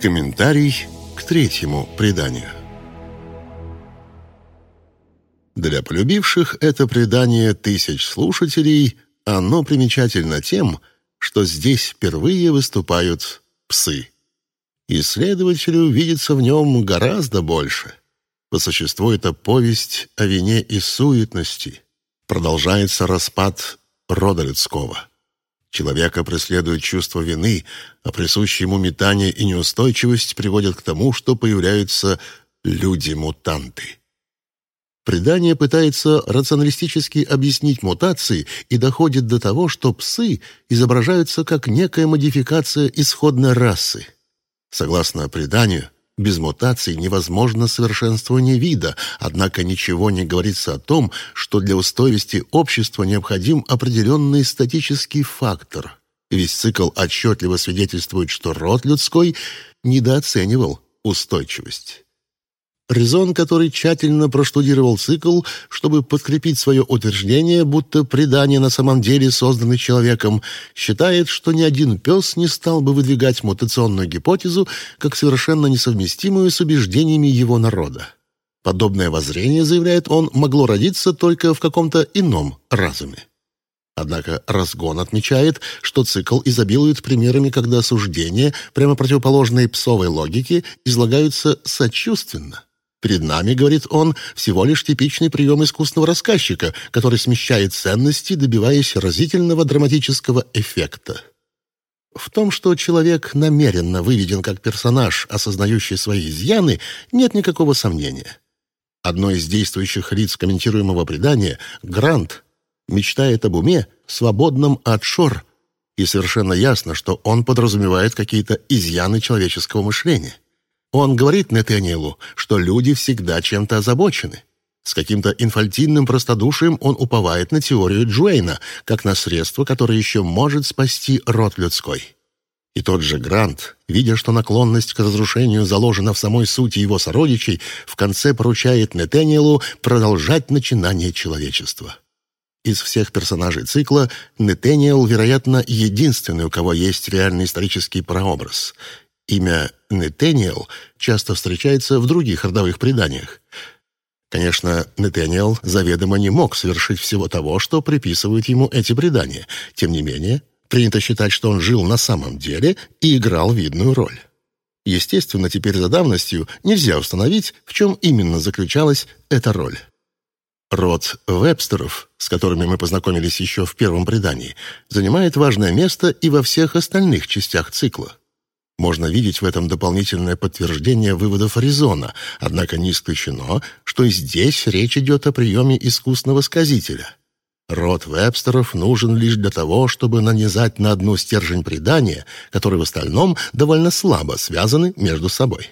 Комментарий к третьему преданию. Для полюбивших это предание тысяч слушателей оно примечательно тем, что здесь впервые выступают псы. Исследователю видится в нем гораздо больше. По существу это повесть о вине и суетности. Продолжается распад рода людского. Человека преследует чувство вины, а присущие ему метание и неустойчивость приводят к тому, что появляются люди-мутанты. Предание пытается рационалистически объяснить мутации и доходит до того, что псы изображаются как некая модификация исходной расы. Согласно преданию, без мутаций невозможно совершенствование вида, однако ничего не говорится о том, что для устойчивости общества необходим определенный статический фактор. Весь цикл отчетливо свидетельствует, что род людской недооценивал устойчивость. Резон, который тщательно проштудировал цикл, чтобы подкрепить свое утверждение, будто предание на самом деле созданы человеком, считает, что ни один пес не стал бы выдвигать мутационную гипотезу как совершенно несовместимую с убеждениями его народа. Подобное воззрение, заявляет он, могло родиться только в каком-то ином разуме. Однако разгон отмечает, что цикл изобилует примерами, когда суждения, прямо противоположные псовой логике, излагаются сочувственно. Перед нами, говорит он, всего лишь типичный прием искусного рассказчика, который смещает ценности, добиваясь разительного драматического эффекта. В том, что человек намеренно выведен как персонаж, осознающий свои изъяны, нет никакого сомнения. Одно из действующих лиц комментируемого предания, Грант, мечтает об уме, свободном от шор, и совершенно ясно, что он подразумевает какие-то изъяны человеческого мышления. Он говорит Нетаниэлу, что люди всегда чем-то озабочены. С каким-то инфальтинным простодушием он уповает на теорию Джуэйна, как на средство, которое еще может спасти род людской. И тот же Грант, видя, что наклонность к разрушению заложена в самой сути его сородичей, в конце поручает Нетаниэлу продолжать начинание человечества. Из всех персонажей цикла Нетаниэл, вероятно, единственный, у кого есть реальный исторический прообраз. Имя Нетаниэл часто встречается в других родовых преданиях. Конечно, Нетаниэл заведомо не мог совершить всего того, что приписывают ему эти предания. Тем не менее, принято считать, что он жил на самом деле и играл видную роль. Естественно, теперь за давностью нельзя установить, в чем именно заключалась эта роль. Род Вебстеров, с которыми мы познакомились еще в первом предании, занимает важное место и во всех остальных частях цикла. Можно видеть в этом дополнительное подтверждение выводов Аризона, однако не исключено, что и здесь речь идет о приеме искусного сказителя. Род Вебстеров нужен лишь для того, чтобы нанизать на одну стержень предания, которые в остальном довольно слабо связаны между собой.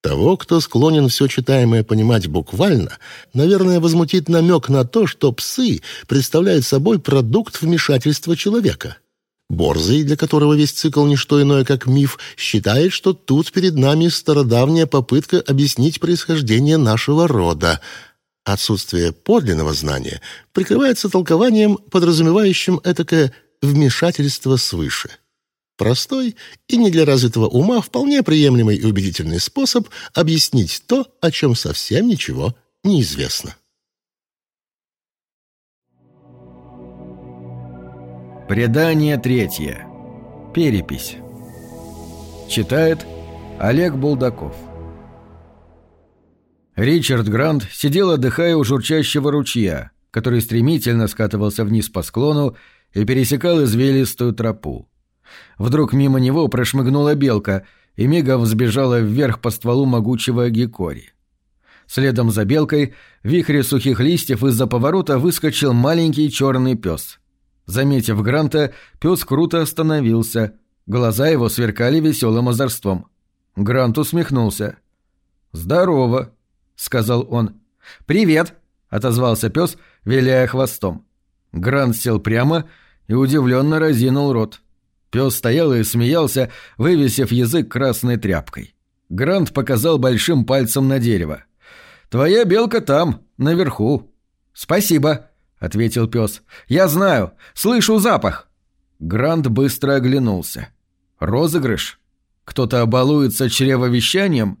Того, кто склонен все читаемое понимать буквально, наверное, возмутит намек на то, что псы представляют собой продукт вмешательства человека – Борзый, для которого весь цикл не что иное, как миф, считает, что тут перед нами стародавняя попытка объяснить происхождение нашего рода. Отсутствие подлинного знания прикрывается толкованием, подразумевающим этакое вмешательство свыше. Простой и не для развитого ума вполне приемлемый и убедительный способ объяснить то, о чем совсем ничего не Предание третье. Перепись. Читает Олег Булдаков. Ричард Грант сидел, отдыхая у журчащего ручья, который стремительно скатывался вниз по склону и пересекал извилистую тропу. Вдруг мимо него прошмыгнула белка и мигом взбежала вверх по стволу могучего гекори. Следом за белкой в вихре сухих листьев из-за поворота выскочил маленький черный пес — Заметив Гранта, пес круто остановился. Глаза его сверкали веселым озорством. Грант усмехнулся. «Здорово», — сказал он. «Привет», — отозвался пес, виляя хвостом. Грант сел прямо и удивленно разинул рот. Пес стоял и смеялся, вывесив язык красной тряпкой. Грант показал большим пальцем на дерево. «Твоя белка там, наверху». «Спасибо», — ответил пес. «Я знаю. Слышу запах». Грант быстро оглянулся. «Розыгрыш?» Кто-то балуется чревовещанием?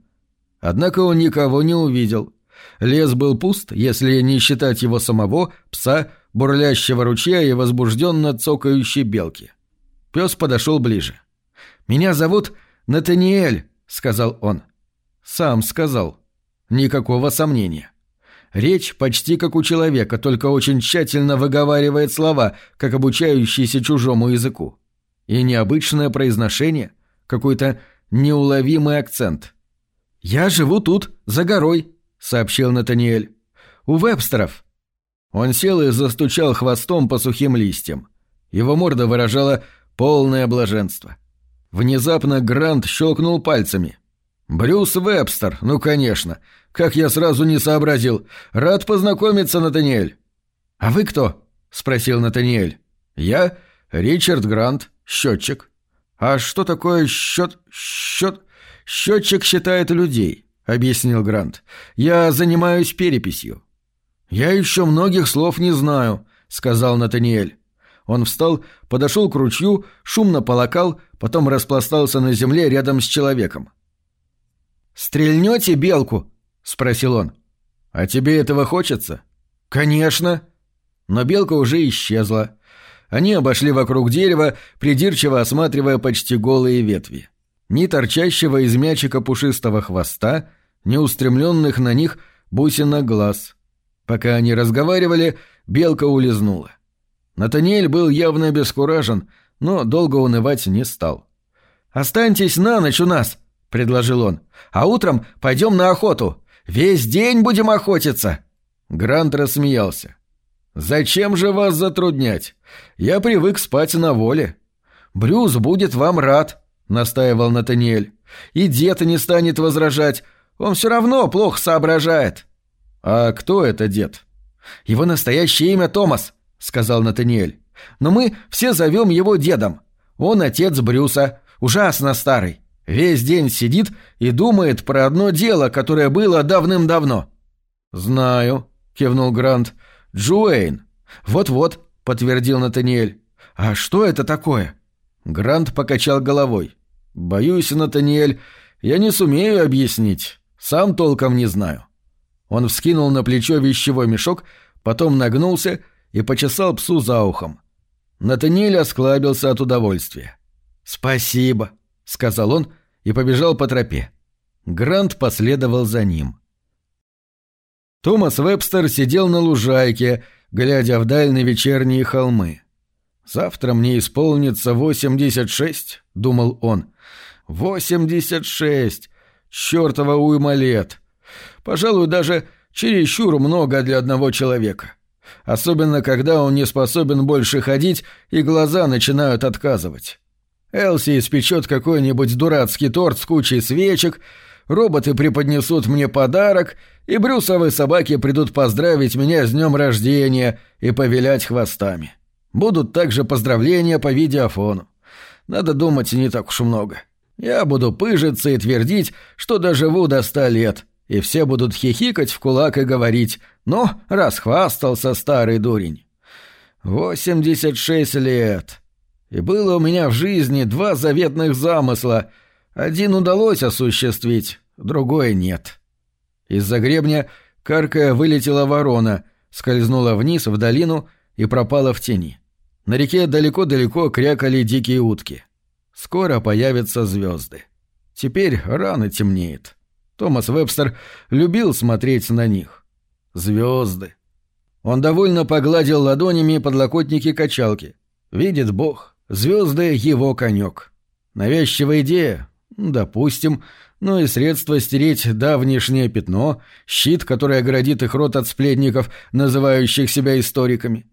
Однако он никого не увидел. Лес был пуст, если не считать его самого, пса, бурлящего ручья и возбужденно цокающей белки. Пес подошел ближе. «Меня зовут Натаниэль», — сказал он. Сам сказал. Никакого сомнения. Речь почти как у человека, только очень тщательно выговаривает слова, как обучающийся чужому языку. И необычное произношение, какой-то неуловимый акцент. «Я живу тут, за горой», — сообщил Натаниэль. «У Вебстеров». Он сел и застучал хвостом по сухим листьям. Его морда выражала полное блаженство. Внезапно Грант щелкнул пальцами. «Брюс Вебстер, ну конечно. Как я сразу не сообразил. Рад познакомиться, Натаниэль». «А вы кто?» — спросил Натаниэль. «Я Ричард Грант, счетчик». «А что такое счет... счет...» «Счетчик считает людей», — объяснил Грант. «Я занимаюсь переписью». «Я еще многих слов не знаю», — сказал Натаниэль. Он встал, подошел к ручью, шумно полокал, потом распластался на земле рядом с человеком. «Стрельнете белку?» — спросил он. «А тебе этого хочется?» «Конечно!» Но белка уже исчезла. Они обошли вокруг дерева, придирчиво осматривая почти голые ветви. Ни торчащего из мячика пушистого хвоста, ни устремленных на них бусинок глаз. Пока они разговаривали, белка улизнула. Натаниэль был явно обескуражен, но долго унывать не стал. «Останьтесь на ночь у нас!» — предложил он. «А утром пойдем на охоту. Весь день будем охотиться!» Грант рассмеялся. «Зачем же вас затруднять? Я привык спать на воле». «Брюс будет вам рад», — настаивал Натаниэль. «И дед не станет возражать. Он все равно плохо соображает». «А кто это дед?» «Его настоящее имя Томас», — сказал Натаниэль. «Но мы все зовем его дедом. Он отец Брюса, ужасно старый. Весь день сидит и думает про одно дело, которое было давным-давно». «Знаю», — кивнул Грант. «Джуэйн». «Вот-вот», — подтвердил Натаниэль. «А что это такое?» Грант покачал головой. «Боюсь, Натаниэль, я не сумею объяснить. Сам толком не знаю». Он вскинул на плечо вещевой мешок, потом нагнулся и почесал псу за ухом. Натаниэль осклабился от удовольствия. «Спасибо», — сказал он и побежал по тропе. Грант последовал за ним. Томас Вебстер сидел на лужайке, глядя вдаль на вечерние холмы. «Завтра мне исполнится восемьдесят шесть», — думал он. «Восемьдесят шесть! Чёртова уйма лет! Пожалуй, даже чересчур много для одного человека особенно когда он не способен больше ходить и глаза начинают отказывать. Элси испечет какой-нибудь дурацкий торт с кучей свечек, роботы преподнесут мне подарок, и брюсовые собаки придут поздравить меня с днем рождения и повилять хвостами. Будут также поздравления по видеофону. Надо думать не так уж много. Я буду пыжиться и твердить, что доживу до ста лет, и все будут хихикать в кулак и говорить «Ну, расхвастался старый дурень». Восемьдесят шесть лет. И было у меня в жизни два заветных замысла. Один удалось осуществить, другой нет. Из-за гребня, каркая, вылетела ворона, скользнула вниз в долину и пропала в тени. На реке далеко-далеко крякали дикие утки. Скоро появятся звезды. Теперь рано темнеет. Томас Вебстер любил смотреть на них. Звезды. Он довольно погладил ладонями подлокотники качалки. Видит Бог, звезды — его конек. Навязчивая идея? Допустим. Ну и средство стереть давнешнее пятно, щит, который оградит их рот от сплетников, называющих себя историками.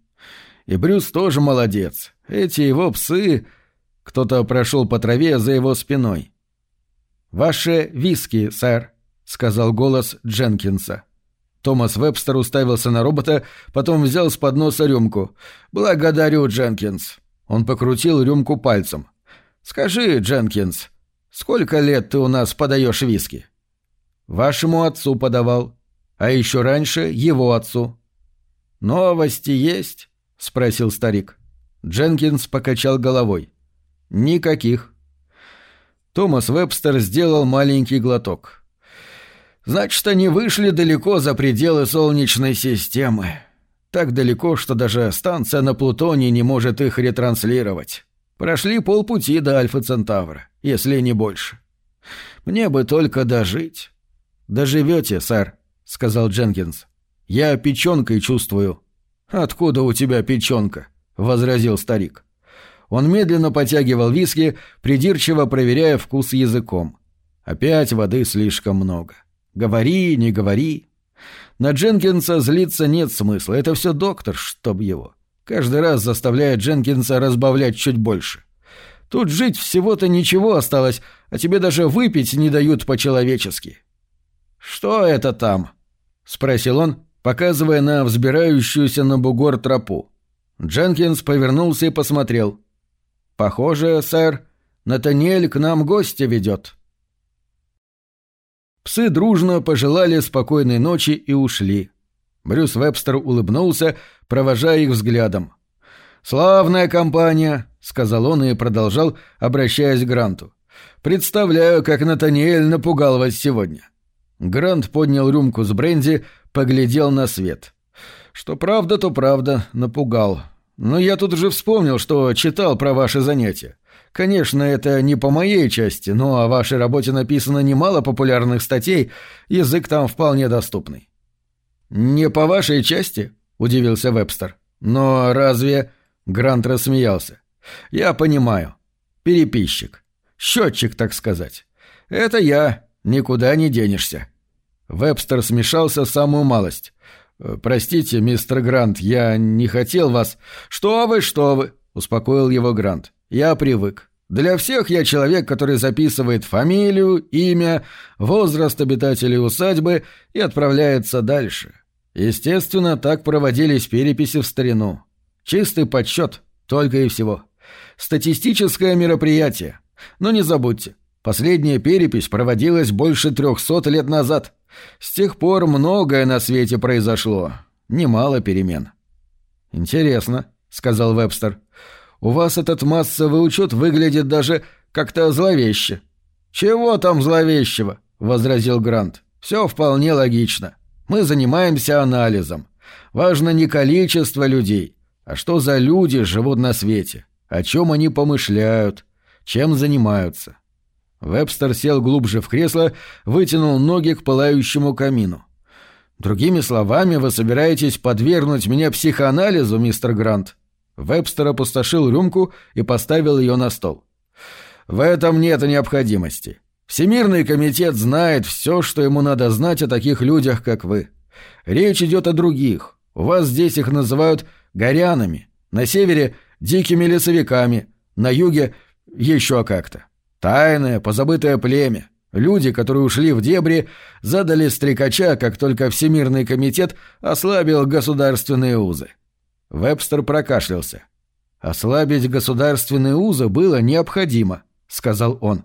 И Брюс тоже молодец. Эти его псы... Кто-то прошел по траве за его спиной. «Ваши виски, сэр», — сказал голос Дженкинса. Томас Вебстер уставился на робота, потом взял с подноса рюмку. «Благодарю, Дженкинс». Он покрутил рюмку пальцем. «Скажи, Дженкинс, сколько лет ты у нас подаешь виски?» «Вашему отцу подавал. А еще раньше его отцу». «Новости есть?» — спросил старик. Дженкинс покачал головой. «Никаких». Томас Вебстер сделал маленький глоток. «Значит, они вышли далеко за пределы Солнечной системы. Так далеко, что даже станция на Плутоне не может их ретранслировать. Прошли полпути до Альфа Центавра, если не больше. Мне бы только дожить». «Доживете, сэр», — сказал Дженкинс. «Я печенкой чувствую». «Откуда у тебя печенка?» — возразил старик. Он медленно потягивал виски, придирчиво проверяя вкус языком. Опять воды слишком много. Говори, не говори. На Дженкинса злиться нет смысла, это все доктор, чтоб его. Каждый раз заставляет Дженкинса разбавлять чуть больше. Тут жить всего-то ничего осталось, а тебе даже выпить не дают по-человечески. «Что это там?» — спросил он, показывая на взбирающуюся на бугор тропу. Дженкинс повернулся и посмотрел. «Похоже, сэр, Натаниэль к нам гостя ведет». Псы дружно пожелали спокойной ночи и ушли. Брюс Вебстер улыбнулся, провожая их взглядом. «Славная компания», — сказал он и продолжал, обращаясь к Гранту. «Представляю, как Натаниэль напугал вас сегодня». Грант поднял рюмку с бренди, поглядел на свет. «Что правда, то правда, напугал. Но я тут уже вспомнил, что читал про ваши занятия. Конечно, это не по моей части, но о вашей работе написано немало популярных статей, язык там вполне доступный». «Не по вашей части?» — удивился Вебстер. «Но разве...» — Грант рассмеялся. «Я понимаю. Переписчик. Счетчик, так сказать. Это я. Никуда не денешься». Вебстер смешался самую малость. «Э, «Простите, мистер Грант, я не хотел вас...» «Что вы, что вы!» — успокоил его Грант. «Я привык. Для всех я человек, который записывает фамилию, имя, возраст обитателей усадьбы и отправляется дальше. Естественно, так проводились переписи в старину. Чистый подсчет, только и всего. Статистическое мероприятие. Но не забудьте, последняя перепись проводилась больше трехсот лет назад. С тех пор многое на свете произошло. Немало перемен. «Интересно», — сказал Вебстер. «У вас этот массовый учет выглядит даже как-то зловеще». «Чего там зловещего?» — возразил Грант. «Все вполне логично. Мы занимаемся анализом. Важно не количество людей, а что за люди живут на свете, о чем они помышляют, чем занимаются. Вебстер сел глубже в кресло, вытянул ноги к пылающему камину. «Другими словами, вы собираетесь подвергнуть меня психоанализу, мистер Грант?» Вебстер опустошил рюмку и поставил ее на стол. «В этом нет необходимости. Всемирный комитет знает все, что ему надо знать о таких людях, как вы. Речь идет о других. У вас здесь их называют горянами, на севере — дикими лесовиками, на юге — еще как-то. Тайное, позабытое племя. Люди, которые ушли в дебри, задали стрекача, как только Всемирный комитет ослабил государственные узы. Вебстер прокашлялся. «Ослабить государственные узы было необходимо», — сказал он.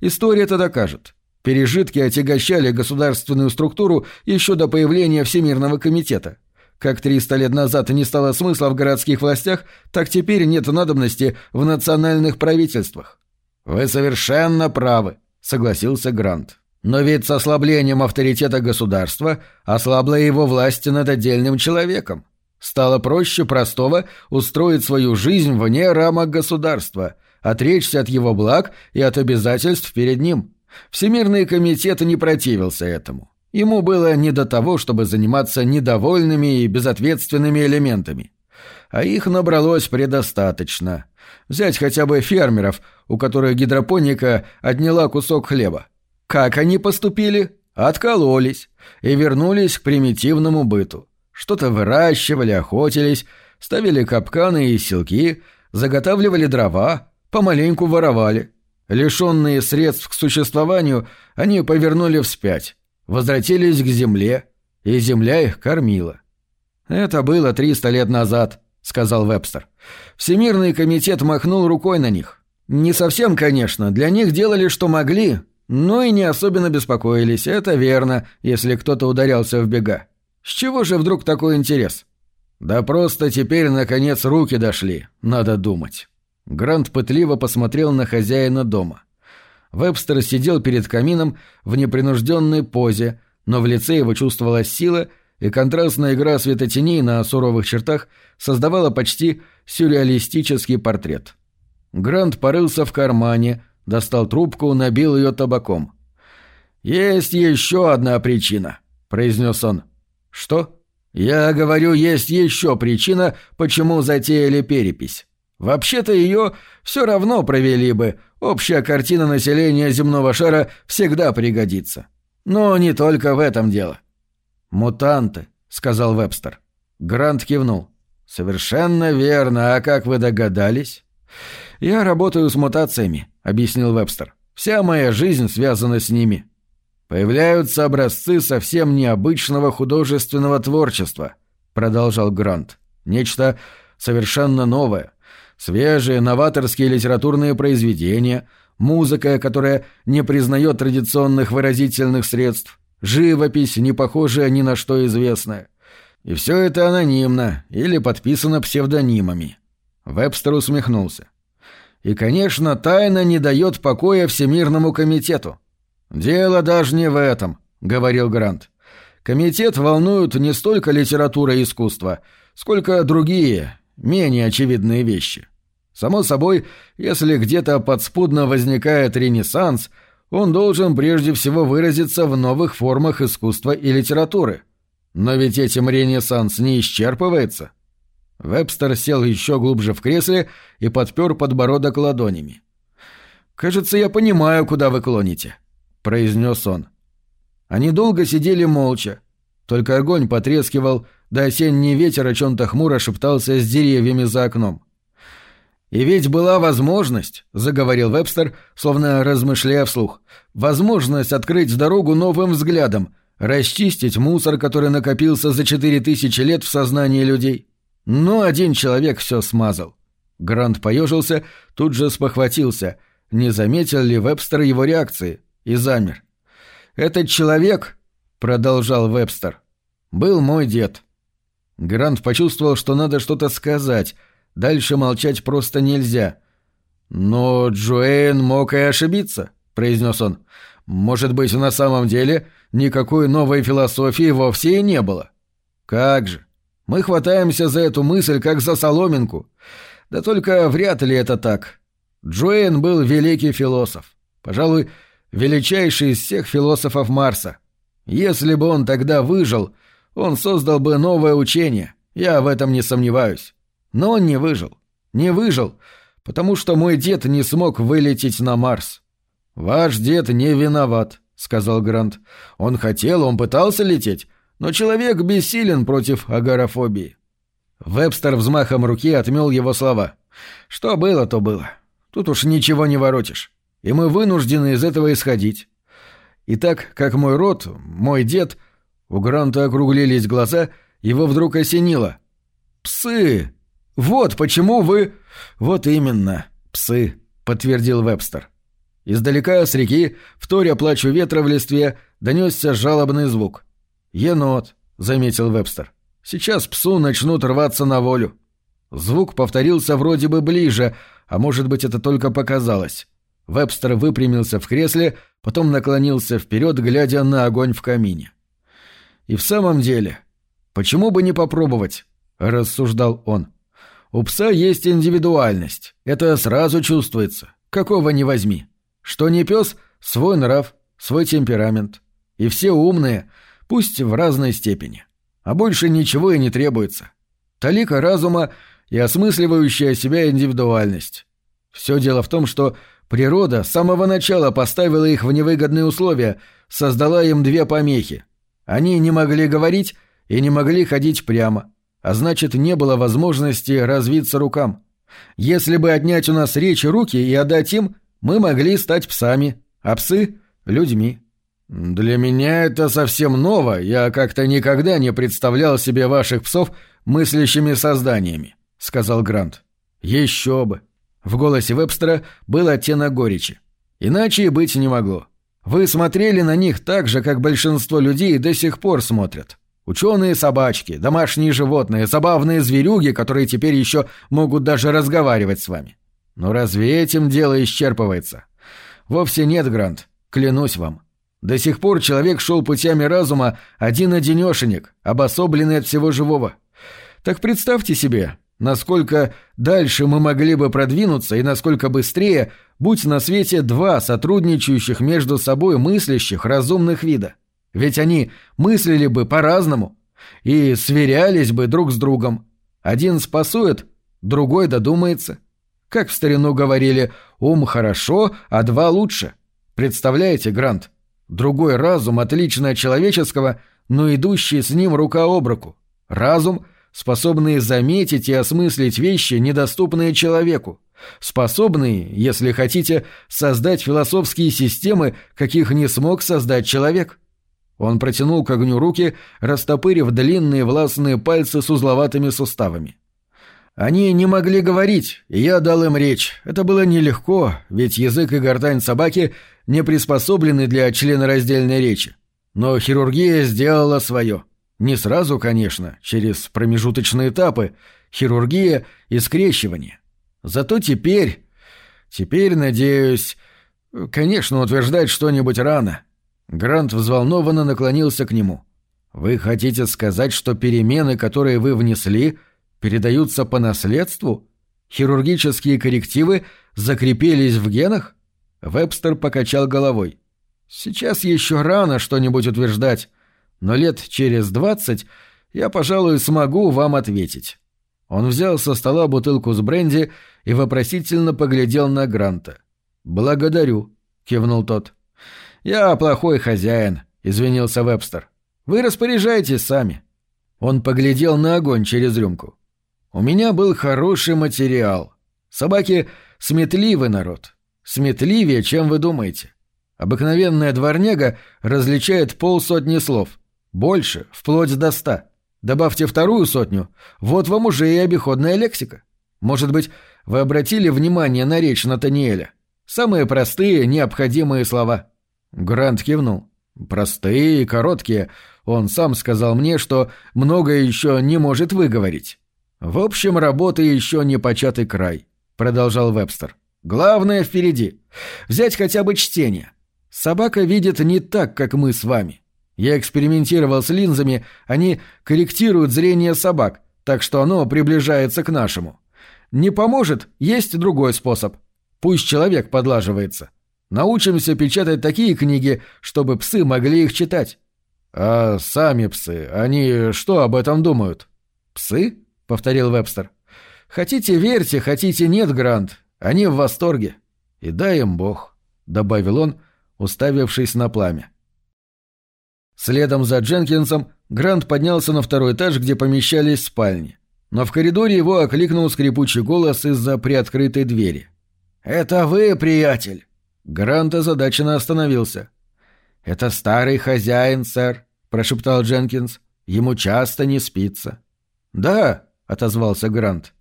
«История это докажет. Пережитки отягощали государственную структуру еще до появления Всемирного комитета. Как 300 лет назад не стало смысла в городских властях, так теперь нет надобности в национальных правительствах. «Вы совершенно правы», — согласился Грант. «Но ведь с ослаблением авторитета государства ослабла его власть над отдельным человеком. Стало проще простого устроить свою жизнь вне рамок государства, отречься от его благ и от обязательств перед ним. Всемирный комитет не противился этому. Ему было не до того, чтобы заниматься недовольными и безответственными элементами. А их набралось предостаточно. Взять хотя бы фермеров, у которых гидропоника отняла кусок хлеба. Как они поступили? Откололись и вернулись к примитивному быту. Что-то выращивали, охотились, ставили капканы и селки, заготавливали дрова, помаленьку воровали. Лишенные средств к существованию, они повернули вспять, возвратились к земле, и земля их кормила. Это было триста лет назад, — сказал Вебстер. «Всемирный комитет махнул рукой на них. Не совсем, конечно, для них делали, что могли, но и не особенно беспокоились, это верно, если кто-то ударялся в бега. С чего же вдруг такой интерес?» «Да просто теперь, наконец, руки дошли, надо думать». Грант пытливо посмотрел на хозяина дома. Вебстер сидел перед камином в непринужденной позе, но в лице его чувствовалась сила, и контрастная игра светотеней на суровых чертах создавала почти сюрреалистический портрет. Грант порылся в кармане, достал трубку, набил ее табаком. «Есть еще одна причина», — произнес он. «Что?» «Я говорю, есть еще причина, почему затеяли перепись. Вообще-то ее все равно провели бы, общая картина населения земного шара всегда пригодится. Но не только в этом дело». «Мутанты», — сказал Вебстер. Грант кивнул. «Совершенно верно. А как вы догадались?» «Я работаю с мутациями», — объяснил Вебстер. «Вся моя жизнь связана с ними. Появляются образцы совсем необычного художественного творчества, продолжал Грант. Нечто совершенно новое. Свежие, новаторские литературные произведения, музыка, которая не признает традиционных выразительных средств, живопись, не похожая ни на что известное. И все это анонимно или подписано псевдонимами. Вебстер усмехнулся. И, конечно, тайна не дает покоя Всемирному комитету. «Дело даже не в этом», — говорил Грант. «Комитет волнуют не столько литература и искусство, сколько другие, менее очевидные вещи. Само собой, если где-то подспудно возникает ренессанс, он должен прежде всего выразиться в новых формах искусства и литературы. Но ведь этим ренессанс не исчерпывается». Вебстер сел еще глубже в кресле и подпер подбородок ладонями. «Кажется, я понимаю, куда вы клоните. — произнес он. Они долго сидели молча. Только огонь потрескивал, да осенний ветер о чем-то хмуро шептался с деревьями за окном. «И ведь была возможность», — заговорил Вебстер, словно размышляя вслух, «возможность открыть дорогу новым взглядам, расчистить мусор, который накопился за четыре тысячи лет в сознании людей. Но один человек все смазал». Грант поежился, тут же спохватился. Не заметил ли Вебстер его реакции? И замер. «Этот человек», — продолжал Вебстер, — «был мой дед». Грант почувствовал, что надо что-то сказать, дальше молчать просто нельзя. «Но Джоэйн мог и ошибиться», — произнес он. «Может быть, на самом деле никакой новой философии вовсе и не было». «Как же! Мы хватаемся за эту мысль, как за соломинку. Да только вряд ли это так. Джоэйн был великий философ. Пожалуй, величайший из всех философов Марса. Если бы он тогда выжил, он создал бы новое учение, я в этом не сомневаюсь. Но он не выжил. Не выжил, потому что мой дед не смог вылететь на Марс. «Ваш дед не виноват», — сказал Грант. «Он хотел, он пытался лететь, но человек бессилен против агорафобии». Вебстер взмахом руки отмел его слова. «Что было, то было. Тут уж ничего не воротишь и мы вынуждены из этого исходить. И так как мой род, мой дед... У Гранта округлились глаза, его вдруг осенило. «Псы! Вот почему вы...» «Вот именно, псы», — подтвердил Вебстер. Издалека с реки, вторя плачу ветра в листве, донесся жалобный звук. «Енот», — заметил Вебстер. «Сейчас псы начнут рваться на волю». Звук повторился вроде бы ближе, а может быть это только показалось. Вебстер выпрямился в кресле, потом наклонился вперед, глядя на огонь в камине. «И в самом деле, почему бы не попробовать?» — рассуждал он. «У пса есть индивидуальность. Это сразу чувствуется. Какого не возьми. Что не пес — свой нрав, свой темперамент. И все умные, пусть в разной степени. А больше ничего и не требуется. Талика разума и осмысливающая себя индивидуальность. Все дело в том, что Природа с самого начала поставила их в невыгодные условия, создала им две помехи. Они не могли говорить и не могли ходить прямо, а значит, не было возможности развиться рукам. Если бы отнять у нас речь и руки и отдать им, мы могли стать псами, а псы — людьми. «Для меня это совсем ново, я как-то никогда не представлял себе ваших псов мыслящими созданиями», — сказал Грант. «Еще бы. В голосе Вебстера был оттенок горечи. Иначе и быть не могло. Вы смотрели на них так же, как большинство людей до сих пор смотрят. Ученые собачки, домашние животные, забавные зверюги, которые теперь еще могут даже разговаривать с вами. Но разве этим дело исчерпывается? Вовсе нет, Грант, клянусь вам. До сих пор человек шел путями разума один-одинешенек, обособленный от всего живого. Так представьте себе, насколько дальше мы могли бы продвинуться и насколько быстрее, будь на свете два сотрудничающих между собой мыслящих разумных вида. Ведь они мыслили бы по-разному и сверялись бы друг с другом. Один спасует, другой додумается. Как в старину говорили, ум хорошо, а два лучше. Представляете, Грант? Другой разум, отличный от человеческого, но идущий с ним рука об руку. Разум, способный заметить и осмыслить вещи, недоступные человеку. Способный, если хотите, создать философские системы, каких не смог создать человек. Он протянул к огню руки, растопырив длинные властные пальцы с узловатыми суставами. Они не могли говорить, и я дал им речь. Это было нелегко, ведь язык и гортань собаки не приспособлены для членораздельной речи. Но хирургия сделала свое. Не сразу, конечно, через промежуточные этапы, хирургия и скрещивание. Зато теперь... Теперь, надеюсь... Конечно, утверждать что-нибудь рано. Грант взволнованно наклонился к нему. «Вы хотите сказать, что перемены, которые вы внесли, — передаются по наследству? Хирургические коррективы закрепились в генах? Вебстер покачал головой. Сейчас еще рано что-нибудь утверждать, но лет через двадцать я, пожалуй, смогу вам ответить. Он взял со стола бутылку с бренди и вопросительно поглядел на Гранта. «Благодарю», — кивнул тот. «Я плохой хозяин», — извинился Вебстер. «Вы распоряжайтесь сами». Он поглядел на огонь через рюмку. У меня был хороший материал. Собаки — сметливый народ. Сметливее, чем вы думаете. Обыкновенная дворняга различает полсотни слов. Больше, вплоть до ста. Добавьте вторую сотню, вот вам уже и обиходная лексика. Может быть, вы обратили внимание на речь Натаниэля? Самые простые, необходимые слова. Грант кивнул. Простые и короткие. Он сам сказал мне, что многое еще не может выговорить. «В общем, работы еще не початый край», — продолжал Вебстер. «Главное впереди. Взять хотя бы чтение. Собака видит не так, как мы с вами. Я экспериментировал с линзами, они корректируют зрение собак, так что оно приближается к нашему. Не поможет, есть другой способ. Пусть человек подлаживается. Научимся печатать такие книги, чтобы псы могли их читать». «А сами псы, они что об этом думают?» «Псы?» повторил Вебстер. Хотите верьте, хотите нет, Грант. Они в восторге. И дай им бог, добавил он, уставившись на пламя. Следом за Дженкинсом Грант поднялся на второй этаж, где помещались спальни. Но в коридоре его окликнул скрипучий голос из-за приоткрытой двери. «Это вы, приятель?» Грант озадаченно остановился. «Это старый хозяин, сэр», — прошептал Дженкинс. «Ему часто не спится». «Да», отозвался Грант.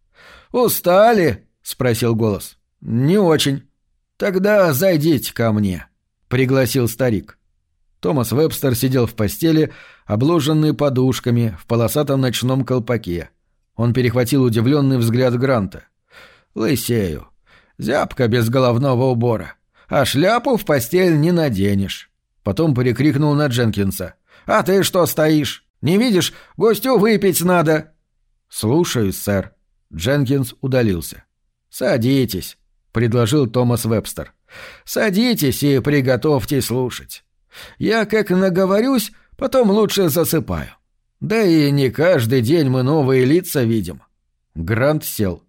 «Устали?» — спросил голос. «Не очень». «Тогда зайдите ко мне», — пригласил старик. Томас Вебстер сидел в постели, обложенный подушками, в полосатом ночном колпаке. Он перехватил удивленный взгляд Гранта. «Лысею. Зябка без головного убора. А шляпу в постель не наденешь». Потом перекрикнул на Дженкинса. «А ты что стоишь? Не видишь? Гостю выпить надо!» «Слушаюсь, сэр». Дженкинс удалился. «Садитесь», — предложил Томас Вебстер. «Садитесь и приготовьте слушать. Я как наговорюсь, потом лучше засыпаю. Да и не каждый день мы новые лица видим». Грант сел.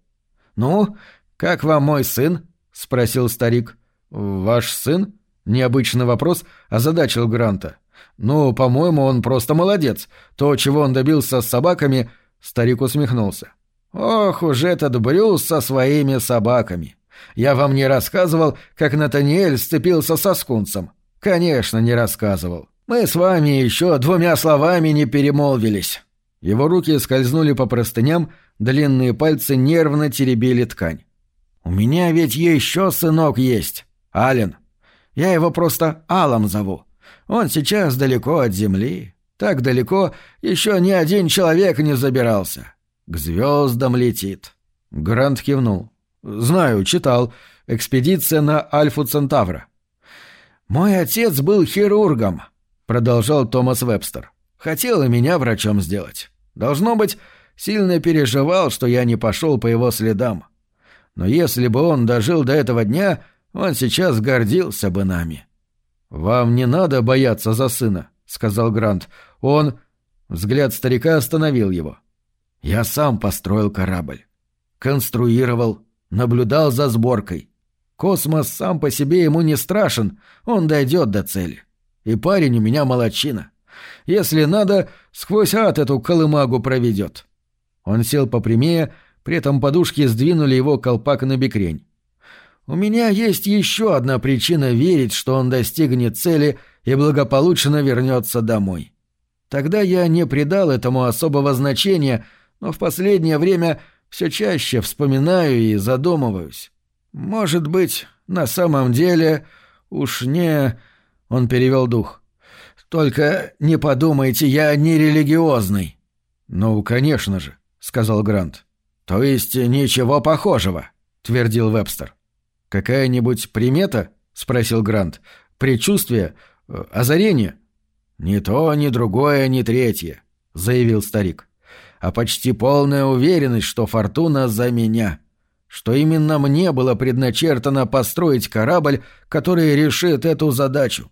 «Ну, как вам мой сын?» — спросил старик. «Ваш сын?» — необычный вопрос озадачил Гранта. «Ну, по-моему, он просто молодец. То, чего он добился с собаками, Старик усмехнулся. «Ох уж этот Брюс со своими собаками! Я вам не рассказывал, как Натаниэль сцепился со скунсом. Конечно, не рассказывал. Мы с вами еще двумя словами не перемолвились». Его руки скользнули по простыням, длинные пальцы нервно теребили ткань. «У меня ведь еще сынок есть, Ален. Я его просто Алом зову. Он сейчас далеко от земли. Так далеко еще ни один человек не забирался. К звездам летит. Грант кивнул. «Знаю, читал. Экспедиция на Альфу Центавра». «Мой отец был хирургом», — продолжал Томас Вебстер. «Хотел и меня врачом сделать. Должно быть, сильно переживал, что я не пошел по его следам. Но если бы он дожил до этого дня, он сейчас гордился бы нами». «Вам не надо бояться за сына», — сказал Грант. «Он...» Взгляд старика остановил его. «Я сам построил корабль. Конструировал, наблюдал за сборкой. Космос сам по себе ему не страшен, он дойдет до цели. И парень у меня молочина. Если надо, сквозь ад эту колымагу проведет. Он сел попрямее, при этом подушки сдвинули его колпак на бекрень. У меня есть еще одна причина верить, что он достигнет цели и благополучно вернется домой. Тогда я не придал этому особого значения, но в последнее время все чаще вспоминаю и задумываюсь. Может быть, на самом деле уж не... Он перевел дух. Только не подумайте, я не религиозный. Ну, конечно же, сказал Грант. То есть ничего похожего, твердил Вебстер. Какая-нибудь примета? спросил Грант. Предчувствие? Э, озарение? Ни то, ни другое, ни третье, заявил старик. А почти полная уверенность, что фортуна за меня что именно мне было предначертано построить корабль, который решит эту задачу.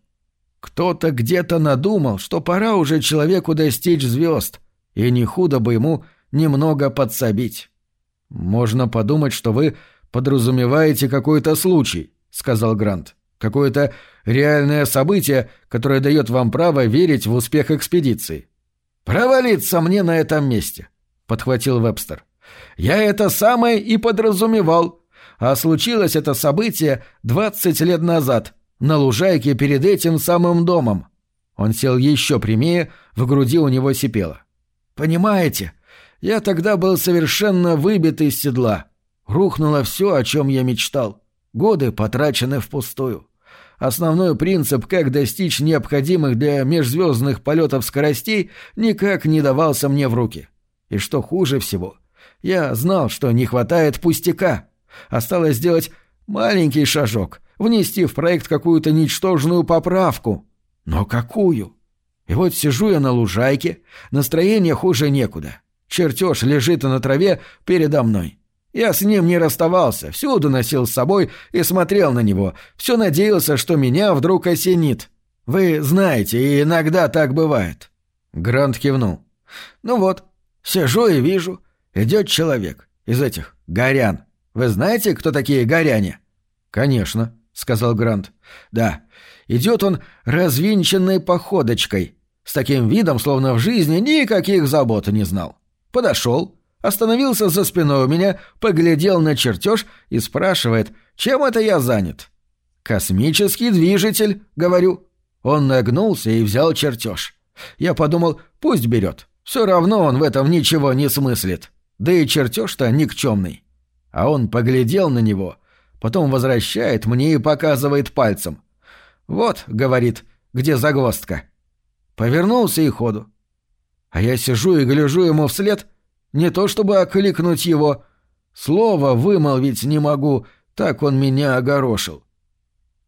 Кто-то где-то надумал, что пора уже человеку достичь звезд, и не худо бы ему немного подсобить. «Можно подумать, что вы подразумеваете какой-то случай», — сказал Грант. «Какое-то реальное событие, которое дает вам право верить в успех экспедиции». «Провалиться мне на этом месте», — подхватил Вебстер. Я это самое и подразумевал. А случилось это событие двадцать лет назад, на лужайке перед этим самым домом. Он сел еще прямее, в груди у него сипело. «Понимаете, я тогда был совершенно выбит из седла. Рухнуло все, о чем я мечтал. Годы потрачены впустую. Основной принцип, как достичь необходимых для межзвездных полетов скоростей, никак не давался мне в руки. И что хуже всего — я знал, что не хватает пустяка. Осталось сделать маленький шажок, внести в проект какую-то ничтожную поправку. Но какую? И вот сижу я на лужайке, настроение хуже некуда. Чертеж лежит на траве передо мной. Я с ним не расставался, всюду носил с собой и смотрел на него, все надеялся, что меня вдруг осенит. Вы знаете, иногда так бывает. Грант кивнул. Ну вот, сижу и вижу, Идет человек из этих горян. Вы знаете, кто такие горяне? Конечно, сказал Грант. Да. Идет он развинченной походочкой, с таким видом, словно в жизни никаких забот не знал. Подошел, остановился за спиной у меня, поглядел на чертеж и спрашивает, чем это я занят. «Космический движитель», — говорю. Он нагнулся и взял чертеж. Я подумал, пусть берет. Все равно он в этом ничего не смыслит. Да и чертеж-то никчемный. А он поглядел на него, потом возвращает мне и показывает пальцем. «Вот», — говорит, — «где загвоздка?» Повернулся и ходу. А я сижу и гляжу ему вслед, не то чтобы окликнуть его. Слово вымолвить не могу, так он меня огорошил.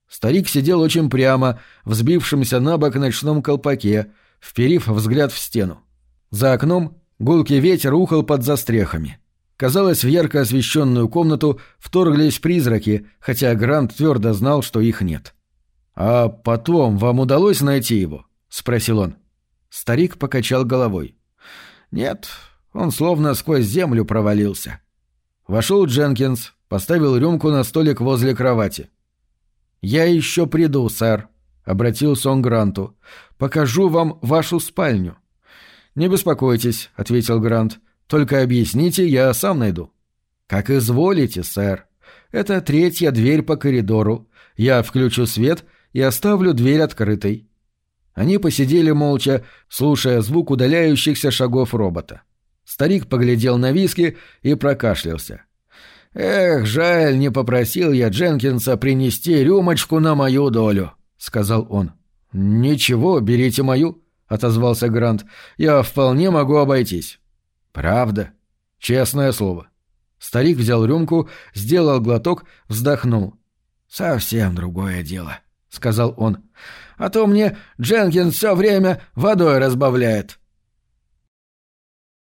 Старик сидел очень прямо, взбившимся на бок ночном колпаке, вперив взгляд в стену. За окном Гулкий ветер ухал под застрехами. Казалось, в ярко освещенную комнату вторглись призраки, хотя Грант твердо знал, что их нет. «А потом вам удалось найти его?» — спросил он. Старик покачал головой. «Нет, он словно сквозь землю провалился». Вошел Дженкинс, поставил рюмку на столик возле кровати. «Я еще приду, сэр», — обратился он Гранту. «Покажу вам вашу спальню. «Не беспокойтесь», — ответил Грант. «Только объясните, я сам найду». «Как изволите, сэр. Это третья дверь по коридору. Я включу свет и оставлю дверь открытой». Они посидели молча, слушая звук удаляющихся шагов робота. Старик поглядел на виски и прокашлялся. «Эх, жаль, не попросил я Дженкинса принести рюмочку на мою долю», — сказал он. «Ничего, берите мою», отозвался Грант. «Я вполне могу обойтись». «Правда? Честное слово». Старик взял рюмку, сделал глоток, вздохнул. «Совсем другое дело», — сказал он. «А то мне Дженкинс все время водой разбавляет».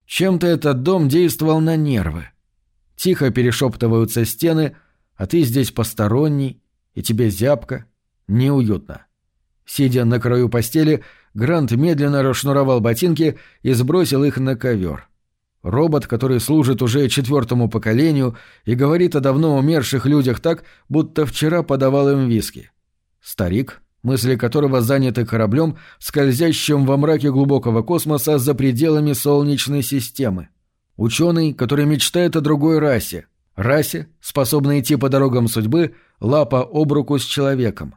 Чем-то этот дом действовал на нервы. Тихо перешептываются стены, а ты здесь посторонний, и тебе зябко, неуютно. Сидя на краю постели, Грант медленно расшнуровал ботинки и сбросил их на ковер. Робот, который служит уже четвертому поколению и говорит о давно умерших людях так, будто вчера подавал им виски. Старик, мысли которого заняты кораблем, скользящим во мраке глубокого космоса за пределами Солнечной системы. Ученый, который мечтает о другой расе. Расе, способной идти по дорогам судьбы, лапа об руку с человеком.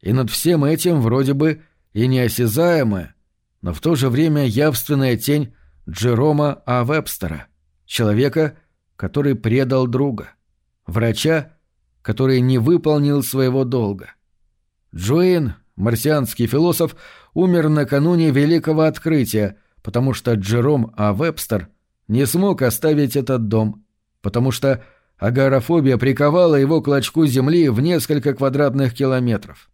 И над всем этим вроде бы и неосязаемая, но в то же время явственная тень Джерома А. Вебстера, человека, который предал друга, врача, который не выполнил своего долга. Джуэйн, марсианский философ, умер накануне Великого Открытия, потому что Джером А. Вебстер не смог оставить этот дом, потому что агорафобия приковала его к клочку земли в несколько квадратных километров.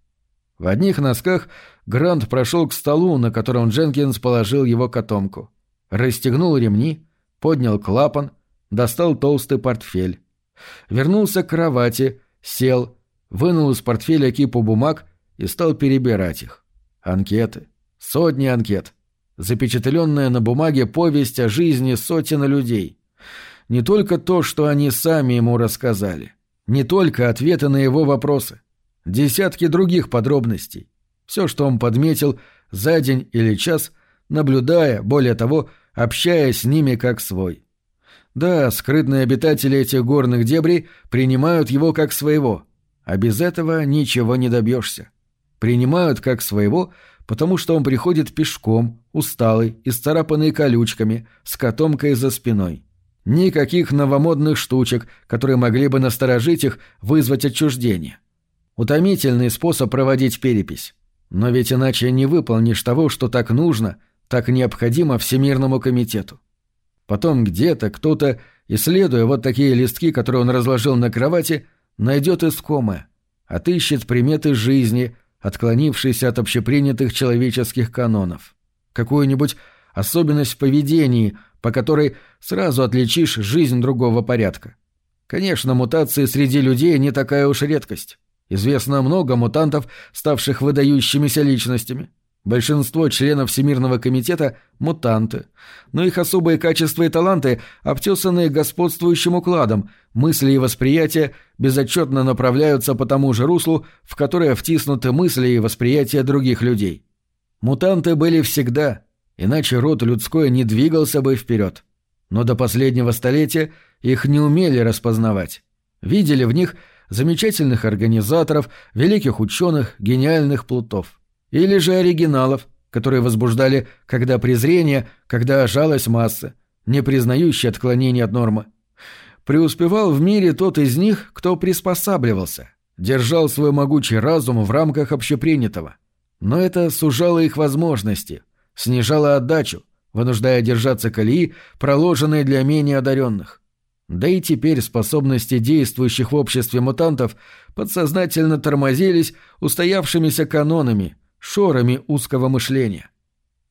В одних носках Грант прошел к столу, на котором Дженкинс положил его котомку. Расстегнул ремни, поднял клапан, достал толстый портфель. Вернулся к кровати, сел, вынул из портфеля кипу бумаг и стал перебирать их. Анкеты. Сотни анкет. Запечатленная на бумаге повесть о жизни сотен людей. Не только то, что они сами ему рассказали. Не только ответы на его вопросы десятки других подробностей. Все, что он подметил за день или час, наблюдая, более того, общаясь с ними как свой. Да, скрытные обитатели этих горных дебрей принимают его как своего, а без этого ничего не добьешься. Принимают как своего, потому что он приходит пешком, усталый, исцарапанный колючками, с котомкой за спиной. Никаких новомодных штучек, которые могли бы насторожить их, вызвать отчуждение. Утомительный способ проводить перепись. Но ведь иначе не выполнишь того, что так нужно, так необходимо Всемирному комитету. Потом где-то кто-то, исследуя вот такие листки, которые он разложил на кровати, найдет искомое, отыщет приметы жизни, отклонившиеся от общепринятых человеческих канонов. Какую-нибудь особенность в поведении, по которой сразу отличишь жизнь другого порядка. Конечно, мутации среди людей не такая уж редкость. Известно много мутантов, ставших выдающимися личностями. Большинство членов Всемирного комитета – мутанты. Но их особые качества и таланты, обтесанные господствующим укладом, мысли и восприятия безотчетно направляются по тому же руслу, в которое втиснуты мысли и восприятия других людей. Мутанты были всегда, иначе род людской не двигался бы вперед. Но до последнего столетия их не умели распознавать. Видели в них – замечательных организаторов, великих ученых, гениальных плутов. Или же оригиналов, которые возбуждали когда презрение, когда жалость массы, не признающие отклонения от нормы. Преуспевал в мире тот из них, кто приспосабливался, держал свой могучий разум в рамках общепринятого. Но это сужало их возможности, снижало отдачу, вынуждая держаться колеи, проложенной для менее одаренных. Да и теперь способности действующих в обществе мутантов подсознательно тормозились устоявшимися канонами, шорами узкого мышления.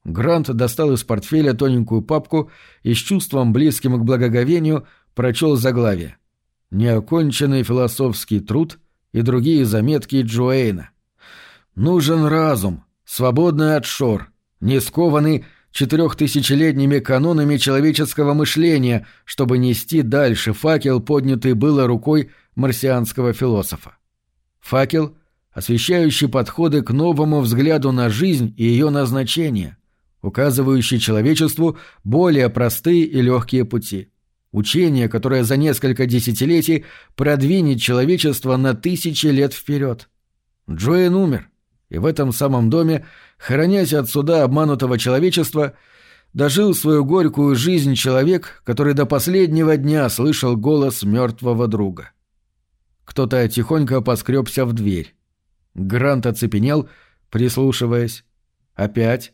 Грант достал из портфеля тоненькую папку и с чувством близким к благоговению прочел заглавие. «Неоконченный философский труд и другие заметки Джоэйна». «Нужен разум, свободный от шор, не скованный четырехтысячелетними канонами человеческого мышления, чтобы нести дальше факел, поднятый было рукой марсианского философа. Факел, освещающий подходы к новому взгляду на жизнь и ее назначение, указывающий человечеству более простые и легкие пути. Учение, которое за несколько десятилетий продвинет человечество на тысячи лет вперед. Джоэн умер, и в этом самом доме хоронясь от суда обманутого человечества, дожил свою горькую жизнь человек, который до последнего дня слышал голос мертвого друга. Кто-то тихонько поскребся в дверь. Грант оцепенел, прислушиваясь. Опять.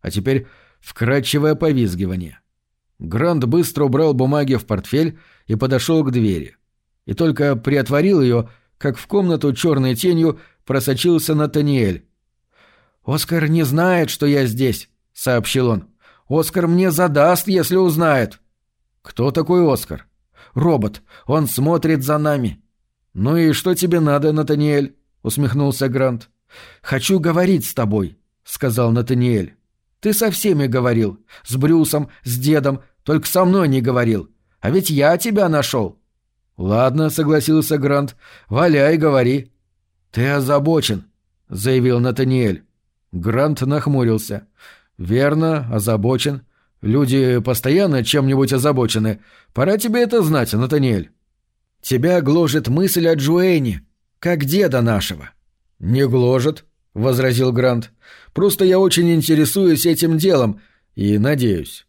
А теперь вкрадчивое повизгивание. Грант быстро убрал бумаги в портфель и подошел к двери. И только приотворил ее, как в комнату черной тенью просочился Натаниэль. «Оскар не знает, что я здесь», — сообщил он. «Оскар мне задаст, если узнает». «Кто такой Оскар?» «Робот. Он смотрит за нами». «Ну и что тебе надо, Натаниэль?» — усмехнулся Грант. «Хочу говорить с тобой», — сказал Натаниэль. «Ты со всеми говорил. С Брюсом, с дедом, только со мной не говорил. А ведь я тебя нашел». «Ладно», — согласился Грант. «Валяй, говори». «Ты озабочен», — заявил Натаниэль. Грант нахмурился. «Верно, озабочен. Люди постоянно чем-нибудь озабочены. Пора тебе это знать, Натаниэль». «Тебя гложет мысль о Джуэне, как деда нашего». «Не гложет», — возразил Грант. «Просто я очень интересуюсь этим делом и надеюсь».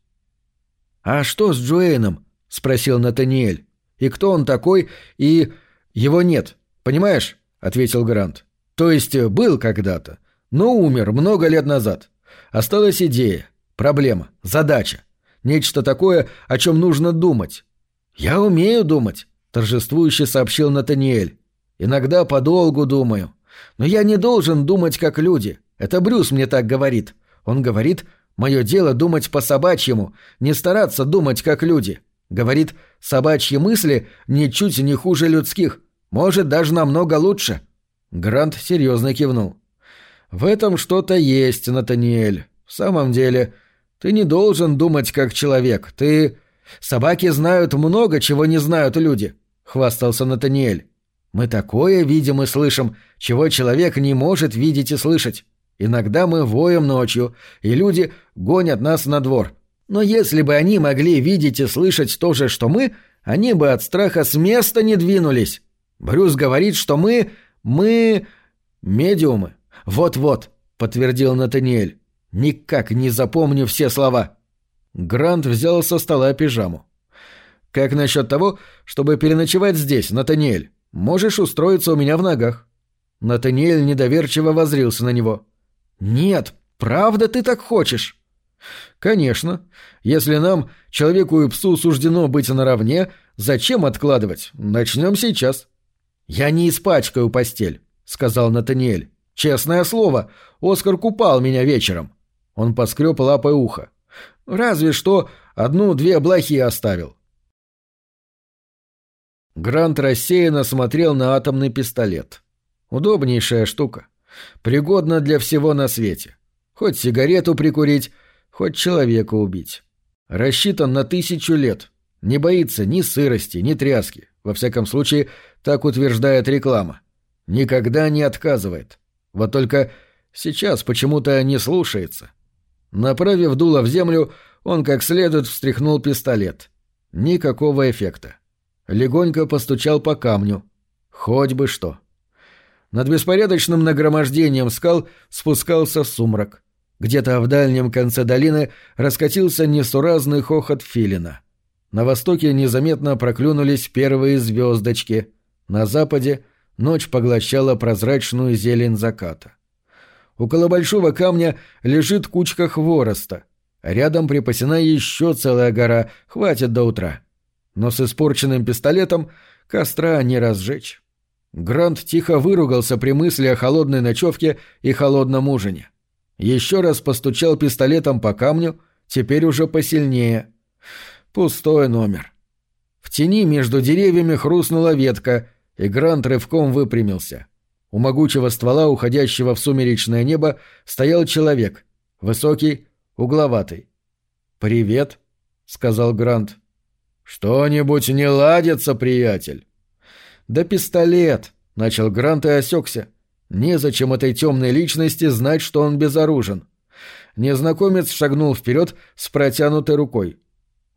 «А что с Джуэйном?» — спросил Натаниэль. «И кто он такой, и...» «Его нет, понимаешь?» — ответил Грант. «То есть был когда-то, но умер много лет назад. Осталась идея, проблема, задача. Нечто такое, о чем нужно думать. «Я умею думать», — торжествующе сообщил Натаниэль. «Иногда подолгу думаю. Но я не должен думать, как люди. Это Брюс мне так говорит. Он говорит, мое дело думать по-собачьему, не стараться думать, как люди. Говорит, собачьи мысли ничуть не хуже людских, может, даже намного лучше». Грант серьезно кивнул. «В этом что-то есть, Натаниэль. В самом деле, ты не должен думать как человек. Ты... Собаки знают много, чего не знают люди», — хвастался Натаниэль. «Мы такое видим и слышим, чего человек не может видеть и слышать. Иногда мы воем ночью, и люди гонят нас на двор. Но если бы они могли видеть и слышать то же, что мы, они бы от страха с места не двинулись. Брюс говорит, что мы... мы... медиумы. «Вот-вот», — подтвердил Натаниэль. «Никак не запомню все слова». Грант взял со стола пижаму. «Как насчет того, чтобы переночевать здесь, Натаниэль? Можешь устроиться у меня в ногах». Натаниэль недоверчиво возрился на него. «Нет, правда ты так хочешь?» «Конечно. Если нам, человеку и псу, суждено быть наравне, зачем откладывать? Начнем сейчас». «Я не испачкаю постель», — сказал Натаниэль. Честное слово, Оскар купал меня вечером. Он поскреб лапой ухо. Разве что одну-две блохи оставил. Грант рассеянно смотрел на атомный пистолет. Удобнейшая штука. Пригодна для всего на свете. Хоть сигарету прикурить, хоть человека убить. Рассчитан на тысячу лет. Не боится ни сырости, ни тряски. Во всяком случае, так утверждает реклама. Никогда не отказывает. Вот только сейчас почему-то не слушается. Направив дуло в землю, он как следует встряхнул пистолет. Никакого эффекта. Легонько постучал по камню. Хоть бы что. Над беспорядочным нагромождением скал спускался сумрак. Где-то в дальнем конце долины раскатился несуразный хохот филина. На востоке незаметно проклюнулись первые звездочки. На западе Ночь поглощала прозрачную зелень заката. Около большого камня лежит кучка хвороста. Рядом припасена еще целая гора, хватит до утра. Но с испорченным пистолетом костра не разжечь. Грант тихо выругался при мысли о холодной ночевке и холодном ужине. Еще раз постучал пистолетом по камню, теперь уже посильнее. Пустой номер. В тени между деревьями хрустнула ветка, и Грант рывком выпрямился. У могучего ствола, уходящего в сумеречное небо, стоял человек. Высокий, угловатый. «Привет», — сказал Грант. «Что-нибудь не ладится, приятель?» «Да пистолет», — начал Грант и осекся. Незачем этой темной личности знать, что он безоружен. Незнакомец шагнул вперед с протянутой рукой.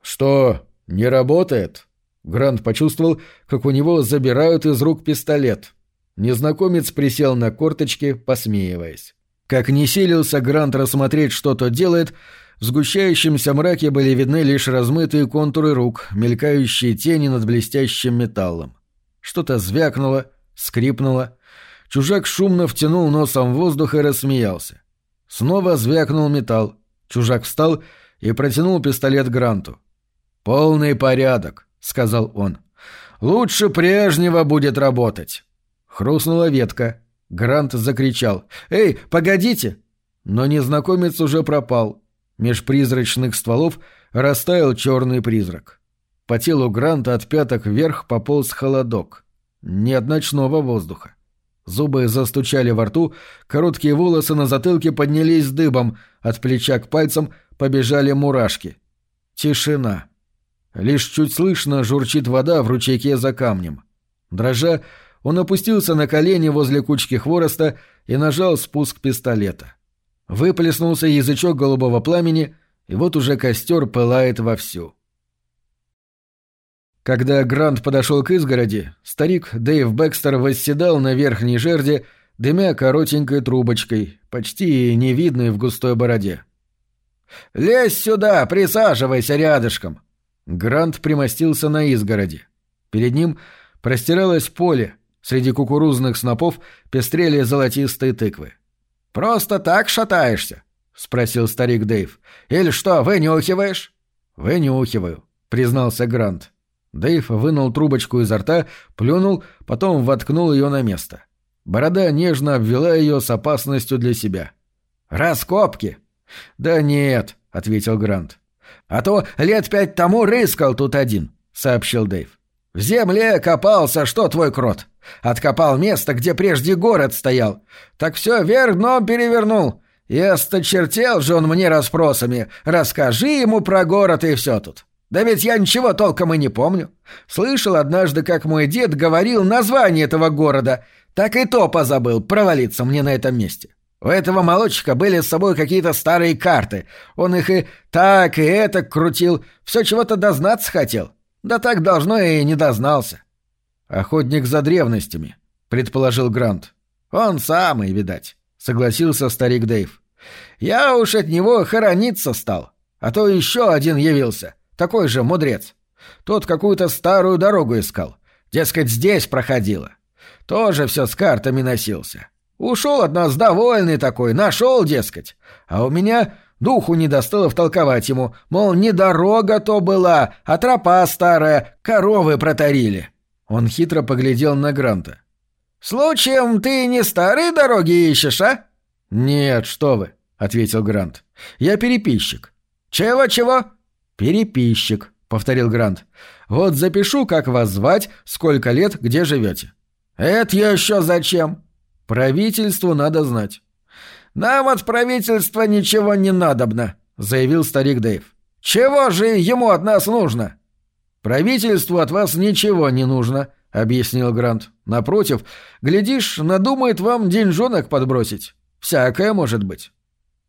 «Что, не работает?» Грант почувствовал, как у него забирают из рук пистолет. Незнакомец присел на корточки, посмеиваясь. Как не силился Грант рассмотреть, что тот делает, в сгущающемся мраке были видны лишь размытые контуры рук, мелькающие тени над блестящим металлом. Что-то звякнуло, скрипнуло. Чужак шумно втянул носом воздух и рассмеялся. Снова звякнул металл. Чужак встал и протянул пистолет Гранту. «Полный порядок сказал он. «Лучше прежнего будет работать». Хрустнула ветка. Грант закричал «Эй, погодите!» Но незнакомец уже пропал. Меж призрачных стволов растаял черный призрак. По телу Гранта от пяток вверх пополз холодок. Нет ночного воздуха. Зубы застучали во рту, короткие волосы на затылке поднялись дыбом, от плеча к пальцам побежали мурашки. Тишина. Лишь чуть слышно журчит вода в ручейке за камнем. Дрожа, он опустился на колени возле кучки хвороста и нажал спуск пистолета. Выплеснулся язычок голубого пламени, и вот уже костер пылает вовсю. Когда Грант подошел к изгороди, старик Дэйв Бекстер восседал на верхней жерде, дымя коротенькой трубочкой, почти невидной в густой бороде. «Лезь сюда, присаживайся рядышком!» Грант примостился на изгороди. Перед ним простиралось поле, среди кукурузных снопов пестрели золотистые тыквы. «Просто так шатаешься?» — спросил старик Дэйв. «Или что, вынюхиваешь?» «Вынюхиваю», — признался Грант. Дэйв вынул трубочку изо рта, плюнул, потом воткнул ее на место. Борода нежно обвела ее с опасностью для себя. «Раскопки!» «Да нет», — ответил Грант. «А то лет пять тому рыскал тут один», — сообщил Дэйв. «В земле копался, что твой крот. Откопал место, где прежде город стоял. Так все вверх дном перевернул. И осточертел же он мне расспросами. Расскажи ему про город и все тут. Да ведь я ничего толком и не помню. Слышал однажды, как мой дед говорил название этого города. Так и то позабыл, провалиться мне на этом месте. У этого молодчика были с собой какие-то старые карты. Он их и так, и это крутил. Все чего-то дознаться хотел. Да так должно и не дознался. «Охотник за древностями», — предположил Грант. «Он самый, видать», — согласился старик Дэйв. «Я уж от него хорониться стал. А то еще один явился. Такой же мудрец. Тот какую-то старую дорогу искал. Дескать, здесь проходила. Тоже все с картами носился. Ушел от нас довольный такой, нашел, дескать. А у меня духу не достало втолковать ему, мол, не дорога то была, а тропа старая, коровы протарили. Он хитро поглядел на Гранта. «Случаем ты не старые дороги ищешь, а?» «Нет, что вы», — ответил Грант. «Я переписчик». «Чего-чего?» «Переписчик», — повторил Грант. «Вот запишу, как вас звать, сколько лет, где живете». «Это еще зачем?» «Правительству надо знать». «Нам от правительства ничего не надобно», — заявил старик Дэйв. «Чего же ему от нас нужно?» «Правительству от вас ничего не нужно», — объяснил Грант. «Напротив, глядишь, надумает вам деньжонок подбросить. Всякое может быть».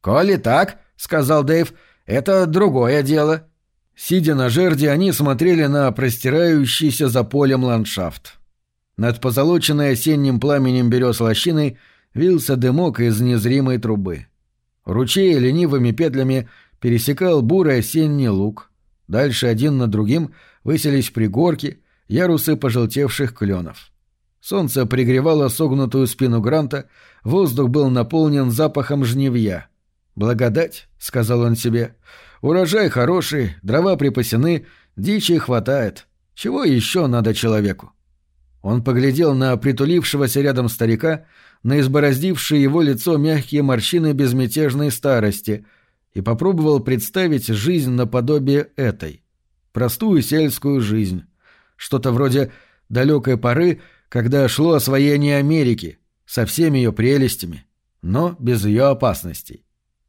«Коли так», — сказал Дэйв, — «это другое дело». Сидя на жерде, они смотрели на простирающийся за полем ландшафт. Над позолоченной осенним пламенем берез лощиной вился дымок из незримой трубы. Ручей ленивыми петлями пересекал бурый осенний луг. Дальше один над другим высились пригорки, ярусы пожелтевших кленов. Солнце пригревало согнутую спину Гранта, воздух был наполнен запахом жневья. «Благодать», — сказал он себе, — Урожай хороший, дрова припасены, дичи хватает. Чего еще надо человеку? Он поглядел на притулившегося рядом старика, на избороздившее его лицо мягкие морщины безмятежной старости и попробовал представить жизнь наподобие этой. Простую сельскую жизнь. Что-то вроде далекой поры, когда шло освоение Америки, со всеми ее прелестями, но без ее опасностей.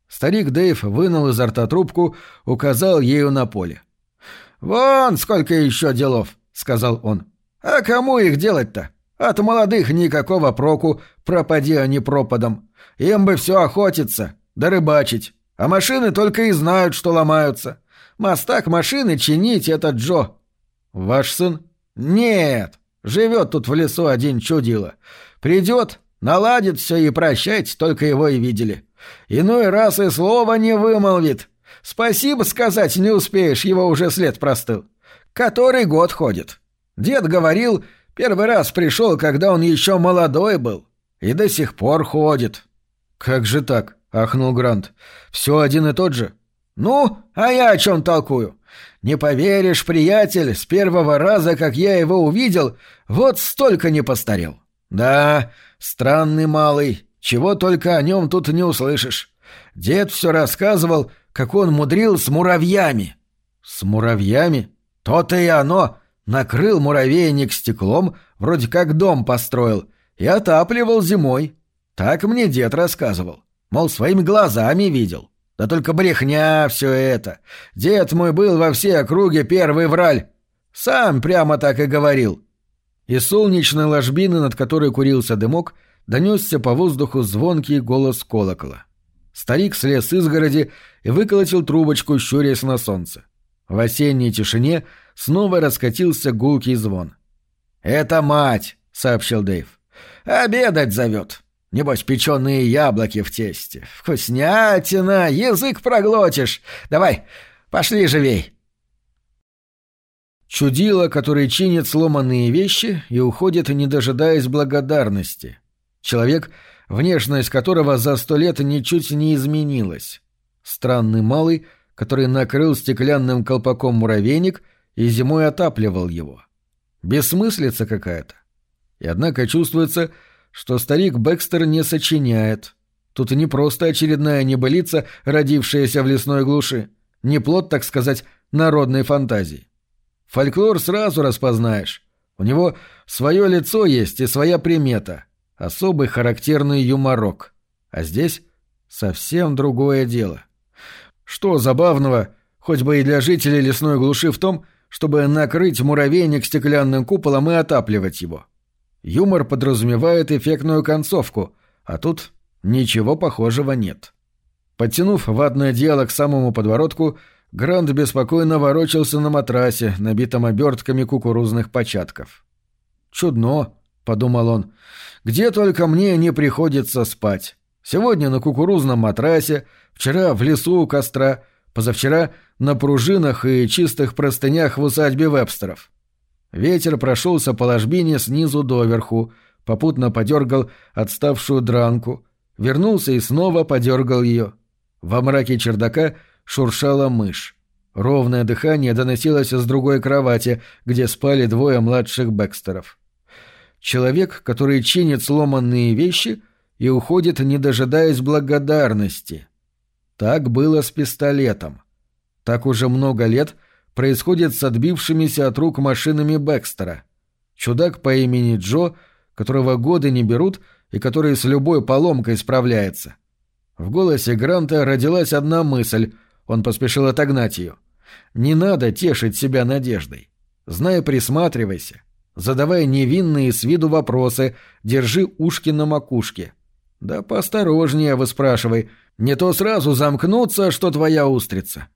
Старик Дэйв вынул изо рта трубку, указал ею на поле. «Вон сколько еще делов», — сказал он. «А кому их делать-то? От молодых никакого проку, пропади они пропадом. Им бы все охотиться, да рыбачить. А машины только и знают, что ломаются. Мостак машины чинить — это Джо». «Ваш сын?» «Нет, живет тут в лесу один чудило. Придет, наладит все и прощайте, только его и видели. Иной раз и слова не вымолвит. Спасибо сказать не успеешь, его уже след простыл. Который год ходит. Дед говорил, первый раз пришел, когда он еще молодой был. И до сих пор ходит. «Как же так?» — ахнул Грант. «Все один и тот же?» «Ну, а я о чем толкую? Не поверишь, приятель, с первого раза, как я его увидел, вот столько не постарел. «Да, странный малый, чего только о нем тут не услышишь. Дед все рассказывал, как он мудрил с муравьями». «С муравьями? То-то и оно. Накрыл муравейник стеклом, вроде как дом построил, и отапливал зимой. Так мне дед рассказывал. Мол, своими глазами видел. Да только брехня все это. Дед мой был во всей округе первый враль. Сам прямо так и говорил. Из солнечной ложбины, над которой курился дымок, донесся по воздуху звонкий голос колокола. Старик слез с изгороди и выколотил трубочку, щурясь на солнце. В осенней тишине снова раскатился гулкий звон. «Это мать!» — сообщил Дэйв. «Обедать зовет. Небось, печеные яблоки в тесте. Вкуснятина! Язык проглотишь! Давай, пошли живей!» Чудило, который чинит сломанные вещи и уходит, не дожидаясь благодарности. Человек, внешность которого за сто лет ничуть не изменилась. Странный малый, который накрыл стеклянным колпаком муравейник и зимой отапливал его. Бессмыслица какая-то. И однако чувствуется, что старик Бекстер не сочиняет. Тут не просто очередная небылица, родившаяся в лесной глуши, не плод, так сказать, народной фантазии. Фольклор сразу распознаешь. У него свое лицо есть и своя примета, особый характерный юморок. А здесь совсем другое дело. Что забавного, хоть бы и для жителей лесной глуши в том, чтобы накрыть муравейник стеклянным куполом и отапливать его. Юмор подразумевает эффектную концовку, а тут ничего похожего нет. Подтянув ватное дело к самому подворотку, Грант беспокойно ворочался на матрасе, набитом обертками кукурузных початков. «Чудно», — подумал он, — «где только мне не приходится спать. Сегодня на кукурузном матрасе, вчера в лесу у костра, позавчера на пружинах и чистых простынях в усадьбе Вебстеров». Ветер прошелся по ложбине снизу доверху, попутно подергал отставшую дранку, вернулся и снова подергал ее. Во мраке чердака — шуршала мышь. Ровное дыхание доносилось с другой кровати, где спали двое младших Бекстеров. Человек, который чинит сломанные вещи и уходит, не дожидаясь благодарности. Так было с пистолетом. Так уже много лет происходит с отбившимися от рук машинами Бекстера. Чудак по имени Джо, которого годы не берут и который с любой поломкой справляется. В голосе Гранта родилась одна мысль — он поспешил отогнать ее. «Не надо тешить себя надеждой. Знай, присматривайся. Задавай невинные с виду вопросы, держи ушки на макушке. Да поосторожнее выспрашивай, не то сразу замкнуться, что твоя устрица.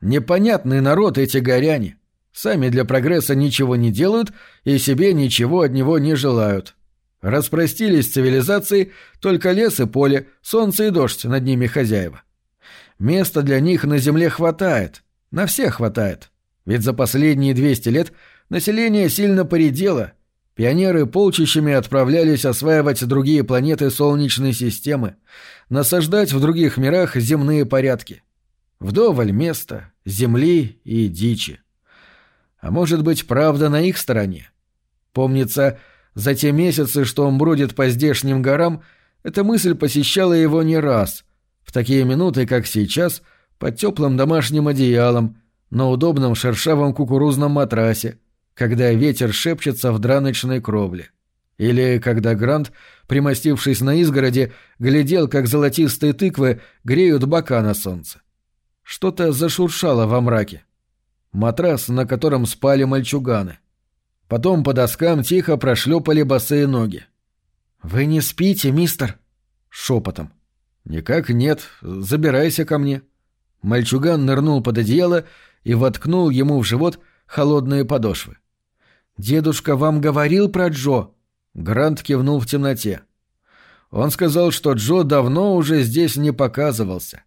Непонятный народ эти горяне. Сами для прогресса ничего не делают и себе ничего от него не желают. Распростились цивилизации, только лес и поле, солнце и дождь над ними хозяева. Места для них на Земле хватает. На всех хватает. Ведь за последние 200 лет население сильно поредело. Пионеры полчищами отправлялись осваивать другие планеты Солнечной системы, насаждать в других мирах земные порядки. Вдоволь места, земли и дичи. А может быть, правда на их стороне? Помнится, за те месяцы, что он бродит по здешним горам, эта мысль посещала его не раз — в такие минуты, как сейчас, под теплым домашним одеялом, на удобном шершавом кукурузном матрасе, когда ветер шепчется в драночной кровле. Или когда Грант, примостившись на изгороде, глядел, как золотистые тыквы греют бока на солнце. Что-то зашуршало во мраке. Матрас, на котором спали мальчуганы. Потом по доскам тихо прошлепали босые ноги. «Вы не спите, мистер?» — шепотом. «Никак нет. Забирайся ко мне». Мальчуган нырнул под одеяло и воткнул ему в живот холодные подошвы. «Дедушка вам говорил про Джо?» Грант кивнул в темноте. Он сказал, что Джо давно уже здесь не показывался.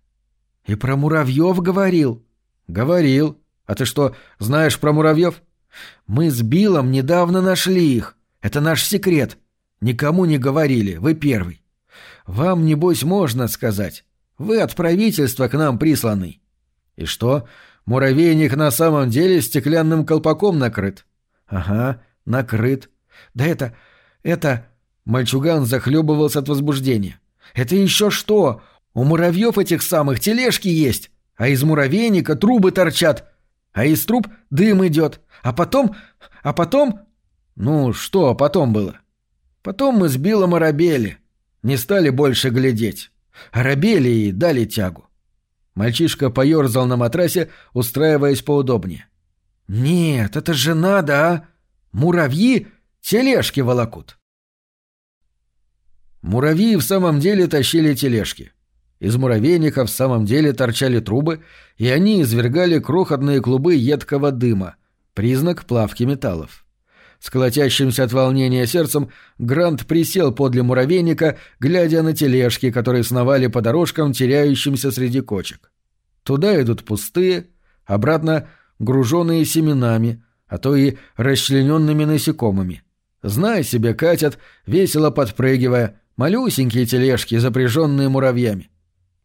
«И про муравьев говорил?» «Говорил. А ты что, знаешь про муравьев?» «Мы с Биллом недавно нашли их. Это наш секрет. Никому не говорили, вы первый. Вам, небось, можно сказать. Вы от правительства к нам присланы. И что, муравейник на самом деле стеклянным колпаком накрыт? Ага, накрыт. Да это... это... Мальчуган захлебывался от возбуждения. «Это еще что? У муравьев этих самых тележки есть, а из муравейника трубы торчат, а из труб дым идет, а потом... а потом...» «Ну, что потом было?» «Потом мы с Биллом оробели, не стали больше глядеть. Оробели и дали тягу». Мальчишка поерзал на матрасе, устраиваясь поудобнее. «Нет, это же надо, а! Муравьи тележки волокут!» Муравьи в самом деле тащили тележки. Из муравейника в самом деле торчали трубы, и они извергали крохотные клубы едкого дыма, признак плавки металлов. С от волнения сердцем Грант присел подле муравейника, глядя на тележки, которые сновали по дорожкам, теряющимся среди кочек. Туда идут пустые, обратно груженные семенами, а то и расчлененными насекомыми. Знай себе, катят, весело подпрыгивая, малюсенькие тележки, запряженные муравьями.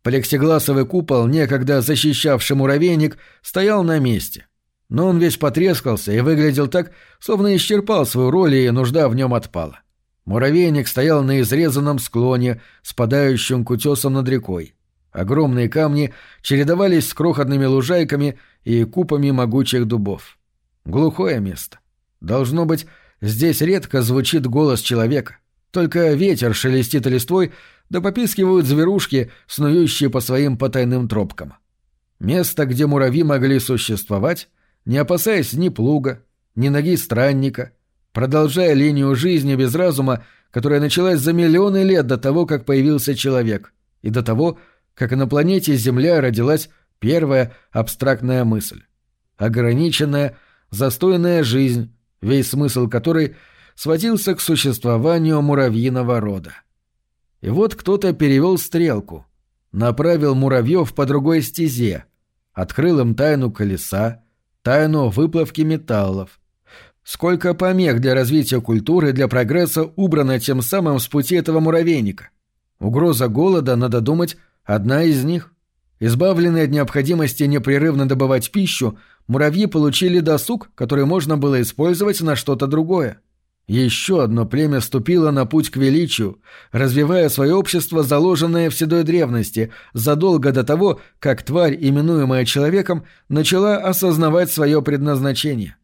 Плексигласовый купол, некогда защищавший муравейник, стоял на месте. Но он весь потрескался и выглядел так, словно исчерпал свою роль и нужда в нем отпала. Муравейник стоял на изрезанном склоне, спадающем к утесам над рекой. Огромные камни чередовались с крохотными лужайками и купами могучих дубов. Глухое место. Должно быть, здесь редко звучит голос человека. Только ветер шелестит листвой, да попискивают зверушки, снующие по своим потайным тропкам. Место, где муравьи могли существовать, не опасаясь ни плуга, ни ноги странника, продолжая линию жизни без разума, которая началась за миллионы лет до того, как появился человек, и до того, как на планете Земля родилась первая абстрактная мысль. Ограниченная, застойная жизнь, весь смысл которой сводился к существованию муравьиного рода. И вот кто-то перевел стрелку, направил муравьев по другой стезе, открыл им тайну колеса, тайну выплавки металлов. Сколько помех для развития культуры, для прогресса убрано тем самым с пути этого муравейника. Угроза голода, надо думать, одна из них. Избавленные от необходимости непрерывно добывать пищу, муравьи получили досуг, который можно было использовать на что-то другое. Еще одно племя ступило на путь к величию, развивая свое общество, заложенное в седой древности, задолго до того, как тварь, именуемая человеком, начала осознавать свое предназначение.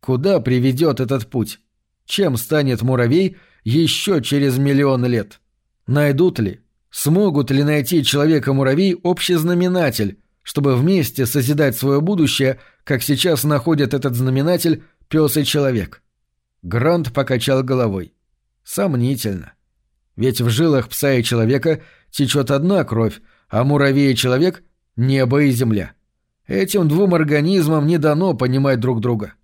Куда приведет этот путь? Чем станет муравей еще через миллион лет? Найдут ли, смогут ли найти человека-муравей общий знаменатель, чтобы вместе созидать свое будущее, как сейчас находят этот знаменатель пес и человек? — Грант покачал головой. Сомнительно. Ведь в жилах пса и человека течет одна кровь, а муравей и человек — небо и земля. Этим двум организмам не дано понимать друг друга.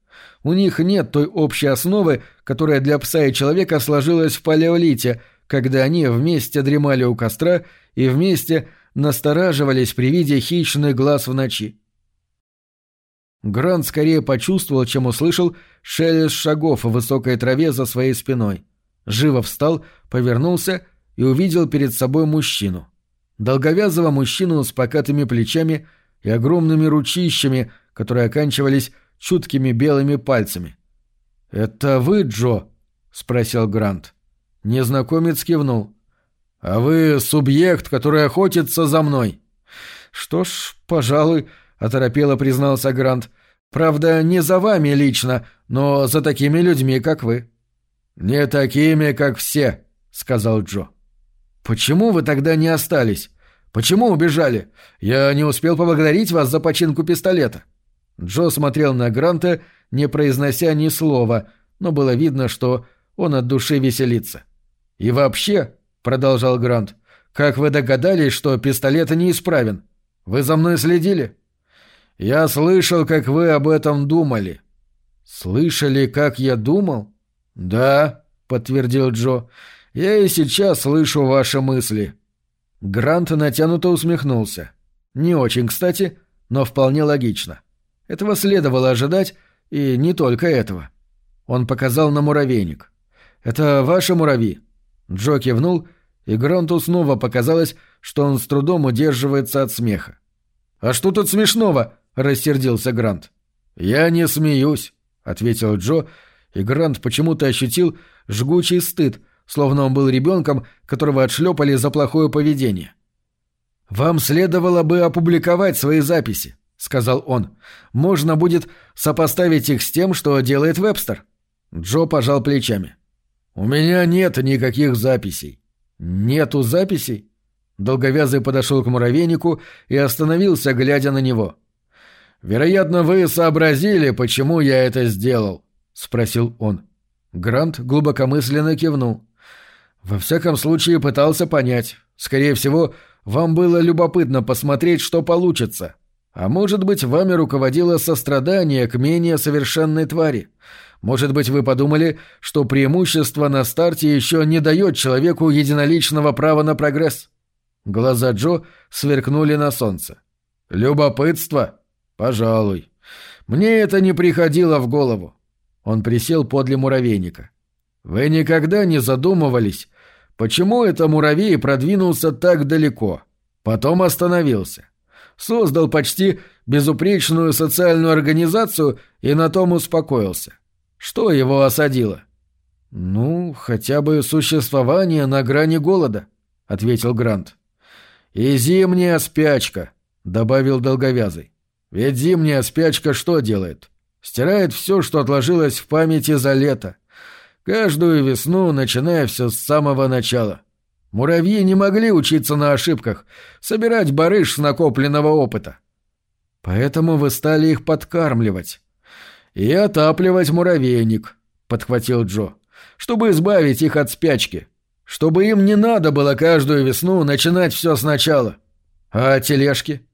У них нет той общей основы, которая для пса и человека сложилась в палеолите, когда они вместе дремали у костра и вместе настораживались при виде хищных глаз в ночи. Грант скорее почувствовал, чем услышал шелест шагов в высокой траве за своей спиной. Живо встал, повернулся и увидел перед собой мужчину. Долговязого мужчину с покатыми плечами и огромными ручищами, которые оканчивались чуткими белыми пальцами. «Это вы, Джо?» — спросил Грант. Незнакомец кивнул. «А вы субъект, который охотится за мной?» «Что ж, пожалуй», — оторопело признался Грант. «Правда, не за вами лично, но за такими людьми, как вы». «Не такими, как все», — сказал Джо. «Почему вы тогда не остались? Почему убежали? Я не успел поблагодарить вас за починку пистолета». Джо смотрел на Гранта, не произнося ни слова, но было видно, что он от души веселится. «И вообще», — продолжал Грант, — «как вы догадались, что пистолет неисправен? Вы за мной следили?» Я слышал, как вы об этом думали». «Слышали, как я думал?» «Да», — подтвердил Джо. «Я и сейчас слышу ваши мысли». Грант натянуто усмехнулся. Не очень кстати, но вполне логично. Этого следовало ожидать, и не только этого. Он показал на муравейник. «Это ваши муравьи?» Джо кивнул, и Гранту снова показалось, что он с трудом удерживается от смеха. «А что тут смешного?» — рассердился Грант. «Я не смеюсь», — ответил Джо, и Грант почему-то ощутил жгучий стыд, словно он был ребенком, которого отшлепали за плохое поведение. «Вам следовало бы опубликовать свои записи», — сказал он. «Можно будет сопоставить их с тем, что делает Вебстер». Джо пожал плечами. «У меня нет никаких записей». «Нету записей?» Долговязый подошел к муравейнику и остановился, глядя на него. «Вероятно, вы сообразили, почему я это сделал», — спросил он. Грант глубокомысленно кивнул. «Во всяком случае пытался понять. Скорее всего, вам было любопытно посмотреть, что получится. А может быть, вами руководило сострадание к менее совершенной твари. Может быть, вы подумали, что преимущество на старте еще не дает человеку единоличного права на прогресс?» Глаза Джо сверкнули на солнце. «Любопытство? Пожалуй. Мне это не приходило в голову. Он присел подле муравейника. «Вы никогда не задумывались, почему это муравей продвинулся так далеко, потом остановился, создал почти безупречную социальную организацию и на том успокоился? Что его осадило?» «Ну, хотя бы существование на грани голода», — ответил Грант. «И зимняя спячка», — добавил Долговязый. «Ведь зимняя спячка что делает? Стирает все, что отложилось в памяти за лето. Каждую весну, начиная все с самого начала. Муравьи не могли учиться на ошибках, собирать барыш с накопленного опыта. Поэтому вы стали их подкармливать. И отапливать муравейник, — подхватил Джо, — чтобы избавить их от спячки, чтобы им не надо было каждую весну начинать все сначала. А тележки?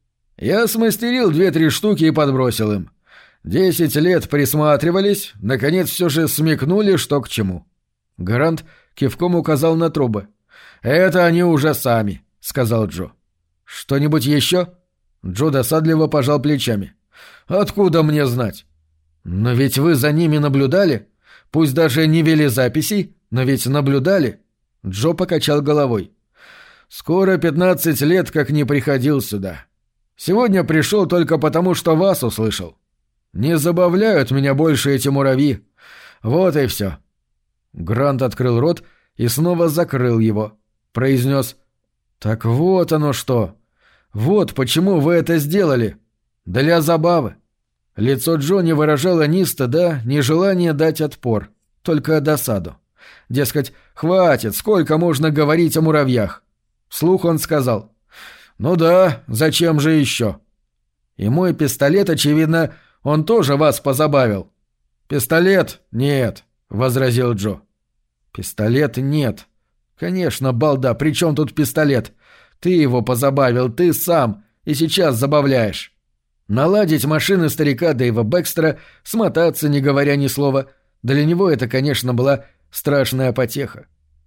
Я смастерил две-три штуки и подбросил им. Десять лет присматривались, наконец все же смекнули, что к чему. Гарант кивком указал на трубы. «Это они уже сами», — сказал Джо. «Что-нибудь еще?» Джо досадливо пожал плечами. «Откуда мне знать?» «Но ведь вы за ними наблюдали? Пусть даже не вели записей, но ведь наблюдали?» Джо покачал головой. «Скоро пятнадцать лет, как не приходил сюда. Сегодня пришел только потому, что вас услышал. Не забавляют меня больше эти муравьи. Вот и все. Грант открыл рот и снова закрыл его. Произнес «Так вот оно что! Вот почему вы это сделали! Для забавы!» Лицо Джонни выражало ни стыда, ни желания дать отпор, только досаду. Дескать, хватит, сколько можно говорить о муравьях. Вслух он сказал «Ну да, зачем же еще?» И мой пистолет, очевидно, он тоже вас позабавил». «Пистолет? Нет», — возразил Джо. «Пистолет нет. Конечно, балда, при чем тут пистолет? Ты его позабавил, ты сам, и сейчас забавляешь. Наладить машины старика Дэйва Бекстера, смотаться, не говоря ни слова, для него это, конечно, была страшная потеха.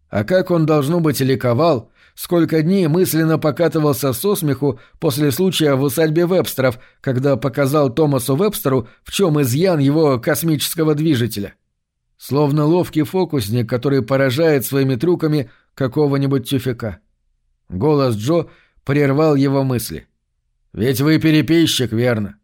А как он, должно быть, ликовал, сколько дней мысленно покатывался со смеху после случая в усадьбе Вебстеров, когда показал Томасу Вебстеру, в чем изъян его космического движителя. Словно ловкий фокусник, который поражает своими трюками какого-нибудь тюфяка. Голос Джо прервал его мысли. «Ведь вы переписчик, верно?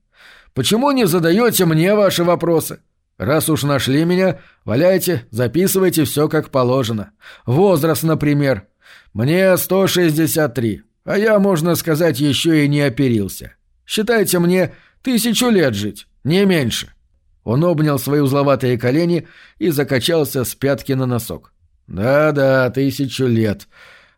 Почему не задаете мне ваши вопросы? Раз уж нашли меня, валяйте, записывайте все как положено. Возраст, например. Мне 163, а я, можно сказать, еще и не оперился. Считайте мне тысячу лет жить, не меньше». Он обнял свои узловатые колени и закачался с пятки на носок. «Да-да, тысячу лет.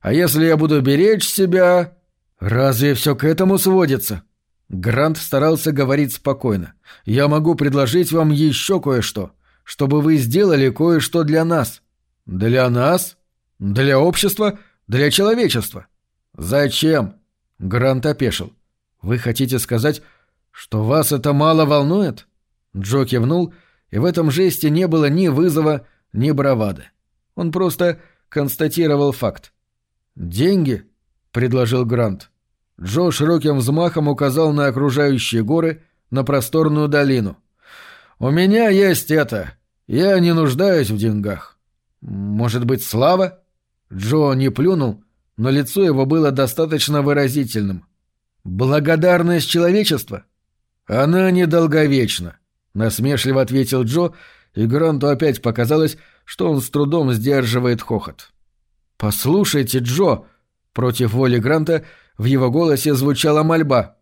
А если я буду беречь себя...» «Разве все к этому сводится?» Грант старался говорить спокойно. «Я могу предложить вам еще кое-что, чтобы вы сделали кое-что для нас». «Для нас? Для общества? Для человечества?» «Зачем?» Грант опешил. «Вы хотите сказать, что вас это мало волнует?» Джо кивнул, и в этом жесте не было ни вызова, ни бравады. Он просто констатировал факт. «Деньги?» — предложил Грант. Джо широким взмахом указал на окружающие горы, на просторную долину. «У меня есть это. Я не нуждаюсь в деньгах. Может быть, слава?» Джо не плюнул, но лицо его было достаточно выразительным. «Благодарность человечества?» «Она недолговечна», — насмешливо ответил Джо, и Гранту опять показалось, что он с трудом сдерживает хохот. «Послушайте, Джо!» Против воли Гранта в его голосе звучала мольба.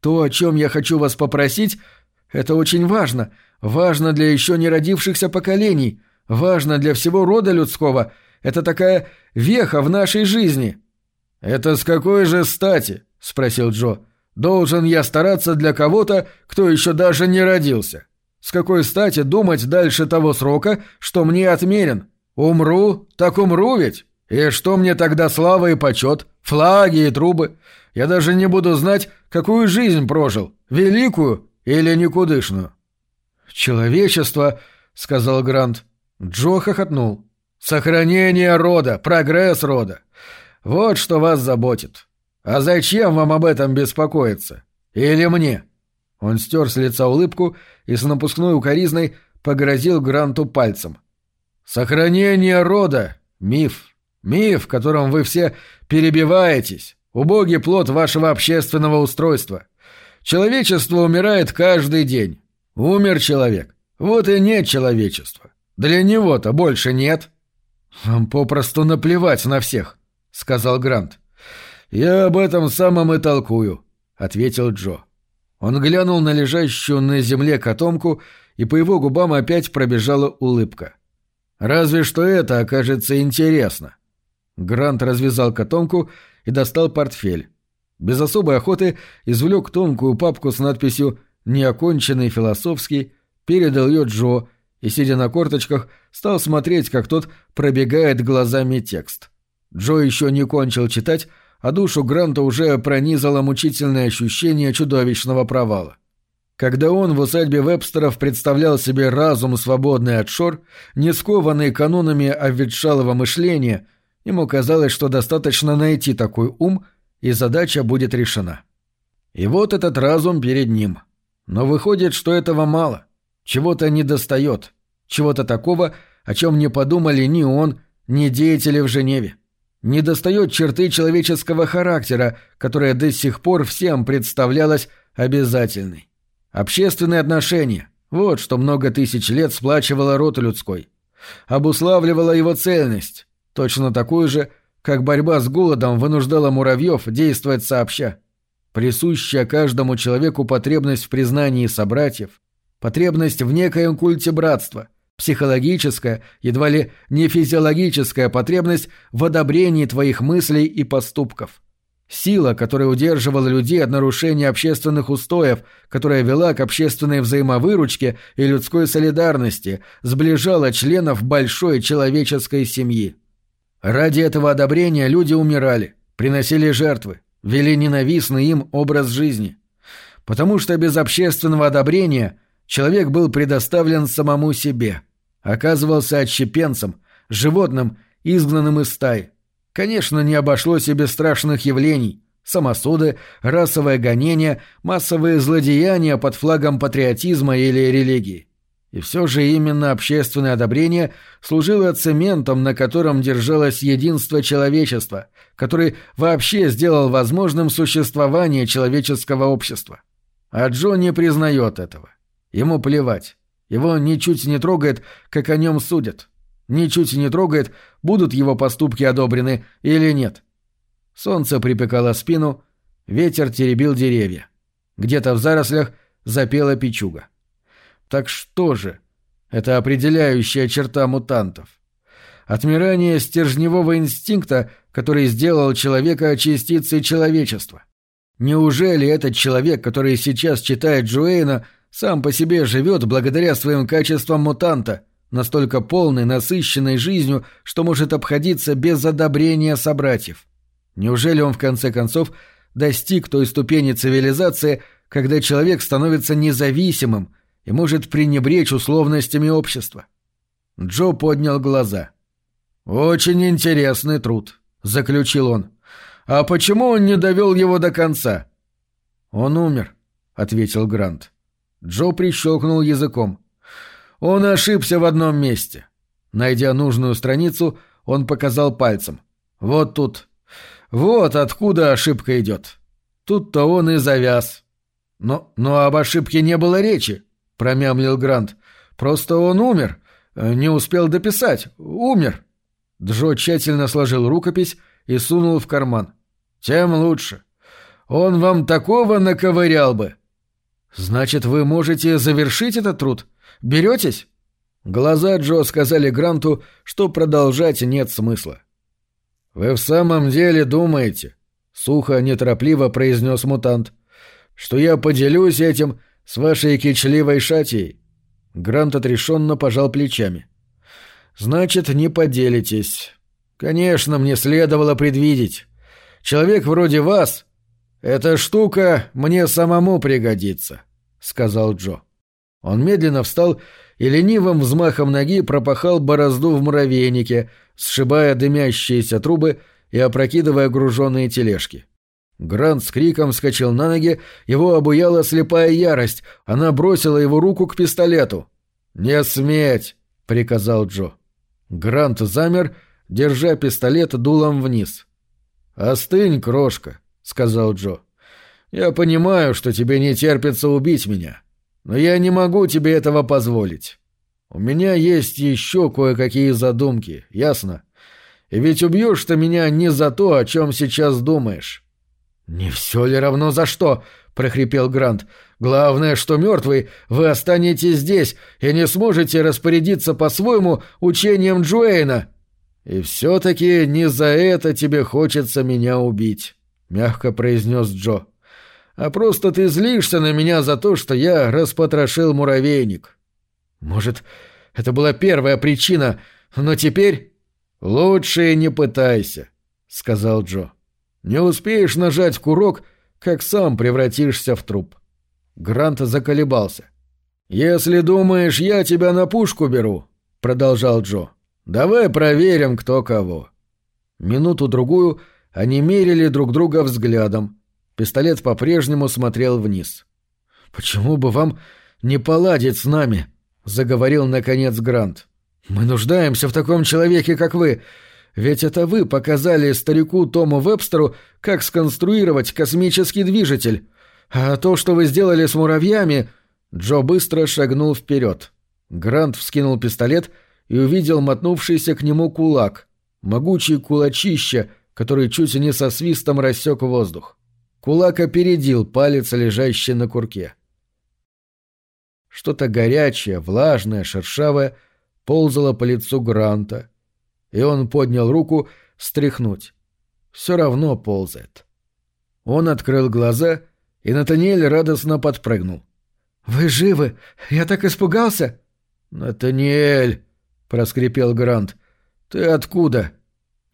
«То, о чем я хочу вас попросить, это очень важно. Важно для еще не родившихся поколений. Важно для всего рода людского. Это такая веха в нашей жизни». «Это с какой же стати?» — спросил Джо. «Должен я стараться для кого-то, кто еще даже не родился. С какой стати думать дальше того срока, что мне отмерен? Умру, так умру ведь. И что мне тогда слава и почет, флаги и трубы? Я даже не буду знать, какую жизнь прожил, великую или никудышную». «Человечество», — сказал Грант. Джо хохотнул. «Сохранение рода, прогресс рода. Вот что вас заботит. А зачем вам об этом беспокоиться? Или мне?» Он стер с лица улыбку и с напускной укоризной погрозил Гранту пальцем. «Сохранение рода — миф. Миф, которым вы все перебиваетесь. Убогий плод вашего общественного устройства. Человечество умирает каждый день. Умер человек. Вот и нет человечества. Для него-то больше нет». «Вам попросту наплевать на всех», — сказал Грант. «Я об этом самом и толкую», — ответил Джо. Он глянул на лежащую на земле котомку, и по его губам опять пробежала улыбка. «Разве что это окажется интересно». Грант развязал котомку и достал портфель. Без особой охоты извлек тонкую папку с надписью «Неоконченный философский», передал ее Джо и, сидя на корточках, стал смотреть, как тот пробегает глазами текст. Джо еще не кончил читать, а душу Гранта уже пронизало мучительное ощущение чудовищного провала. Когда он в усадьбе Вебстеров представлял себе разум, свободный от шор, не скованный канонами обветшалого мышления, ему казалось, что достаточно найти такой ум, и задача будет решена. И вот этот разум перед ним. Но выходит, что этого мало. Чего-то недостает. Чего-то такого, о чем не подумали ни он, ни деятели в Женеве недостает черты человеческого характера, которая до сих пор всем представлялась обязательной. Общественные отношения – вот что много тысяч лет сплачивало род людской. Обуславливала его цельность, точно такую же, как борьба с голодом вынуждала муравьев действовать сообща. Присущая каждому человеку потребность в признании собратьев, потребность в некоем культе братства – Психологическая, едва ли не физиологическая потребность в одобрении твоих мыслей и поступков. Сила, которая удерживала людей от нарушения общественных устоев, которая вела к общественной взаимовыручке и людской солидарности, сближала членов большой человеческой семьи. Ради этого одобрения люди умирали, приносили жертвы, вели ненавистный им образ жизни. Потому что без общественного одобрения человек был предоставлен самому себе – оказывался отщепенцем, животным, изгнанным из стаи. Конечно, не обошлось и без страшных явлений. Самосуды, расовое гонение, массовые злодеяния под флагом патриотизма или религии. И все же именно общественное одобрение служило цементом, на котором держалось единство человечества, который вообще сделал возможным существование человеческого общества. А Джо не признает этого. Ему плевать. Его ничуть не трогает, как о нем судят. Ничуть не трогает, будут его поступки одобрены или нет. Солнце припекало спину, ветер теребил деревья. Где-то в зарослях запела печуга. Так что же? Это определяющая черта мутантов. Отмирание стержневого инстинкта, который сделал человека частицей человечества. Неужели этот человек, который сейчас читает Джуэйна, сам по себе живет благодаря своим качествам мутанта, настолько полной, насыщенной жизнью, что может обходиться без одобрения собратьев. Неужели он в конце концов достиг той ступени цивилизации, когда человек становится независимым и может пренебречь условностями общества? Джо поднял глаза. «Очень интересный труд», — заключил он. «А почему он не довел его до конца?» «Он умер», — ответил Грант. Джо прищелкнул языком. Он ошибся в одном месте. Найдя нужную страницу, он показал пальцем. Вот тут. Вот откуда ошибка идет. Тут-то он и завяз. Но, но об ошибке не было речи, промямлил Грант. Просто он умер. Не успел дописать. Умер. Джо тщательно сложил рукопись и сунул в карман. «Тем лучше. Он вам такого наковырял бы!» «Значит, вы можете завершить этот труд? Беретесь?» Глаза Джо сказали Гранту, что продолжать нет смысла. «Вы в самом деле думаете?» — сухо, неторопливо произнес мутант. «Что я поделюсь этим с вашей кичливой шатией?» Грант отрешенно пожал плечами. «Значит, не поделитесь. Конечно, мне следовало предвидеть. Человек вроде вас... Эта штука мне самому пригодится», — сказал Джо. Он медленно встал и ленивым взмахом ноги пропахал борозду в муравейнике, сшибая дымящиеся трубы и опрокидывая груженные тележки. Грант с криком вскочил на ноги, его обуяла слепая ярость, она бросила его руку к пистолету. «Не сметь!» — приказал Джо. Грант замер, держа пистолет дулом вниз. «Остынь, крошка», — сказал Джо. «Я понимаю, что тебе не терпится убить меня, но я не могу тебе этого позволить. У меня есть еще кое-какие задумки, ясно? И ведь убьешь ты меня не за то, о чем сейчас думаешь». «Не все ли равно за что?» — прохрипел Грант. «Главное, что мертвый, вы останетесь здесь и не сможете распорядиться по-своему учением Джуэйна». «И все-таки не за это тебе хочется меня убить», — мягко произнес Джо. «А просто ты злишься на меня за то, что я распотрошил муравейник». «Может, это была первая причина, но теперь...» «Лучше не пытайся», — сказал Джо. «Не успеешь нажать курок, как сам превратишься в труп». Грант заколебался. «Если думаешь, я тебя на пушку беру», — продолжал Джо, Давай проверим, кто кого. Минуту-другую они мерили друг друга взглядом. Пистолет по-прежнему смотрел вниз. «Почему бы вам не поладить с нами?» — заговорил, наконец, Грант. «Мы нуждаемся в таком человеке, как вы. Ведь это вы показали старику Тому Вебстеру, как сконструировать космический движитель. А то, что вы сделали с муравьями...» Джо быстро шагнул вперед. Грант вскинул пистолет — и увидел мотнувшийся к нему кулак, могучий кулачище, который чуть не со свистом рассек воздух. Кулак опередил палец, лежащий на курке. Что-то горячее, влажное, шершавое ползало по лицу Гранта, и он поднял руку стряхнуть. Все равно ползает. Он открыл глаза, и Натаниэль радостно подпрыгнул. «Вы живы? Я так испугался!» «Натаниэль!» — проскрипел Грант. «Ты откуда?»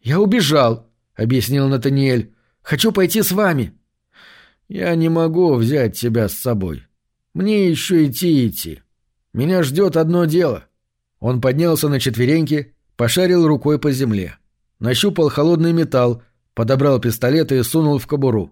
«Я убежал», — объяснил Натаниэль. «Хочу пойти с вами». «Я не могу взять тебя с собой. Мне еще идти идти. Меня ждет одно дело». Он поднялся на четвереньки, пошарил рукой по земле. Нащупал холодный металл, подобрал пистолет и сунул в кобуру.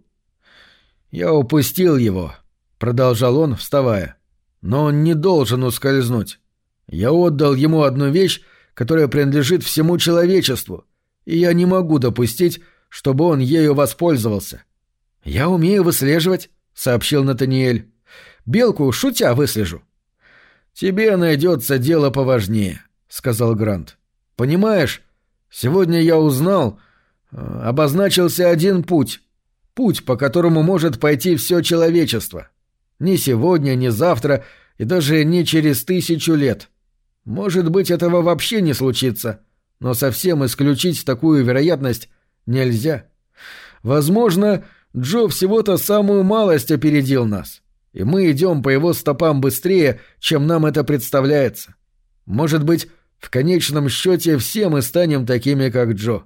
«Я упустил его», — продолжал он, вставая. «Но он не должен ускользнуть. Я отдал ему одну вещь, которая принадлежит всему человечеству, и я не могу допустить, чтобы он ею воспользовался. «Я умею выслеживать», — сообщил Натаниэль. «Белку, шутя, выслежу». «Тебе найдется дело поважнее», — сказал Грант. «Понимаешь, сегодня я узнал, э, обозначился один путь. Путь, по которому может пойти все человечество. Ни сегодня, ни завтра и даже не через тысячу лет. Может быть, этого вообще не случится, но совсем исключить такую вероятность нельзя. Возможно, Джо всего-то самую малость опередил нас, и мы идем по его стопам быстрее, чем нам это представляется. Может быть, в конечном счете все мы станем такими, как Джо.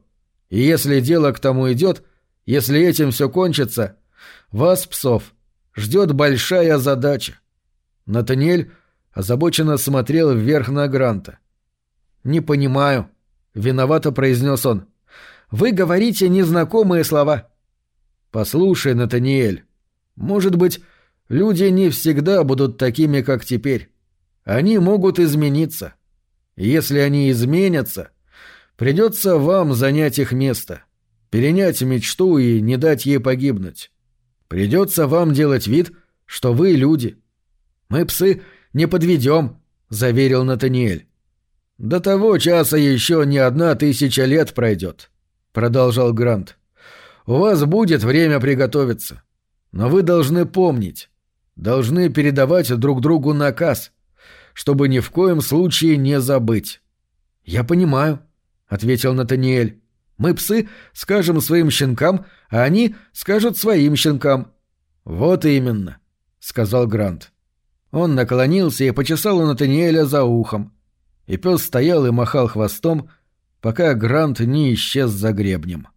И если дело к тому идет, если этим все кончится, вас, псов, ждет большая задача. Натаниэль озабоченно смотрел вверх на Гранта. «Не понимаю», — виновато произнес он. «Вы говорите незнакомые слова». «Послушай, Натаниэль, может быть, люди не всегда будут такими, как теперь. Они могут измениться. Если они изменятся, придется вам занять их место, перенять мечту и не дать ей погибнуть. Придется вам делать вид, что вы люди. Мы, псы, не подведем», — заверил Натаниэль. «До того часа еще не одна тысяча лет пройдет», — продолжал Грант. «У вас будет время приготовиться. Но вы должны помнить, должны передавать друг другу наказ, чтобы ни в коем случае не забыть». «Я понимаю», — ответил Натаниэль. «Мы, псы, скажем своим щенкам, а они скажут своим щенкам». «Вот именно», — сказал Грант. Он наклонился и почесал у Натаниэля за ухом, и пес стоял и махал хвостом, пока Грант не исчез за гребнем.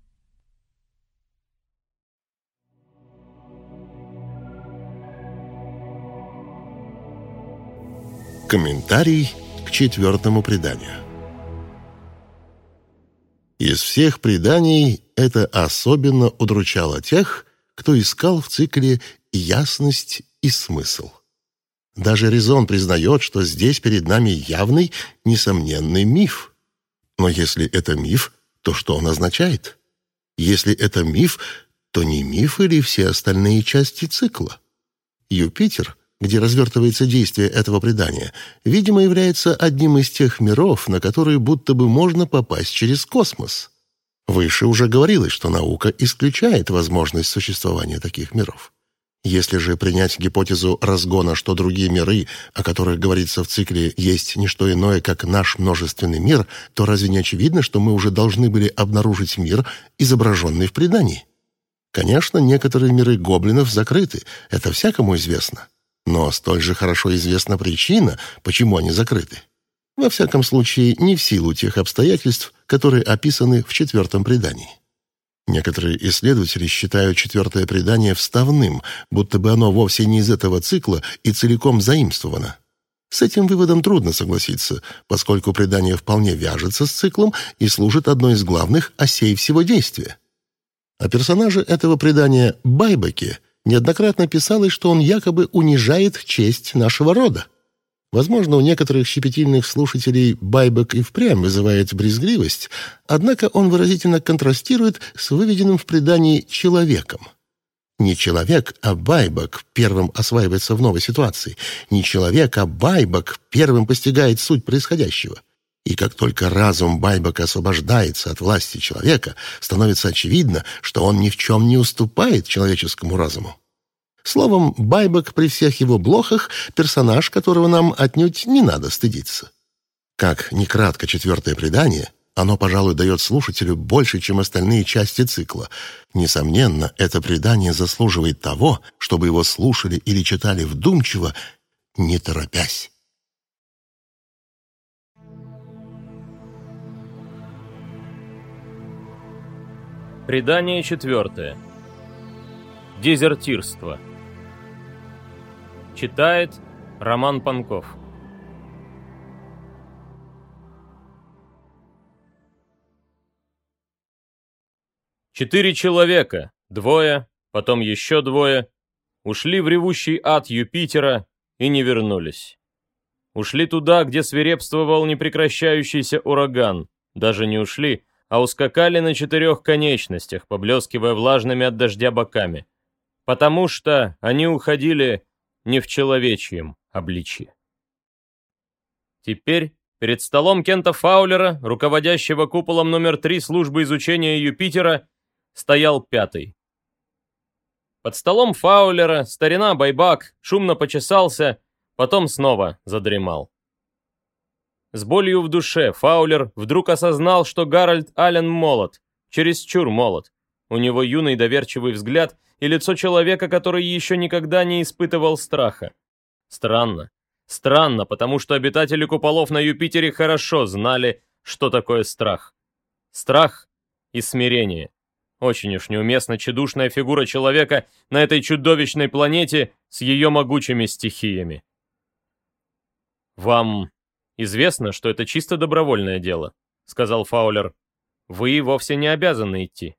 Комментарий к четвертому преданию. Из всех преданий это особенно удручало тех, кто искал в цикле ясность и смысл. Даже Резон признает, что здесь перед нами явный, несомненный миф. Но если это миф, то что он означает? Если это миф, то не миф или все остальные части цикла? Юпитер, где развертывается действие этого предания, видимо, является одним из тех миров, на которые будто бы можно попасть через космос. Выше уже говорилось, что наука исключает возможность существования таких миров. Если же принять гипотезу разгона, что другие миры, о которых говорится в цикле, есть не что иное, как наш множественный мир, то разве не очевидно, что мы уже должны были обнаружить мир, изображенный в предании? Конечно, некоторые миры гоблинов закрыты, это всякому известно. Но столь же хорошо известна причина, почему они закрыты. Во всяком случае, не в силу тех обстоятельств, которые описаны в четвертом предании. Некоторые исследователи считают четвертое предание вставным, будто бы оно вовсе не из этого цикла и целиком заимствовано. С этим выводом трудно согласиться, поскольку предание вполне вяжется с циклом и служит одной из главных осей всего действия. О персонаже этого предания Байбеке неоднократно писалось, что он якобы унижает честь нашего рода. Возможно, у некоторых щепетильных слушателей Байбек и впрямь вызывает брезгливость, однако он выразительно контрастирует с выведенным в предании человеком. Не человек, а Байбек первым осваивается в новой ситуации. Не человек, а Байбек первым постигает суть происходящего. И как только разум Байбека освобождается от власти человека, становится очевидно, что он ни в чем не уступает человеческому разуму. Словом, Байбек при всех его блохах — персонаж, которого нам отнюдь не надо стыдиться. Как ни кратко четвертое предание, оно, пожалуй, дает слушателю больше, чем остальные части цикла. Несомненно, это предание заслуживает того, чтобы его слушали или читали вдумчиво, не торопясь. Предание четвертое. Дезертирство. Читает Роман Панков. Четыре человека, двое, потом еще двое, ушли в ревущий ад Юпитера и не вернулись. Ушли туда, где свирепствовал непрекращающийся ураган. Даже не ушли, а ускакали на четырех конечностях, поблескивая влажными от дождя боками. Потому что они уходили не в человечьем обличье. Теперь перед столом Кента Фаулера, руководящего куполом номер три службы изучения Юпитера, стоял пятый. Под столом Фаулера старина Байбак шумно почесался, потом снова задремал. С болью в душе Фаулер вдруг осознал, что Гарольд Аллен молод, чересчур молод. У него юный доверчивый взгляд и лицо человека, который еще никогда не испытывал страха. Странно. Странно, потому что обитатели куполов на Юпитере хорошо знали, что такое страх. Страх и смирение. Очень уж неуместно чудушная фигура человека на этой чудовищной планете с ее могучими стихиями. «Вам известно, что это чисто добровольное дело», — сказал Фаулер. «Вы вовсе не обязаны идти.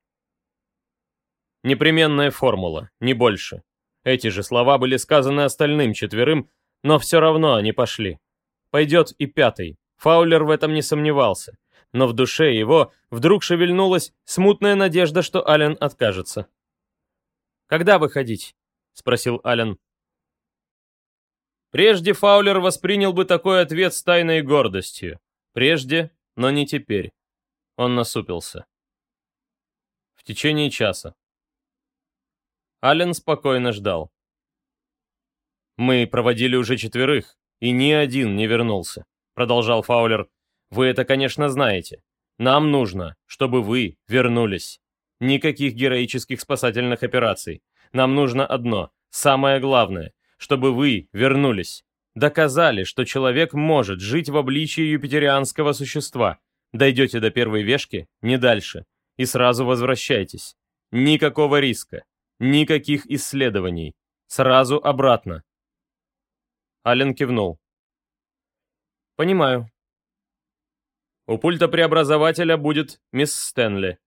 Непременная формула, не больше. Эти же слова были сказаны остальным четверым, но все равно они пошли. Пойдет и пятый. Фаулер в этом не сомневался. Но в душе его вдруг шевельнулась смутная надежда, что Ален откажется. «Когда выходить?» — спросил Ален. Прежде Фаулер воспринял бы такой ответ с тайной гордостью. Прежде, но не теперь. Он насупился. В течение часа. Ален спокойно ждал. «Мы проводили уже четверых, и ни один не вернулся», — продолжал Фаулер. «Вы это, конечно, знаете. Нам нужно, чтобы вы вернулись. Никаких героических спасательных операций. Нам нужно одно, самое главное, чтобы вы вернулись. Доказали, что человек может жить в обличии юпитерианского существа. Дойдете до первой вешки, не дальше, и сразу возвращайтесь. Никакого риска, никаких исследований. Сразу обратно. Ален кивнул. «Понимаю». «У пульта преобразователя будет мисс Стэнли.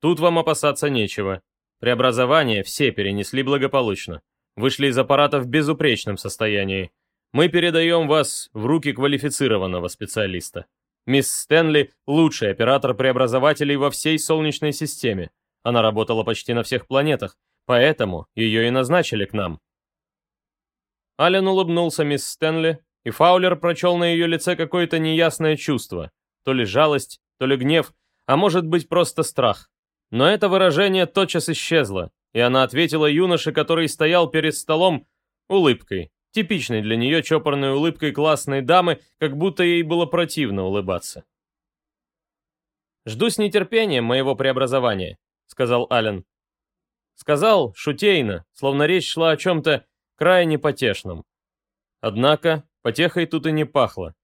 Тут вам опасаться нечего. Преобразование все перенесли благополучно. Вышли из аппарата в безупречном состоянии. Мы передаем вас в руки квалифицированного специалиста. Мисс Стэнли – лучший оператор преобразователей во всей Солнечной системе. Она работала почти на всех планетах, поэтому ее и назначили к нам. Ален улыбнулся мисс Стэнли, и Фаулер прочел на ее лице какое-то неясное чувство. То ли жалость, то ли гнев, а может быть просто страх. Но это выражение тотчас исчезло, и она ответила юноше, который стоял перед столом, улыбкой, типичной для нее чопорной улыбкой классной дамы, как будто ей было противно улыбаться. «Жду с нетерпением моего преобразования», — сказал Ален. Сказал шутейно, словно речь шла о чем-то крайне потешном. Однако потехой тут и не пахло.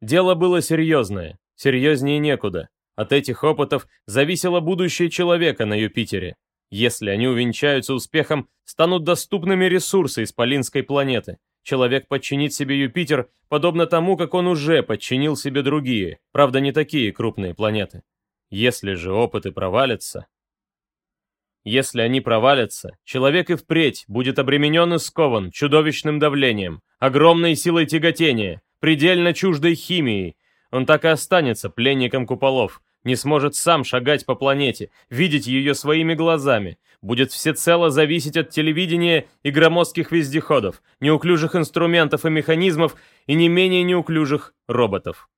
Дело было серьезное, серьезнее некуда. От этих опытов зависело будущее человека на Юпитере. Если они увенчаются успехом, станут доступными ресурсы исполинской планеты. Человек подчинит себе Юпитер, подобно тому, как он уже подчинил себе другие, правда не такие крупные планеты. Если же опыты провалятся... Если они провалятся, человек и впредь будет обременен и скован чудовищным давлением, огромной силой тяготения, предельно чуждой химией. Он так и останется пленником куполов, не сможет сам шагать по планете, видеть ее своими глазами, будет всецело зависеть от телевидения и громоздких вездеходов, неуклюжих инструментов и механизмов и не менее неуклюжих роботов.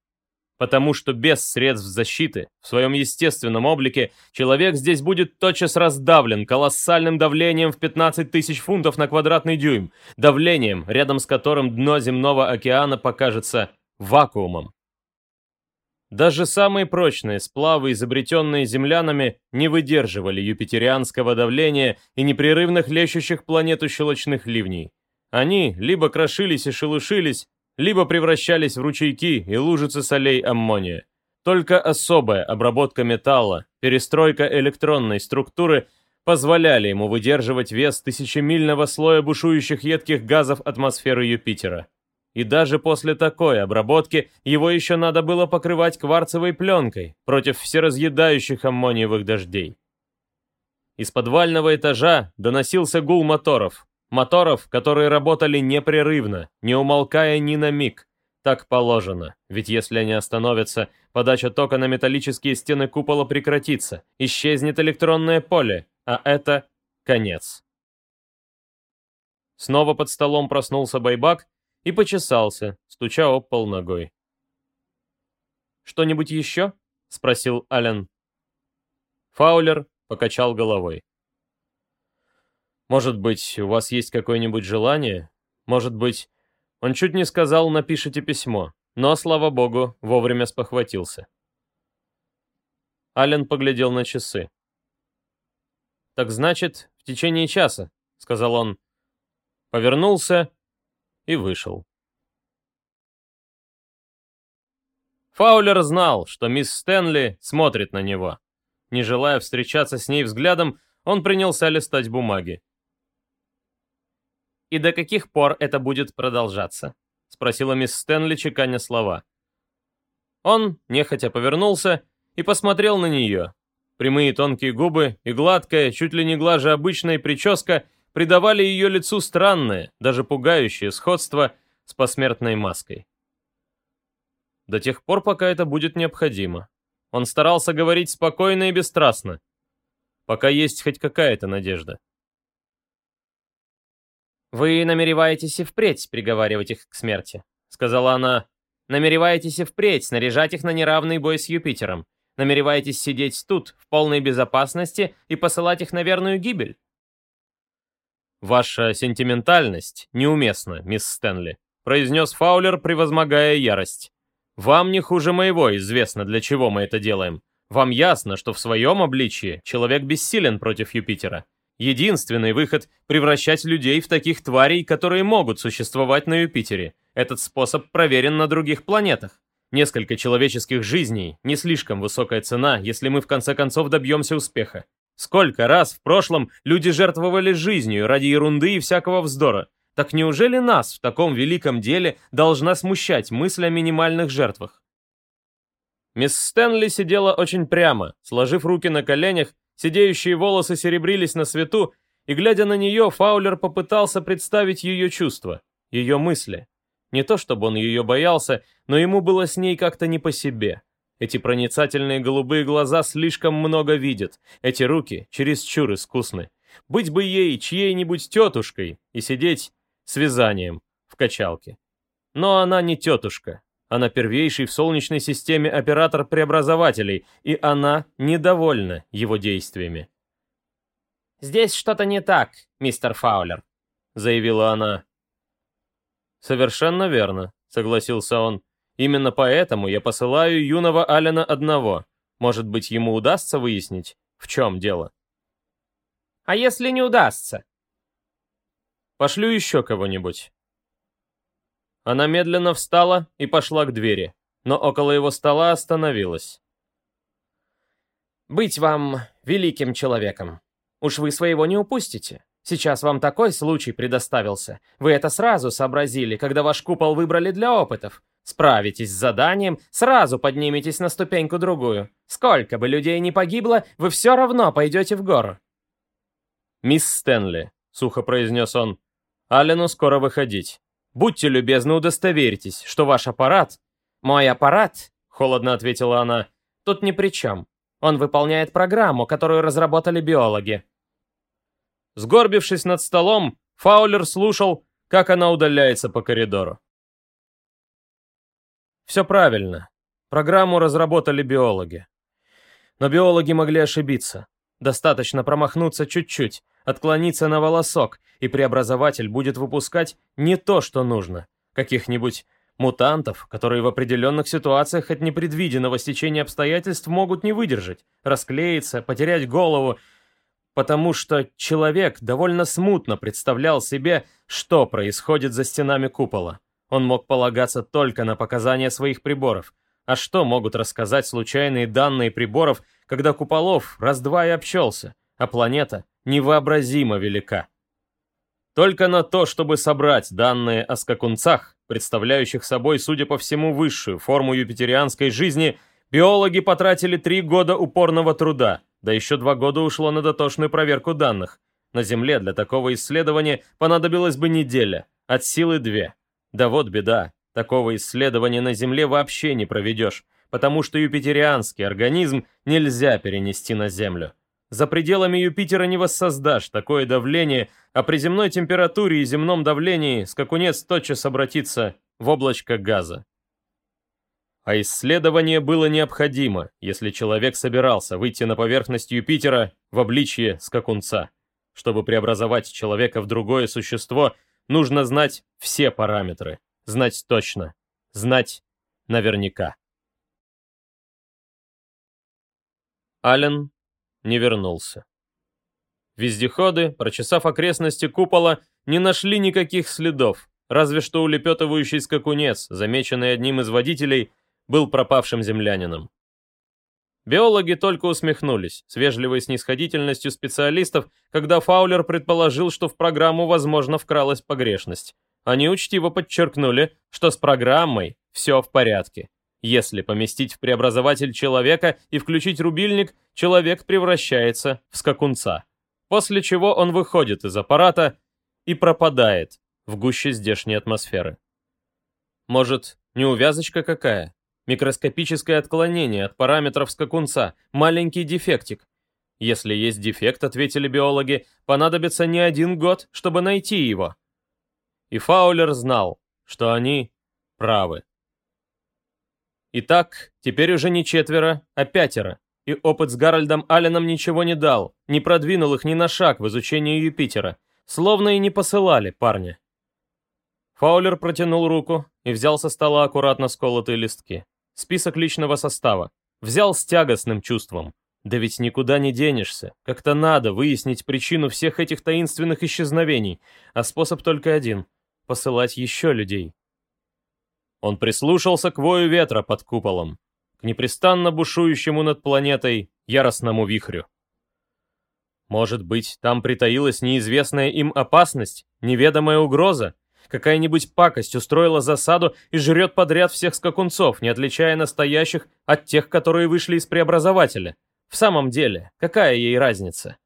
Потому что без средств защиты, в своем естественном облике, человек здесь будет тотчас раздавлен колоссальным давлением в 15 тысяч фунтов на квадратный дюйм, давлением, рядом с которым дно земного океана покажется вакуумом. Даже самые прочные сплавы, изобретенные землянами, не выдерживали юпитерианского давления и непрерывных лещущих планету щелочных ливней. Они либо крошились и шелушились, либо превращались в ручейки и лужицы солей аммония. Только особая обработка металла, перестройка электронной структуры позволяли ему выдерживать вес тысячемильного слоя бушующих едких газов атмосферы Юпитера. И даже после такой обработки его еще надо было покрывать кварцевой пленкой против всеразъедающих аммониевых дождей. Из подвального этажа доносился гул моторов. Моторов, которые работали непрерывно, не умолкая ни на миг. Так положено, ведь если они остановятся, подача тока на металлические стены купола прекратится, исчезнет электронное поле, а это конец. Снова под столом проснулся Байбак и почесался, стуча об пол ногой. «Что-нибудь еще?» — спросил Ален. Фаулер покачал головой. «Может быть, у вас есть какое-нибудь желание? Может быть...» Он чуть не сказал «напишите письмо», но, слава богу, вовремя спохватился. Ален поглядел на часы. «Так значит, в течение часа», — сказал он. Повернулся и вышел. Фаулер знал, что мисс Стэнли смотрит на него. Не желая встречаться с ней взглядом, он принялся листать бумаги. «И до каких пор это будет продолжаться?» — спросила мисс Стэнли, чеканя слова. Он нехотя повернулся и посмотрел на нее. Прямые тонкие губы и гладкая, чуть ли не глаже обычная прическа придавали ее лицу странное, даже пугающее сходство с посмертной маской. До тех пор, пока это будет необходимо. Он старался говорить спокойно и бесстрастно, пока есть хоть какая-то надежда. «Вы намереваетесь и впредь приговаривать их к смерти», — сказала она, Намереваетесь и впредь снаряжать их на неравный бой с Юпитером? Намереваетесь сидеть тут, в полной безопасности, и посылать их на верную гибель? «Ваша сентиментальность неуместна, мисс Стэнли», произнес Фаулер, превозмогая ярость. «Вам не хуже моего известно, для чего мы это делаем. Вам ясно, что в своем обличии человек бессилен против Юпитера. Единственный выход — превращать людей в таких тварей, которые могут существовать на Юпитере. Этот способ проверен на других планетах. Несколько человеческих жизней — не слишком высокая цена, если мы в конце концов добьемся успеха. Сколько раз в прошлом люди жертвовали жизнью ради ерунды и всякого вздора. Так неужели нас в таком великом деле должна смущать мысль о минимальных жертвах? Мисс Стэнли сидела очень прямо, сложив руки на коленях, сидеющие волосы серебрились на свету, и, глядя на нее, Фаулер попытался представить ее чувства, ее мысли. Не то чтобы он ее боялся, но ему было с ней как-то не по себе. Эти проницательные голубые глаза слишком много видят, эти руки чересчур искусны. Быть бы ей чьей-нибудь тетушкой и сидеть с вязанием в качалке. Но она не тетушка, она первейший в Солнечной системе оператор преобразователей, и она недовольна его действиями. «Здесь что-то не так, мистер Фаулер», — заявила она. «Совершенно верно», — согласился он. Именно поэтому я посылаю юного Алина одного. Может быть, ему удастся выяснить, в чем дело. А если не удастся? Пошлю еще кого-нибудь. Она медленно встала и пошла к двери, но около его стола остановилась. «Быть вам великим человеком. Уж вы своего не упустите. Сейчас вам такой случай предоставился. Вы это сразу сообразили, когда ваш купол выбрали для опытов. Справитесь с заданием, сразу подниметесь на ступеньку другую. Сколько бы людей ни погибло, вы все равно пойдете в гору. «Мисс Стэнли», — сухо произнес он, — «Аллену скоро выходить. Будьте любезны, удостоверьтесь, что ваш аппарат...» «Мой аппарат», — холодно ответила она, — «тут ни при чем. Он выполняет программу, которую разработали биологи». Сгорбившись над столом, Фаулер слушал, как она удаляется по коридору. Все правильно. Программу разработали биологи. Но биологи могли ошибиться. Достаточно промахнуться чуть-чуть, отклониться на волосок, и преобразователь будет выпускать не то, что нужно. Каких-нибудь мутантов, которые в определенных ситуациях от непредвиденного стечения обстоятельств могут не выдержать, расклеиться, потерять голову, потому что человек довольно смутно представлял себе, что происходит за стенами купола. Он мог полагаться только на показания своих приборов. А что могут рассказать случайные данные приборов, когда Куполов раз-два и обчелся, а планета невообразимо велика? Только на то, чтобы собрать данные о скакунцах, представляющих собой, судя по всему, высшую форму юпитерианской жизни, биологи потратили три года упорного труда, да еще два года ушло на дотошную проверку данных. На Земле для такого исследования понадобилась бы неделя, от силы две. Да вот беда, такого исследования на Земле вообще не проведешь, потому что юпитерианский организм нельзя перенести на Землю. За пределами Юпитера не воссоздашь такое давление, а при земной температуре и земном давлении скакунец тотчас обратится в облачко газа. А исследование было необходимо, если человек собирался выйти на поверхность Юпитера в обличье скакунца. Чтобы преобразовать человека в другое существо – Нужно знать все параметры. Знать точно. Знать наверняка. Ален не вернулся. Вездеходы, прочесав окрестности купола, не нашли никаких следов, разве что улепетывающий скакунец, замеченный одним из водителей, был пропавшим землянином. Биологи только усмехнулись с вежливой снисходительностью специалистов, когда Фаулер предположил, что в программу, возможно, вкралась погрешность. Они учтиво подчеркнули, что с программой все в порядке. Если поместить в преобразователь человека и включить рубильник, человек превращается в скакунца. После чего он выходит из аппарата и пропадает в гуще здешней атмосферы. Может, неувязочка какая? Микроскопическое отклонение от параметров скакунца, маленький дефектик. Если есть дефект, ответили биологи, понадобится не один год, чтобы найти его. И Фаулер знал, что они правы. Итак, теперь уже не четверо, а пятеро. И опыт с Гарольдом Алленом ничего не дал, не продвинул их ни на шаг в изучении Юпитера. Словно и не посылали парня. Фаулер протянул руку и взял со стола аккуратно сколотые листки. Список личного состава. Взял с тягостным чувством. Да ведь никуда не денешься. Как-то надо выяснить причину всех этих таинственных исчезновений. А способ только один — посылать еще людей. Он прислушался к вою ветра под куполом, к непрестанно бушующему над планетой яростному вихрю. Может быть, там притаилась неизвестная им опасность, неведомая угроза? Какая-нибудь пакость устроила засаду и жрет подряд всех скакунцов, не отличая настоящих от тех, которые вышли из преобразователя. В самом деле, какая ей разница?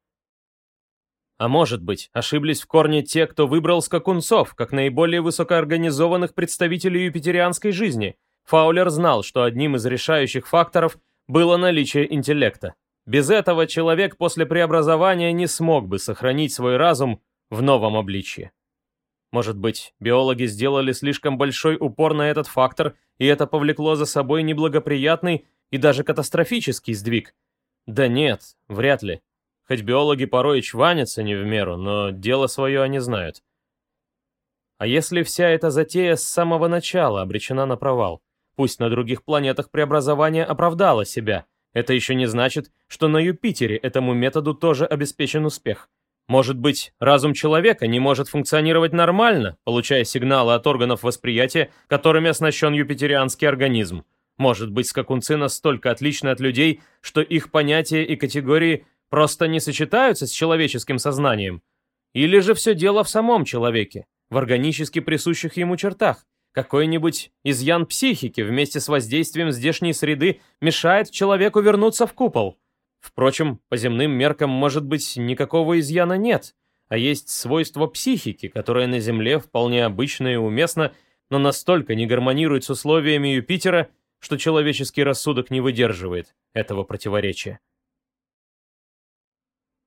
А может быть, ошиблись в корне те, кто выбрал скакунцов, как наиболее высокоорганизованных представителей юпитерианской жизни. Фаулер знал, что одним из решающих факторов было наличие интеллекта. Без этого человек после преобразования не смог бы сохранить свой разум в новом обличье. Может быть, биологи сделали слишком большой упор на этот фактор, и это повлекло за собой неблагоприятный и даже катастрофический сдвиг? Да нет, вряд ли. Хоть биологи порой и чванятся не в меру, но дело свое они знают. А если вся эта затея с самого начала обречена на провал? Пусть на других планетах преобразование оправдало себя. Это еще не значит, что на Юпитере этому методу тоже обеспечен успех. Может быть, разум человека не может функционировать нормально, получая сигналы от органов восприятия, которыми оснащен юпитерианский организм. Может быть, скакунцы настолько отличны от людей, что их понятия и категории просто не сочетаются с человеческим сознанием? Или же все дело в самом человеке, в органически присущих ему чертах? Какой-нибудь изъян психики вместе с воздействием здешней среды мешает человеку вернуться в купол? Впрочем, по земным меркам, может быть, никакого изъяна нет, а есть свойство психики, которое на Земле вполне обычно и уместно, но настолько не гармонирует с условиями Юпитера, что человеческий рассудок не выдерживает этого противоречия.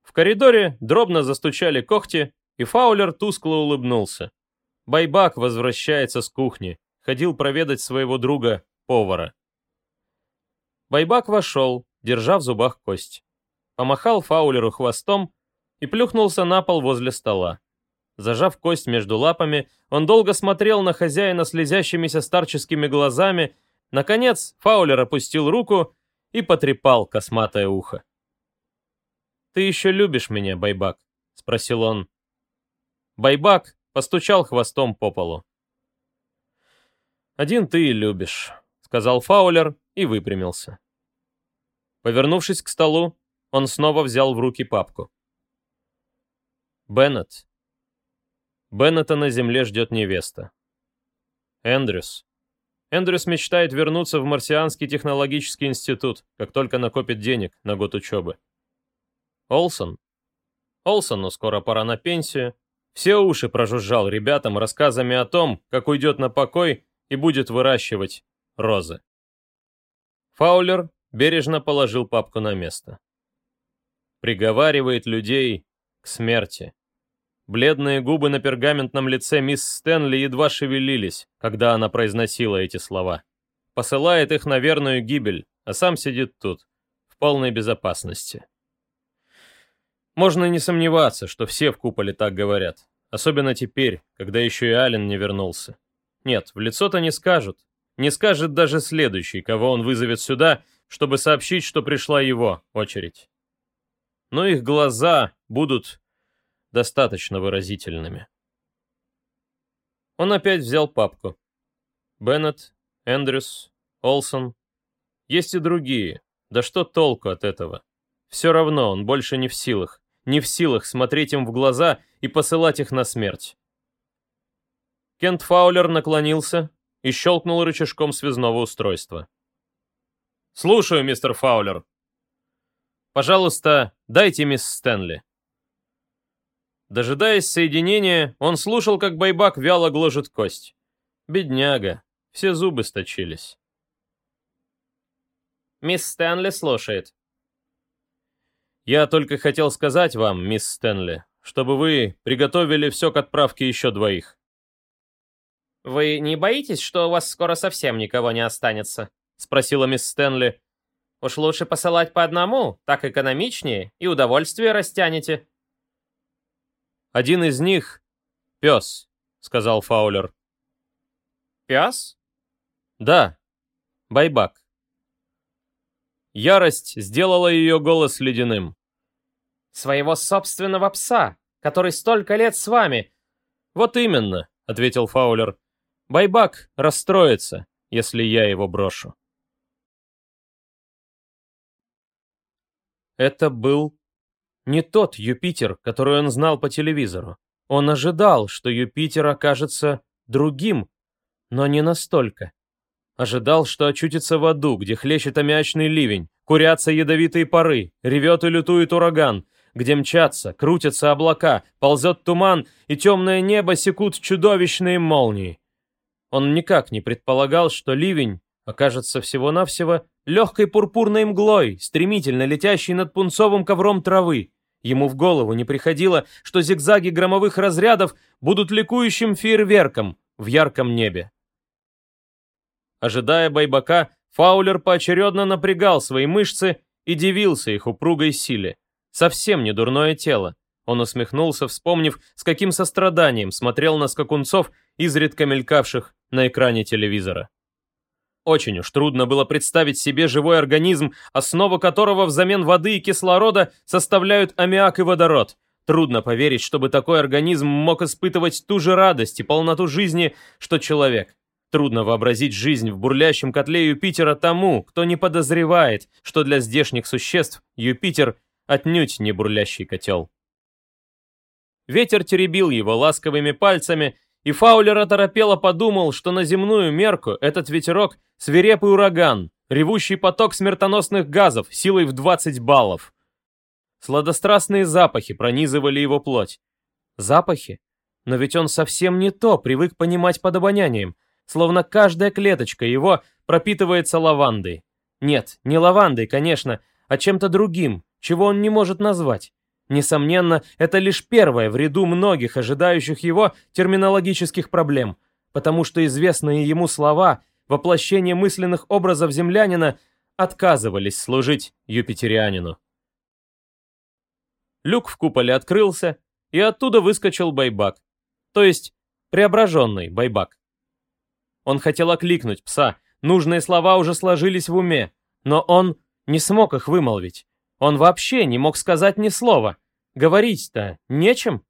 В коридоре дробно застучали когти, и Фаулер тускло улыбнулся. Байбак возвращается с кухни, ходил проведать своего друга, повара. Байбак вошел, держа в зубах кость. Помахал Фаулеру хвостом и плюхнулся на пол возле стола. Зажав кость между лапами, он долго смотрел на хозяина слезящимися старческими глазами. Наконец, Фаулер опустил руку и потрепал косматое ухо. «Ты еще любишь меня, Байбак?» — спросил он. Байбак постучал хвостом по полу. «Один ты и любишь», — сказал Фаулер и выпрямился. Повернувшись к столу, он снова взял в руки папку. Беннет. Беннета на земле ждет невеста. Эндрюс. Эндрюс мечтает вернуться в Марсианский технологический институт, как только накопит денег на год учебы. Олсон? Олсону скоро пора на пенсию. Все уши прожужжал ребятам рассказами о том, как уйдет на покой и будет выращивать розы. Фаулер бережно положил папку на место. Приговаривает людей к смерти. Бледные губы на пергаментном лице мисс Стэнли едва шевелились, когда она произносила эти слова. Посылает их на верную гибель, а сам сидит тут, в полной безопасности. Можно не сомневаться, что все в куполе так говорят. Особенно теперь, когда еще и Ален не вернулся. Нет, в лицо-то не скажут. Не скажет даже следующий, кого он вызовет сюда, чтобы сообщить, что пришла его очередь. Но их глаза будут достаточно выразительными. Он опять взял папку. Беннет, Эндрюс, Олсон. Есть и другие. Да что толку от этого? Все равно он больше не в силах не в силах смотреть им в глаза и посылать их на смерть. Кент Фаулер наклонился и щелкнул рычажком связного устройства. «Слушаю, мистер Фаулер. Пожалуйста, дайте мисс Стэнли». Дожидаясь соединения, он слушал, как байбак вяло гложет кость. Бедняга, все зубы сточились. «Мисс Стэнли слушает», я только хотел сказать вам, мисс Стэнли, чтобы вы приготовили все к отправке еще двоих. «Вы не боитесь, что у вас скоро совсем никого не останется?» — спросила мисс Стэнли. «Уж лучше посылать по одному, так экономичнее, и удовольствие растянете». «Один из них — пес», — сказал Фаулер. «Пес?» «Да, байбак». Ярость сделала ее голос ледяным. «Своего собственного пса, который столько лет с вами». «Вот именно», — ответил Фаулер. «Байбак расстроится, если я его брошу». Это был не тот Юпитер, который он знал по телевизору. Он ожидал, что Юпитер окажется другим, но не настолько. Ожидал, что очутится в аду, где хлещет аммиачный ливень, курятся ядовитые пары, ревет и лютует ураган, где мчатся, крутятся облака, ползет туман, и темное небо секут чудовищные молнии. Он никак не предполагал, что ливень окажется всего-навсего легкой пурпурной мглой, стремительно летящей над пунцовым ковром травы. Ему в голову не приходило, что зигзаги громовых разрядов будут ликующим фейерверком в ярком небе. Ожидая байбака, Фаулер поочередно напрягал свои мышцы и дивился их упругой силе. Совсем не дурное тело. Он усмехнулся, вспомнив, с каким состраданием смотрел на скакунцов, изредка мелькавших на экране телевизора. Очень уж трудно было представить себе живой организм, основа которого взамен воды и кислорода составляют аммиак и водород. Трудно поверить, чтобы такой организм мог испытывать ту же радость и полноту жизни, что человек. Трудно вообразить жизнь в бурлящем котле Юпитера тому, кто не подозревает, что для здешних существ Юпитер отнюдь не бурлящий котел. Ветер теребил его ласковыми пальцами, и Фаулер оторопело подумал, что на земную мерку этот ветерок — свирепый ураган, ревущий поток смертоносных газов силой в 20 баллов. Сладострастные запахи пронизывали его плоть. Запахи? Но ведь он совсем не то привык понимать под обонянием, словно каждая клеточка его пропитывается лавандой. Нет, не лавандой, конечно, а чем-то другим, чего он не может назвать. Несомненно, это лишь первое в ряду многих ожидающих его терминологических проблем, потому что известные ему слова, воплощение мысленных образов землянина, отказывались служить юпитерианину. Люк в куполе открылся, и оттуда выскочил байбак, то есть преображенный байбак. Он хотел окликнуть пса, нужные слова уже сложились в уме, но он не смог их вымолвить. Он вообще не мог сказать ни слова. Говорить-то нечем.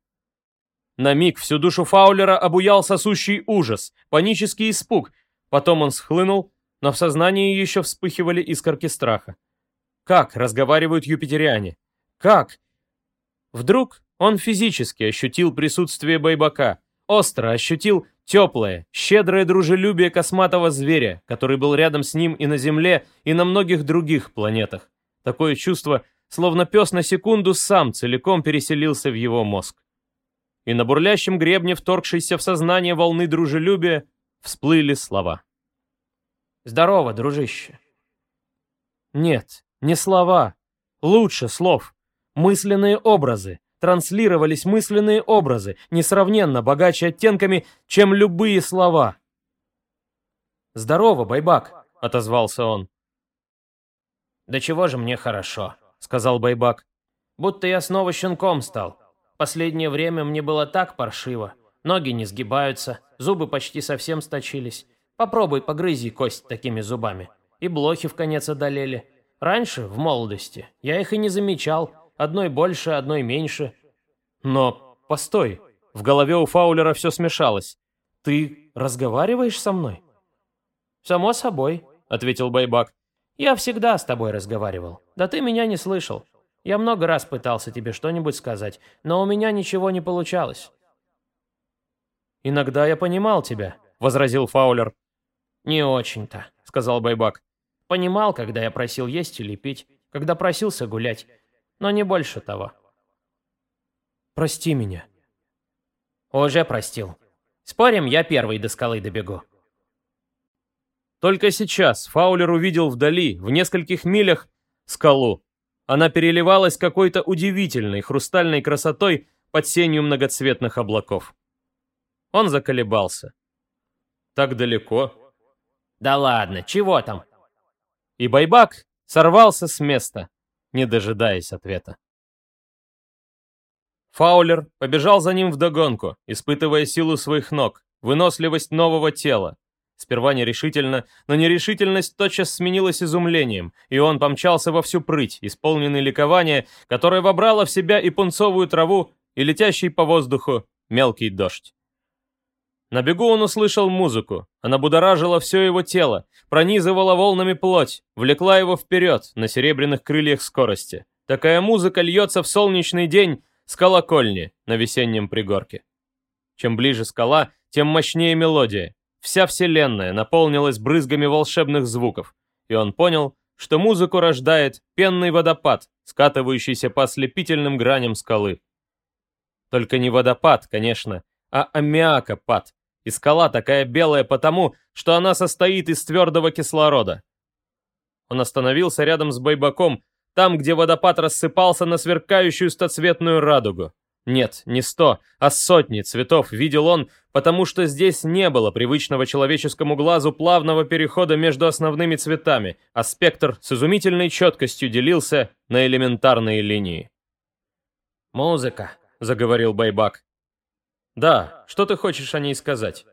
На миг всю душу Фаулера обуял сосущий ужас, панический испуг. Потом он схлынул, но в сознании еще вспыхивали искорки страха. Как разговаривают юпитериане? Как? Вдруг он физически ощутил присутствие байбака, остро ощутил теплое, щедрое дружелюбие косматого зверя, который был рядом с ним и на Земле, и на многих других планетах. Такое чувство, словно пес на секунду сам целиком переселился в его мозг. И на бурлящем гребне, вторгшейся в сознание волны дружелюбия, всплыли слова. «Здорово, дружище». Нет, не слова. Лучше слов. Мысленные образы. Транслировались мысленные образы, несравненно богаче оттенками, чем любые слова. «Здорово, байбак», — отозвался он. «Да чего же мне хорошо», — сказал Байбак. «Будто я снова щенком стал. Последнее время мне было так паршиво. Ноги не сгибаются, зубы почти совсем сточились. Попробуй погрызи кость такими зубами. И блохи в конец одолели. Раньше, в молодости, я их и не замечал. Одной больше, одной меньше. Но, постой, в голове у Фаулера все смешалось. Ты разговариваешь со мной? «Само собой», — ответил Байбак. Я всегда с тобой разговаривал. Да ты меня не слышал. Я много раз пытался тебе что-нибудь сказать, но у меня ничего не получалось. «Иногда я понимал тебя», — возразил Фаулер. «Не очень-то», — сказал Байбак. «Понимал, когда я просил есть или пить, когда просился гулять, но не больше того». «Прости меня». «Уже простил. Спорим, я первый до скалы добегу». Только сейчас Фаулер увидел вдали, в нескольких милях, скалу. Она переливалась какой-то удивительной хрустальной красотой под сенью многоцветных облаков. Он заколебался. «Так далеко?» «Да ладно, чего там? И Байбак сорвался с места, не дожидаясь ответа. Фаулер побежал за ним вдогонку, испытывая силу своих ног, выносливость нового тела. Сперва нерешительно, но нерешительность тотчас сменилась изумлением, и он помчался во всю прыть, исполненный ликования, которое вобрало в себя и пунцовую траву, и летящий по воздуху мелкий дождь. На бегу он услышал музыку. Она будоражила все его тело, пронизывала волнами плоть, влекла его вперед на серебряных крыльях скорости. Такая музыка льется в солнечный день с колокольни на весеннем пригорке. Чем ближе скала, тем мощнее мелодия. Вся вселенная наполнилась брызгами волшебных звуков, и он понял, что музыку рождает пенный водопад, скатывающийся по ослепительным граням скалы. Только не водопад, конечно, а аммиакопад, и скала такая белая потому, что она состоит из твердого кислорода. Он остановился рядом с Байбаком, там, где водопад рассыпался на сверкающую стоцветную радугу. Нет, не сто, а сотни цветов видел он, потому что здесь не было привычного человеческому глазу плавного перехода между основными цветами, а спектр с изумительной четкостью делился на элементарные линии. «Музыка», — заговорил Байбак. «Да, что ты хочешь о ней сказать?»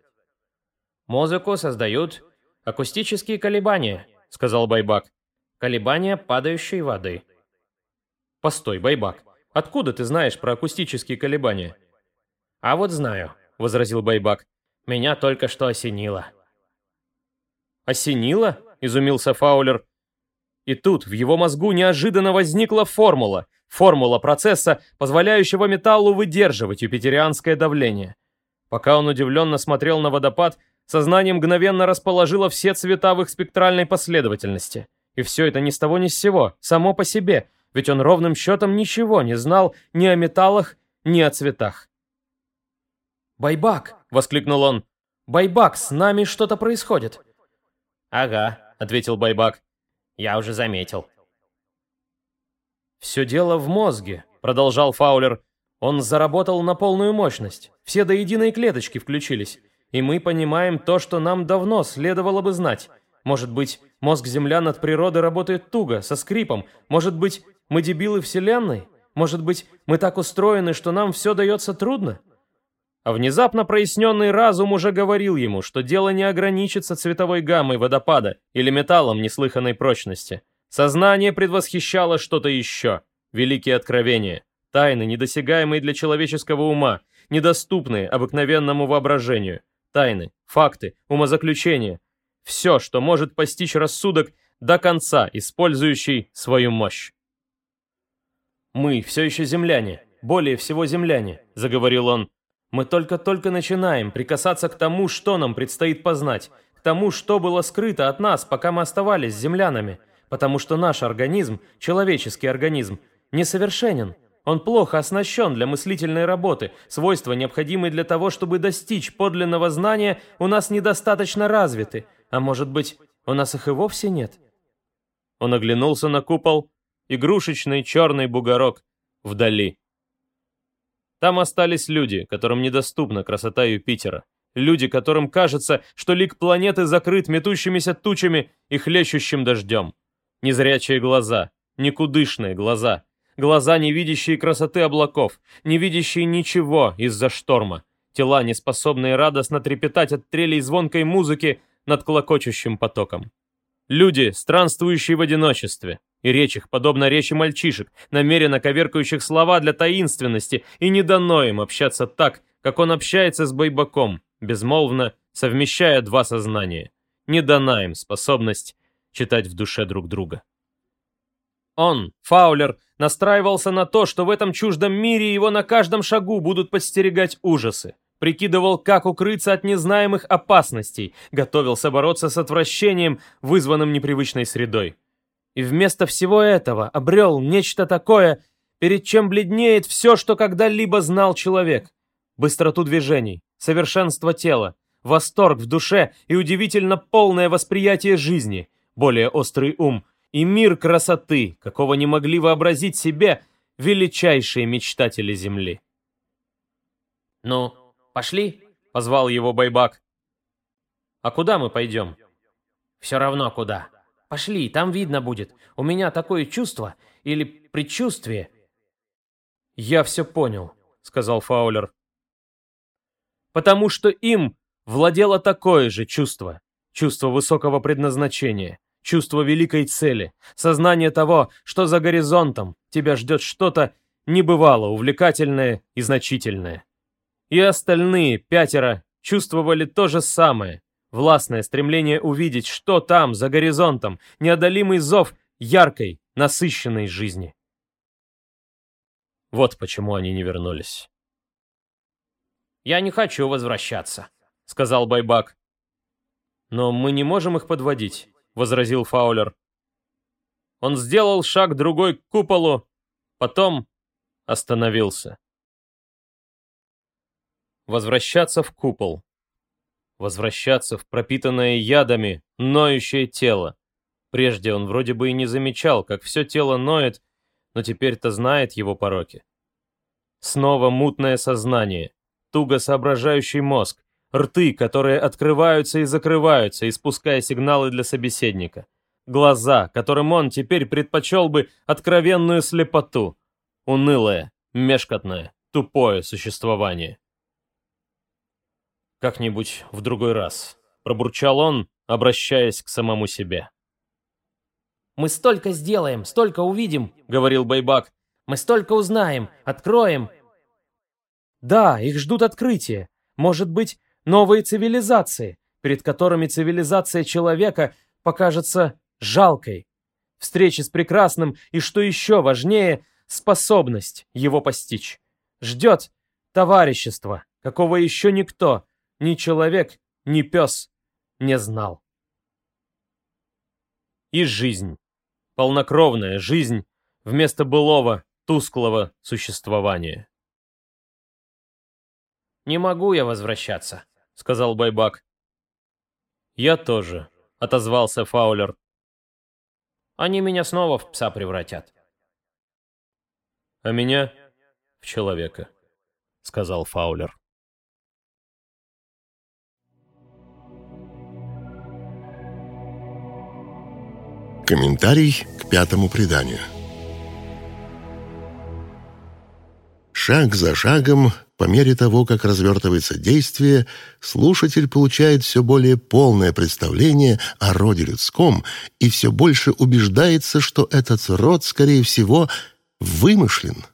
«Музыку создают акустические колебания», — сказал Байбак. «Колебания падающей воды». «Постой, Байбак, откуда ты знаешь про акустические колебания?» «А вот знаю», — возразил Байбак. «Меня только что осенило». «Осенило?» — изумился Фаулер. И тут в его мозгу неожиданно возникла формула, формула процесса, позволяющего металлу выдерживать юпитерианское давление. Пока он удивленно смотрел на водопад, сознание мгновенно расположило все цвета в их спектральной последовательности. И все это ни с того ни с сего, само по себе, ведь он ровным счетом ничего не знал ни о металлах, ни о цветах. «Байбак!» — воскликнул он. «Байбак, с нами что-то происходит!» «Ага», — ответил Байбак. «Я уже заметил». «Все дело в мозге», — продолжал Фаулер. «Он заработал на полную мощность. Все до единой клеточки включились. И мы понимаем то, что нам давно следовало бы знать. Может быть, мозг землян от природы работает туго, со скрипом. Может быть, мы дебилы Вселенной? Может быть, мы так устроены, что нам все дается трудно?» А внезапно проясненный разум уже говорил ему, что дело не ограничится цветовой гаммой водопада или металлом неслыханной прочности. Сознание предвосхищало что-то еще. Великие откровения. Тайны, недосягаемые для человеческого ума, недоступные обыкновенному воображению. Тайны, факты, умозаключения. Все, что может постичь рассудок до конца, использующий свою мощь. «Мы все еще земляне, более всего земляне», — заговорил он. «Мы только-только начинаем прикасаться к тому, что нам предстоит познать, к тому, что было скрыто от нас, пока мы оставались землянами потому что наш организм, человеческий организм, несовершенен. Он плохо оснащен для мыслительной работы, свойства, необходимые для того, чтобы достичь подлинного знания, у нас недостаточно развиты, а может быть, у нас их и вовсе нет. Он оглянулся на купол, игрушечный черный бугорок вдали. Там остались люди, которым недоступна красота Юпитера. Люди, которым кажется, что лик планеты закрыт метущимися тучами и хлещущим дождем. Незрячие глаза, никудышные глаза, глаза, не видящие красоты облаков, не видящие ничего из-за шторма, тела, не способные радостно трепетать от трелей звонкой музыки над клокочущим потоком. Люди, странствующие в одиночестве, и речь их, подобно речи мальчишек, намеренно коверкающих слова для таинственности, и не дано им общаться так, как он общается с Байбаком, безмолвно совмещая два сознания. Не дана им способность читать в душе друг друга. Он, Фаулер, настраивался на то, что в этом чуждом мире его на каждом шагу будут подстерегать ужасы. Прикидывал, как укрыться от незнаемых опасностей, готовился бороться с отвращением, вызванным непривычной средой. И вместо всего этого обрел нечто такое, перед чем бледнеет все, что когда-либо знал человек. Быстроту движений, совершенство тела, восторг в душе и удивительно полное восприятие жизни, более острый ум, и мир красоты, какого не могли вообразить себе величайшие мечтатели Земли. «Ну, пошли?» — позвал его Байбак. «А куда мы пойдем?» «Все равно куда. пошли, там видно будет. У меня такое чувство или предчувствие». «Я все понял», — сказал Фаулер. «Потому что им владело такое же чувство, чувство высокого предназначения, чувство великой цели, сознание того, что за горизонтом тебя ждет что-то небывало увлекательное и значительное. И остальные пятеро чувствовали то же самое, властное стремление увидеть, что там, за горизонтом, неодолимый зов яркой, насыщенной жизни. Вот почему они не вернулись. «Я не хочу возвращаться», — сказал Байбак. «Но мы не можем их подводить», — возразил Фаулер. Он сделал шаг другой к куполу, потом остановился. Возвращаться в купол. Возвращаться в пропитанное ядами, ноющее тело. Прежде он вроде бы и не замечал, как все тело ноет, но теперь-то знает его пороки. Снова мутное сознание, туго соображающий мозг, рты, которые открываются и закрываются, испуская сигналы для собеседника. Глаза, которым он теперь предпочел бы откровенную слепоту унылое, мешкотное, тупое существование. «Как-нибудь в другой раз», — пробурчал он, обращаясь к самому себе. «Мы столько сделаем, столько увидим», — говорил Байбак. «Мы столько узнаем, откроем». «Да, их ждут открытия. Может быть, новые цивилизации, перед которыми цивилизация человека покажется жалкой. Встречи с прекрасным и, что еще важнее, способность его постичь. Ждет товарищество, какого еще никто, ни человек, ни пес, не знал. И жизнь, полнокровная жизнь, вместо былого, тусклого существования. «Не могу я возвращаться», — сказал Байбак. «Я тоже», — отозвался Фаулер. «Они меня снова в пса превратят» а меня в человека», — сказал Фаулер. Комментарий к пятому преданию. Шаг за шагом, по мере того, как развертывается действие, слушатель получает все более полное представление о роде людском и все больше убеждается, что этот род, скорее всего, — вымышлен.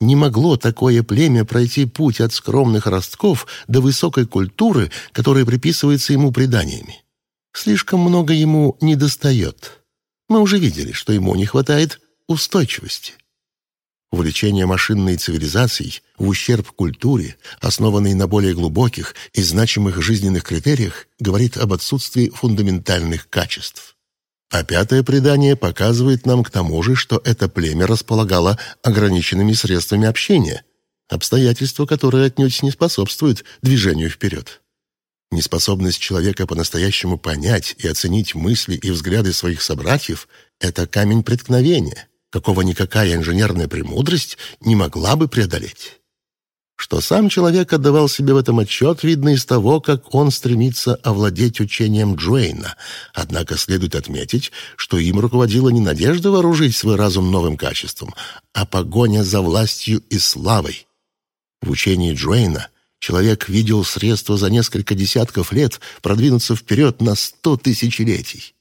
Не могло такое племя пройти путь от скромных ростков до высокой культуры, которая приписывается ему преданиями. Слишком много ему недостает. Мы уже видели, что ему не хватает устойчивости. Увлечение машинной цивилизацией в ущерб культуре, основанной на более глубоких и значимых жизненных критериях, говорит об отсутствии фундаментальных качеств. А пятое предание показывает нам к тому же, что это племя располагало ограниченными средствами общения, обстоятельства, которые отнюдь не способствуют движению вперед. Неспособность человека по-настоящему понять и оценить мысли и взгляды своих собратьев – это камень преткновения, какого никакая инженерная премудрость не могла бы преодолеть. Что сам человек отдавал себе в этом отчет, видно из того, как он стремится овладеть учением Джуэйна. Однако следует отметить, что им руководила не надежда вооружить свой разум новым качеством, а погоня за властью и славой. В учении Джуэйна человек видел средства за несколько десятков лет продвинуться вперед на сто тысячелетий.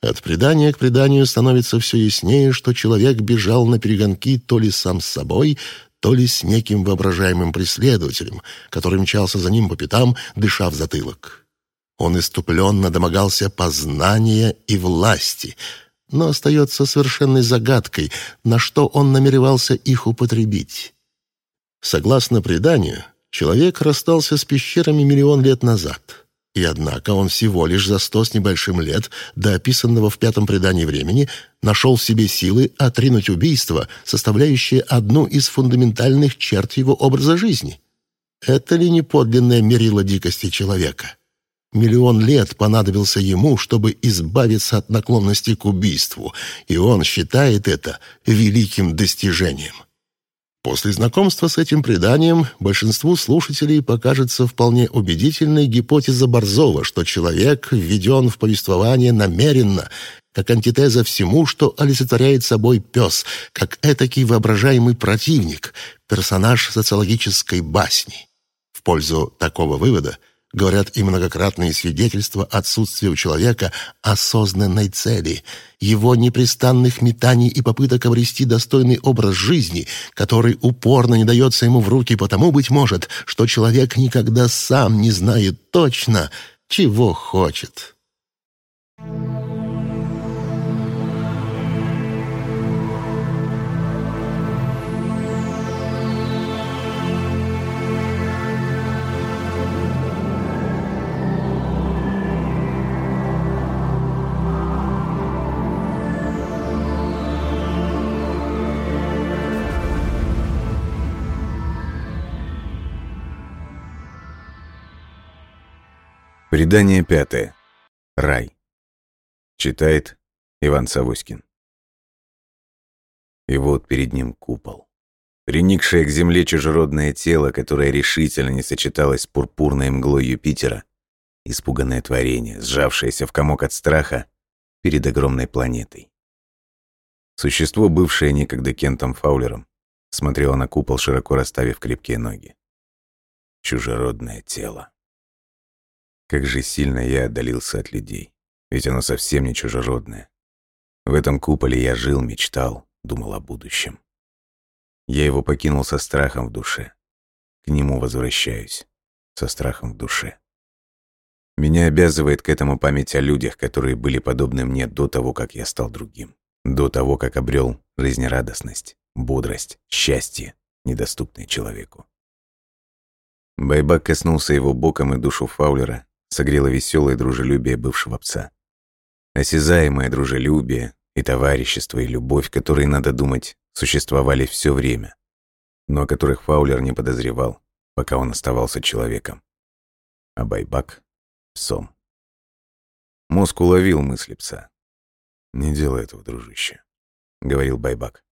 От предания к преданию становится все яснее, что человек бежал на перегонки то ли сам с собой, то ли с неким воображаемым преследователем, который мчался за ним по пятам, дыша в затылок. Он иступленно домогался познания и власти, но остается совершенной загадкой, на что он намеревался их употребить. Согласно преданию, человек расстался с пещерами миллион лет назад — и однако он всего лишь за сто с небольшим лет до описанного в пятом предании времени нашел в себе силы отринуть убийство, составляющее одну из фундаментальных черт его образа жизни. Это ли не подлинное мерило дикости человека? Миллион лет понадобился ему, чтобы избавиться от наклонности к убийству, и он считает это великим достижением. После знакомства с этим преданием большинству слушателей покажется вполне убедительной гипотеза Борзова, что человек введен в повествование намеренно, как антитеза всему, что олицетворяет собой пес, как этакий воображаемый противник, персонаж социологической басни. В пользу такого вывода говорят и многократные свидетельства отсутствия у человека осознанной цели, его непрестанных метаний и попыток обрести достойный образ жизни, который упорно не дается ему в руки, потому, быть может, что человек никогда сам не знает точно, чего хочет. Предание пятое. Рай. Читает Иван Савоськин. И вот перед ним купол. Приникшее к земле чужеродное тело, которое решительно не сочеталось с пурпурной мглой Юпитера, испуганное творение, сжавшееся в комок от страха перед огромной планетой. Существо, бывшее некогда Кентом Фаулером, смотрело на купол, широко расставив крепкие ноги. Чужеродное тело. Как же сильно я отдалился от людей. Ведь оно совсем не чужеродное. В этом куполе я жил, мечтал, думал о будущем. Я его покинул со страхом в душе. К нему возвращаюсь. Со страхом в душе. Меня обязывает к этому память о людях, которые были подобны мне до того, как я стал другим. До того, как обрел жизнерадостность, бодрость, счастье, недоступное человеку. Байбак коснулся его боком и душу Фаулера, согрело веселое дружелюбие бывшего пса. Осязаемое дружелюбие и товарищество, и любовь, которые, надо думать, существовали все время, но о которых Фаулер не подозревал, пока он оставался человеком. А Байбак — псом. Мозг уловил мысли пса. «Не делай этого, дружище», — говорил Байбак.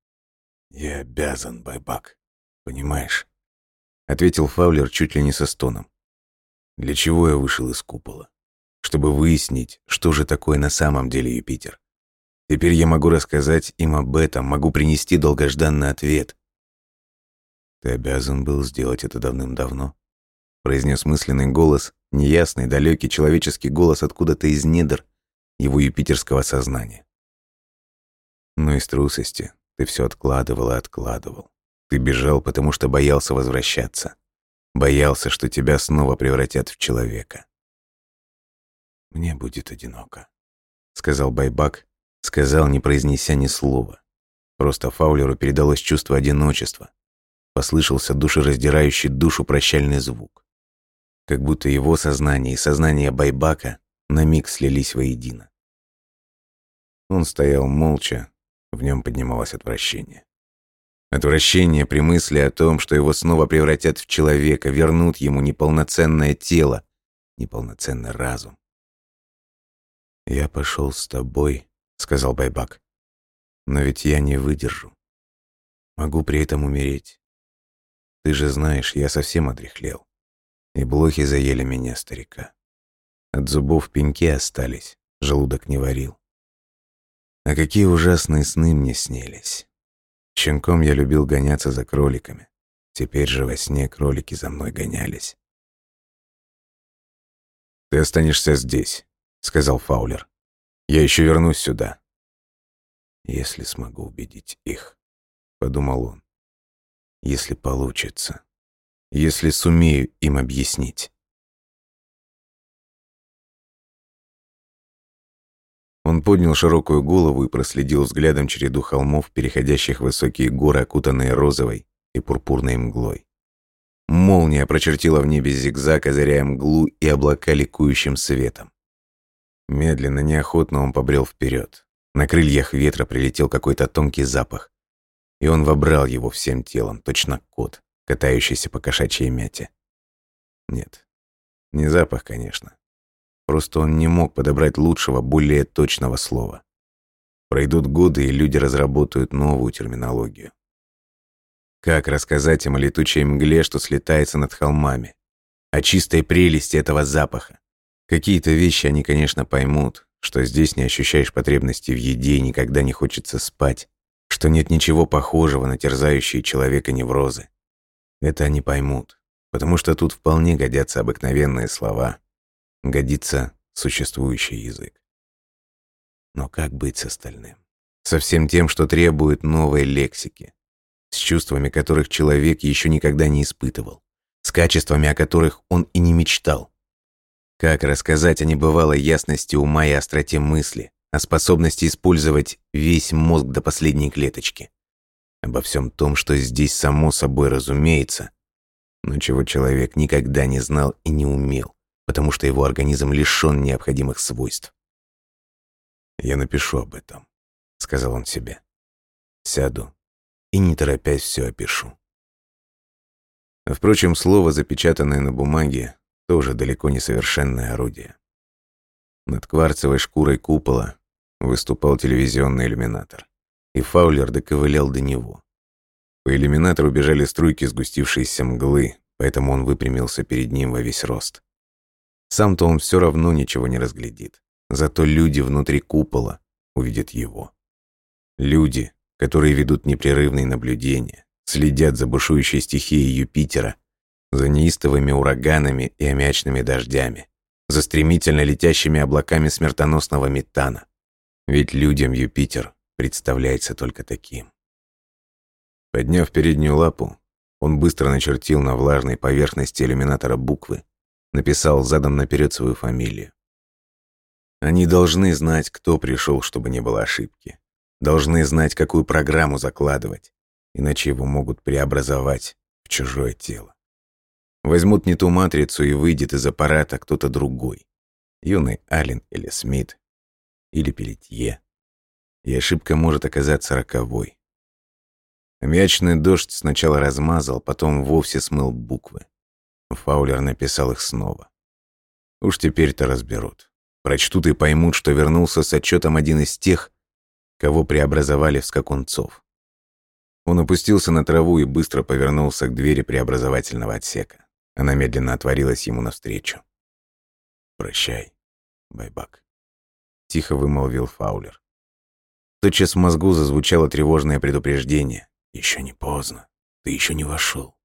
«Я обязан, Байбак, понимаешь?» — ответил Фаулер чуть ли не со стоном. Для чего я вышел из купола? Чтобы выяснить, что же такое на самом деле Юпитер. Теперь я могу рассказать им об этом, могу принести долгожданный ответ. Ты обязан был сделать это давным-давно, произнес мысленный голос, неясный, далекий человеческий голос откуда-то из недр его юпитерского сознания. Но из трусости ты все откладывал и откладывал. Ты бежал, потому что боялся возвращаться. Боялся, что тебя снова превратят в человека. «Мне будет одиноко», — сказал Байбак, сказал, не произнеся ни слова. Просто Фаулеру передалось чувство одиночества. Послышался душераздирающий душу прощальный звук. Как будто его сознание и сознание Байбака на миг слились воедино. Он стоял молча, в нем поднималось отвращение. Отвращение при мысли о том, что его снова превратят в человека, вернут ему неполноценное тело, неполноценный разум. «Я пошел с тобой», — сказал Байбак. «Но ведь я не выдержу. Могу при этом умереть. Ты же знаешь, я совсем одряхлел. И блохи заели меня, старика. От зубов пеньки остались, желудок не варил. А какие ужасные сны мне снились. Щенком я любил гоняться за кроликами. Теперь же во сне кролики за мной гонялись. «Ты останешься здесь», — сказал Фаулер. «Я еще вернусь сюда». «Если смогу убедить их», — подумал он. «Если получится. Если сумею им объяснить». Он поднял широкую голову и проследил взглядом череду холмов, переходящих в высокие горы, окутанные розовой и пурпурной мглой. Молния прочертила в небе зигзаг, озаряя мглу и облака ликующим светом. Медленно, неохотно он побрел вперед. На крыльях ветра прилетел какой-то тонкий запах, и он вобрал его всем телом, точно кот, катающийся по кошачьей мяте. Нет, не запах, конечно. Просто он не мог подобрать лучшего, более точного слова. Пройдут годы, и люди разработают новую терминологию. Как рассказать им о летучей мгле, что слетается над холмами? О чистой прелести этого запаха? Какие-то вещи они, конечно, поймут, что здесь не ощущаешь потребности в еде и никогда не хочется спать, что нет ничего похожего на терзающие человека неврозы. Это они поймут, потому что тут вполне годятся обыкновенные слова, годится существующий язык. Но как быть с остальным? Со всем тем, что требует новой лексики, с чувствами которых человек еще никогда не испытывал, с качествами, о которых он и не мечтал. Как рассказать о небывалой ясности ума и остроте мысли, о способности использовать весь мозг до последней клеточки? Обо всем том, что здесь само собой разумеется, но чего человек никогда не знал и не умел, потому что его организм лишен необходимых свойств. «Я напишу об этом», — сказал он себе. «Сяду и, не торопясь, все опишу». Впрочем, слово, запечатанное на бумаге, тоже далеко не совершенное орудие. Над кварцевой шкурой купола выступал телевизионный иллюминатор, и Фаулер доковылял до него. По иллюминатору бежали струйки сгустившейся мглы, поэтому он выпрямился перед ним во весь рост. Сам-то он все равно ничего не разглядит, зато люди внутри купола увидят его. Люди, которые ведут непрерывные наблюдения, следят за бушующей стихией Юпитера за неистовыми ураганами и аммиачными дождями, за стремительно летящими облаками смертоносного метана. Ведь людям Юпитер представляется только таким. Подняв переднюю лапу, он быстро начертил на влажной поверхности иллюминатора буквы, написал задом наперед свою фамилию. Они должны знать, кто пришел, чтобы не было ошибки. Должны знать, какую программу закладывать, иначе его могут преобразовать в чужое тело. Возьмут не ту матрицу и выйдет из аппарата кто-то другой. Юный Аллен или Смит, или Пелетье. И ошибка может оказаться роковой. Мячный дождь сначала размазал, потом вовсе смыл буквы. Фаулер написал их снова. Уж теперь-то разберут. Прочтут и поймут, что вернулся с отчетом один из тех, кого преобразовали в скакунцов. Он опустился на траву и быстро повернулся к двери преобразовательного отсека. Она медленно отворилась ему навстречу. «Прощай, байбак», — тихо вымолвил Фаулер. Тотчас в мозгу зазвучало тревожное предупреждение. «Еще не поздно. Ты еще не вошел.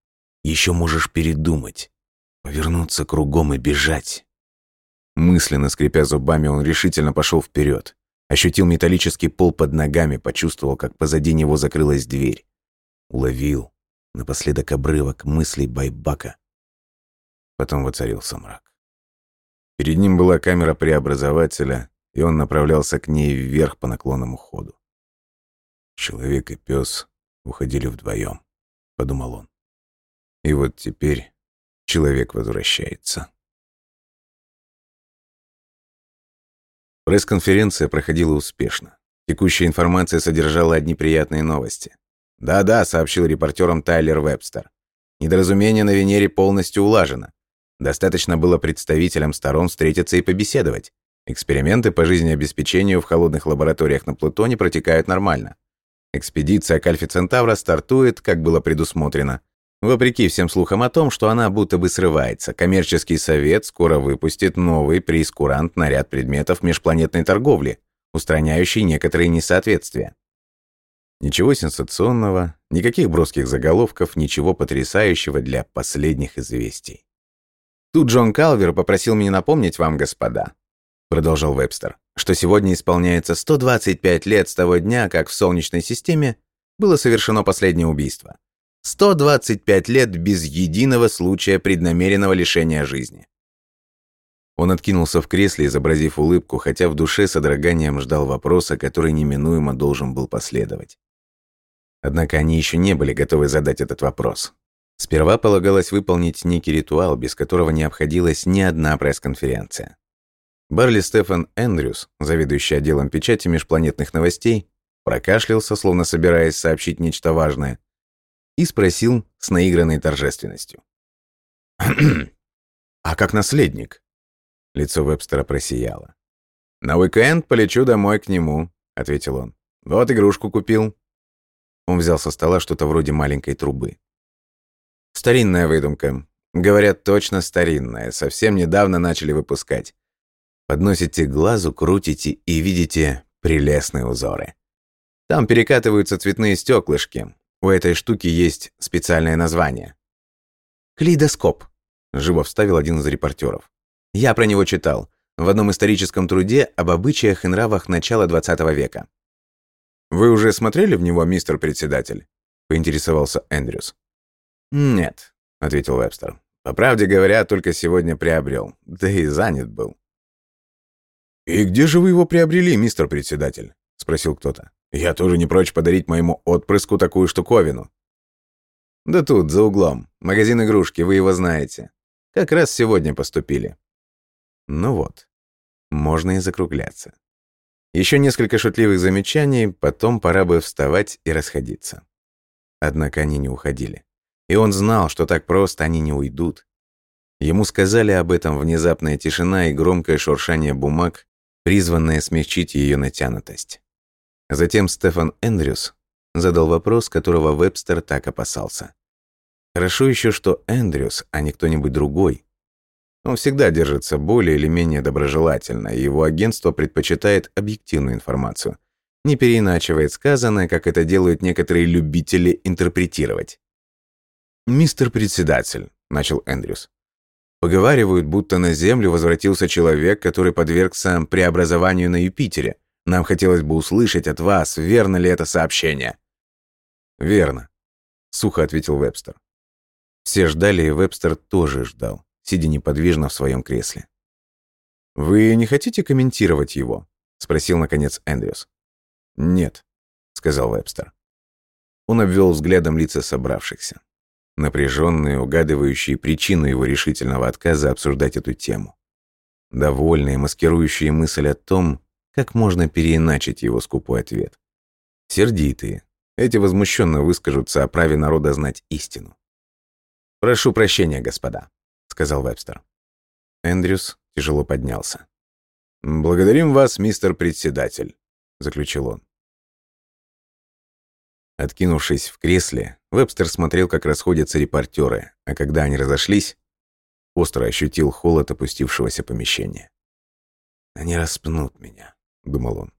Еще можешь передумать. Повернуться кругом и бежать». Мысленно скрипя зубами, он решительно пошел вперед. Ощутил металлический пол под ногами, почувствовал, как позади него закрылась дверь. Уловил напоследок обрывок мыслей Байбака. Потом воцарился мрак. Перед ним была камера преобразователя, и он направлялся к ней вверх по наклонному ходу. Человек и пес уходили вдвоем, подумал он. И вот теперь человек возвращается. Пресс-конференция проходила успешно. Текущая информация содержала одни приятные новости. «Да-да», — сообщил репортерам Тайлер Вебстер. «Недоразумение на Венере полностью улажено. Достаточно было представителям сторон встретиться и побеседовать. Эксперименты по жизнеобеспечению в холодных лабораториях на Плутоне протекают нормально. Экспедиция к Альфе Центавра стартует, как было предусмотрено. Вопреки всем слухам о том, что она будто бы срывается, коммерческий совет скоро выпустит новый прейскурант на ряд предметов межпланетной торговли, устраняющий некоторые несоответствия. Ничего сенсационного, никаких броских заголовков, ничего потрясающего для последних известий. Тут Джон Калвер попросил меня напомнить вам, господа, продолжал Вебстер, что сегодня исполняется 125 лет с того дня, как в Солнечной системе было совершено последнее убийство. 125 лет без единого случая преднамеренного лишения жизни. Он откинулся в кресле, изобразив улыбку, хотя в душе содроганием ждал вопроса, который неминуемо должен был последовать. Однако они еще не были готовы задать этот вопрос. Сперва полагалось выполнить некий ритуал, без которого не обходилась ни одна пресс-конференция. Барли Стефан Эндрюс, заведующий отделом печати межпланетных новостей, прокашлялся, словно собираясь сообщить нечто важное, и спросил с наигранной торжественностью. «А как наследник?» Лицо Вебстера просияло. «На уикенд полечу домой к нему», — ответил он. «Вот игрушку купил». Он взял со стола что-то вроде маленькой трубы. Старинная выдумка. Говорят, точно старинная. Совсем недавно начали выпускать. Подносите к глазу, крутите и видите прелестные узоры. Там перекатываются цветные стеклышки. У этой штуки есть специальное название. «Калейдоскоп», — живо вставил один из репортеров. «Я про него читал в одном историческом труде об обычаях и нравах начала 20 века». «Вы уже смотрели в него, мистер председатель?» — поинтересовался Эндрюс. «Нет», — ответил Вебстер. «По правде говоря, только сегодня приобрел. Да и занят был». «И где же вы его приобрели, мистер председатель?» — спросил кто-то. «Я тоже не прочь подарить моему отпрыску такую штуковину». «Да тут, за углом. Магазин игрушки, вы его знаете. Как раз сегодня поступили». Ну вот, можно и закругляться. Еще несколько шутливых замечаний, потом пора бы вставать и расходиться. Однако они не уходили. И он знал, что так просто они не уйдут. Ему сказали об этом внезапная тишина и громкое шуршание бумаг, призванное смягчить ее натянутость. Затем Стефан Эндрюс задал вопрос, которого Вебстер так опасался. Хорошо еще, что Эндрюс, а не кто-нибудь другой. Он всегда держится более или менее доброжелательно, и его агентство предпочитает объективную информацию, не переиначивает сказанное, как это делают некоторые любители интерпретировать. «Мистер председатель», — начал Эндрюс, Поговаривают, будто на Землю возвратился человек, который подвергся преобразованию на Юпитере. Нам хотелось бы услышать от вас, верно ли это сообщение. Верно, сухо ответил Вебстер. Все ждали, и Вебстер тоже ждал, сидя неподвижно в своем кресле. «Вы не хотите комментировать его?» — спросил, наконец, Эндрюс. «Нет», — сказал Вебстер. Он обвел взглядом лица собравшихся напряженные, угадывающие причину его решительного отказа обсуждать эту тему. Довольные, маскирующие мысль о том, как можно переиначить его скупой ответ. Сердитые. Эти возмущенно выскажутся о праве народа знать истину. «Прошу прощения, господа», — сказал Вебстер. Эндрюс тяжело поднялся. «Благодарим вас, мистер председатель», — заключил он. Откинувшись в кресле, Вебстер смотрел, как расходятся репортеры, а когда они разошлись, остро ощутил холод опустившегося помещения. «Они распнут меня», — думал он.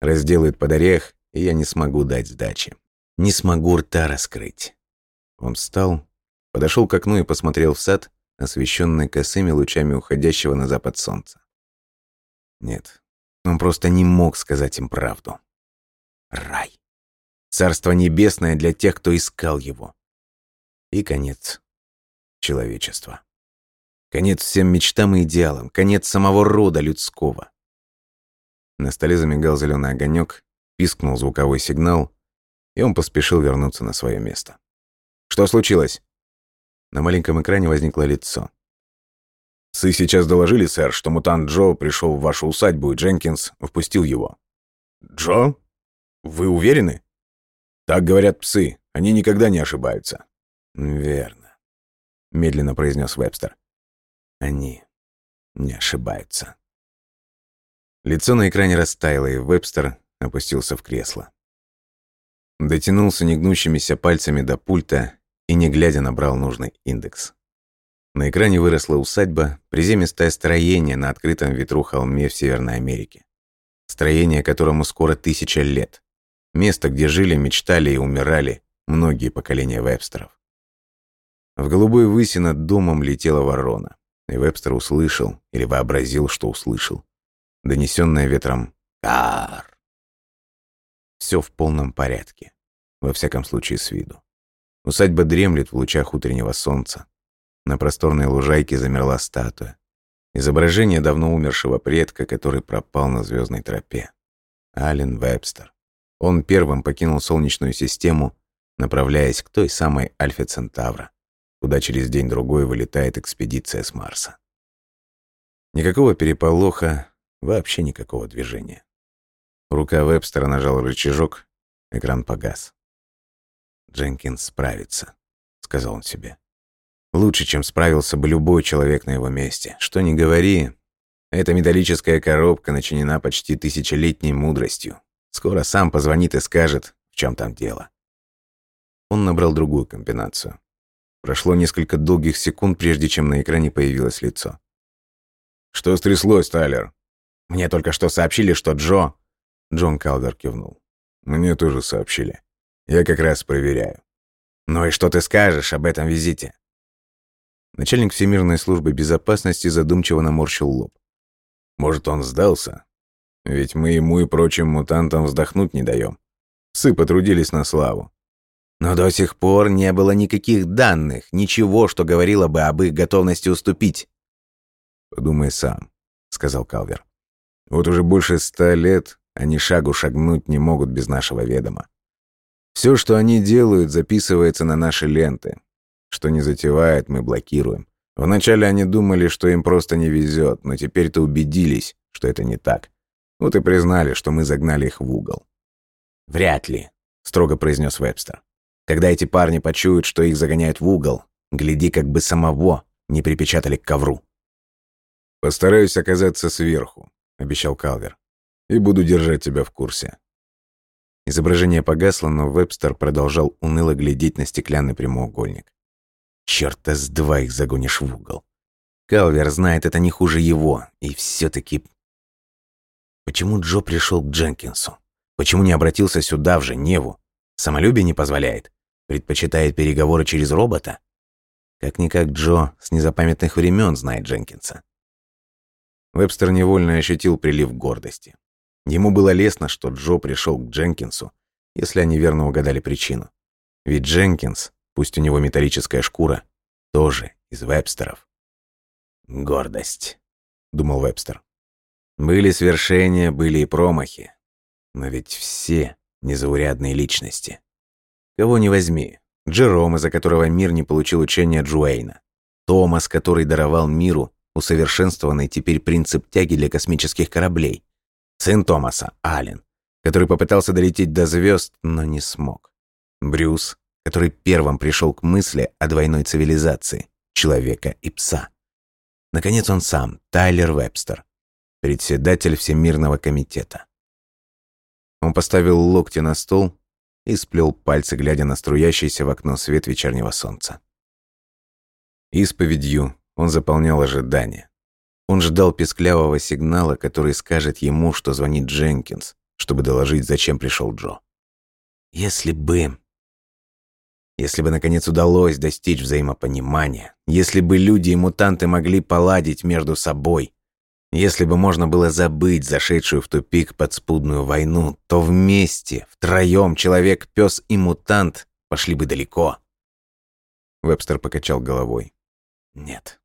«Разделают под орех, и я не смогу дать сдачи. Не смогу рта раскрыть». Он встал, подошел к окну и посмотрел в сад, освещенный косыми лучами уходящего на запад солнца. Нет, он просто не мог сказать им правду. Рай. Царство небесное для тех, кто искал его. И конец человечества. Конец всем мечтам и идеалам, конец самого рода людского. На столе замигал зеленый огонек, пискнул звуковой сигнал, и он поспешил вернуться на свое место. «Что случилось?» На маленьком экране возникло лицо. «Сы сейчас доложили, сэр, что мутант Джо пришел в вашу усадьбу, и Дженкинс впустил его». «Джо? Вы уверены?» Так говорят псы, они никогда не ошибаются. Верно, медленно произнес Вебстер. Они не ошибаются. Лицо на экране растаяло, и Вебстер опустился в кресло. Дотянулся негнущимися пальцами до пульта и, не глядя, набрал нужный индекс. На экране выросла усадьба, приземистое строение на открытом ветру холме в Северной Америке. Строение, которому скоро тысяча лет. Место, где жили, мечтали и умирали многие поколения Вебстеров. В голубой выси над домом летела ворона, и Вебстер услышал или вообразил, что услышал. Донесенное ветром «Кар». Все в полном порядке, во всяком случае с виду. Усадьба дремлет в лучах утреннего солнца. На просторной лужайке замерла статуя. Изображение давно умершего предка, который пропал на звездной тропе. Ален Вебстер. Он первым покинул Солнечную систему, направляясь к той самой Альфе Центавра, куда через день-другой вылетает экспедиция с Марса. Никакого переполоха, вообще никакого движения. Рука Вебстера нажала рычажок, экран погас. «Дженкинс справится», — сказал он себе. «Лучше, чем справился бы любой человек на его месте. Что ни говори, эта металлическая коробка начинена почти тысячелетней мудростью, Скоро сам позвонит и скажет, в чем там дело. Он набрал другую комбинацию. Прошло несколько долгих секунд, прежде чем на экране появилось лицо. «Что стряслось, Тайлер?» Мне только что сообщили, что Джо...» Джон Калвер кивнул. «Мне тоже сообщили. Я как раз проверяю». «Ну и что ты скажешь об этом визите?» Начальник Всемирной службы безопасности задумчиво наморщил лоб. «Может, он сдался? Ведь мы ему и прочим мутантам вздохнуть не даем. Псы потрудились на славу. Но до сих пор не было никаких данных, ничего, что говорило бы об их готовности уступить. «Подумай сам», — сказал Калвер. «Вот уже больше ста лет они шагу шагнуть не могут без нашего ведома. Все, что они делают, записывается на наши ленты. Что не затевает, мы блокируем. Вначале они думали, что им просто не везет, но теперь-то убедились, что это не так. Вот и признали, что мы загнали их в угол. «Вряд ли», — строго произнес Вебстер. «Когда эти парни почуют, что их загоняют в угол, гляди, как бы самого не припечатали к ковру». «Постараюсь оказаться сверху», — обещал Калвер. «И буду держать тебя в курсе». Изображение погасло, но Вебстер продолжал уныло глядеть на стеклянный прямоугольник. «Чёрта с два их загонишь в угол. Калвер знает это не хуже его, и все таки Почему Джо пришел к Дженкинсу? Почему не обратился сюда, в Женеву? Самолюбие не позволяет? Предпочитает переговоры через робота? Как-никак Джо с незапамятных времен знает Дженкинса. Вебстер невольно ощутил прилив гордости. Ему было лестно, что Джо пришел к Дженкинсу, если они верно угадали причину. Ведь Дженкинс, пусть у него металлическая шкура, тоже из Вебстеров. «Гордость», — думал Вебстер. Были свершения, были и промахи. Но ведь все незаурядные личности. Кого ни возьми. Джерома, за которого мир не получил учения Джуэйна. Томас, который даровал миру усовершенствованный теперь принцип тяги для космических кораблей. Сын Томаса, Ален, который попытался долететь до звезд, но не смог. Брюс, который первым пришел к мысли о двойной цивилизации человека и пса. Наконец он сам, Тайлер Вебстер, председатель Всемирного комитета. Он поставил локти на стол и сплел пальцы, глядя на струящийся в окно свет вечернего солнца. Исповедью он заполнял ожидания. Он ждал песклявого сигнала, который скажет ему, что звонит Дженкинс, чтобы доложить, зачем пришел Джо. Если бы... Если бы, наконец, удалось достичь взаимопонимания, если бы люди и мутанты могли поладить между собой, если бы можно было забыть зашедшую в тупик подспудную войну, то вместе, втроем, человек, пес и мутант пошли бы далеко. Вебстер покачал головой. Нет.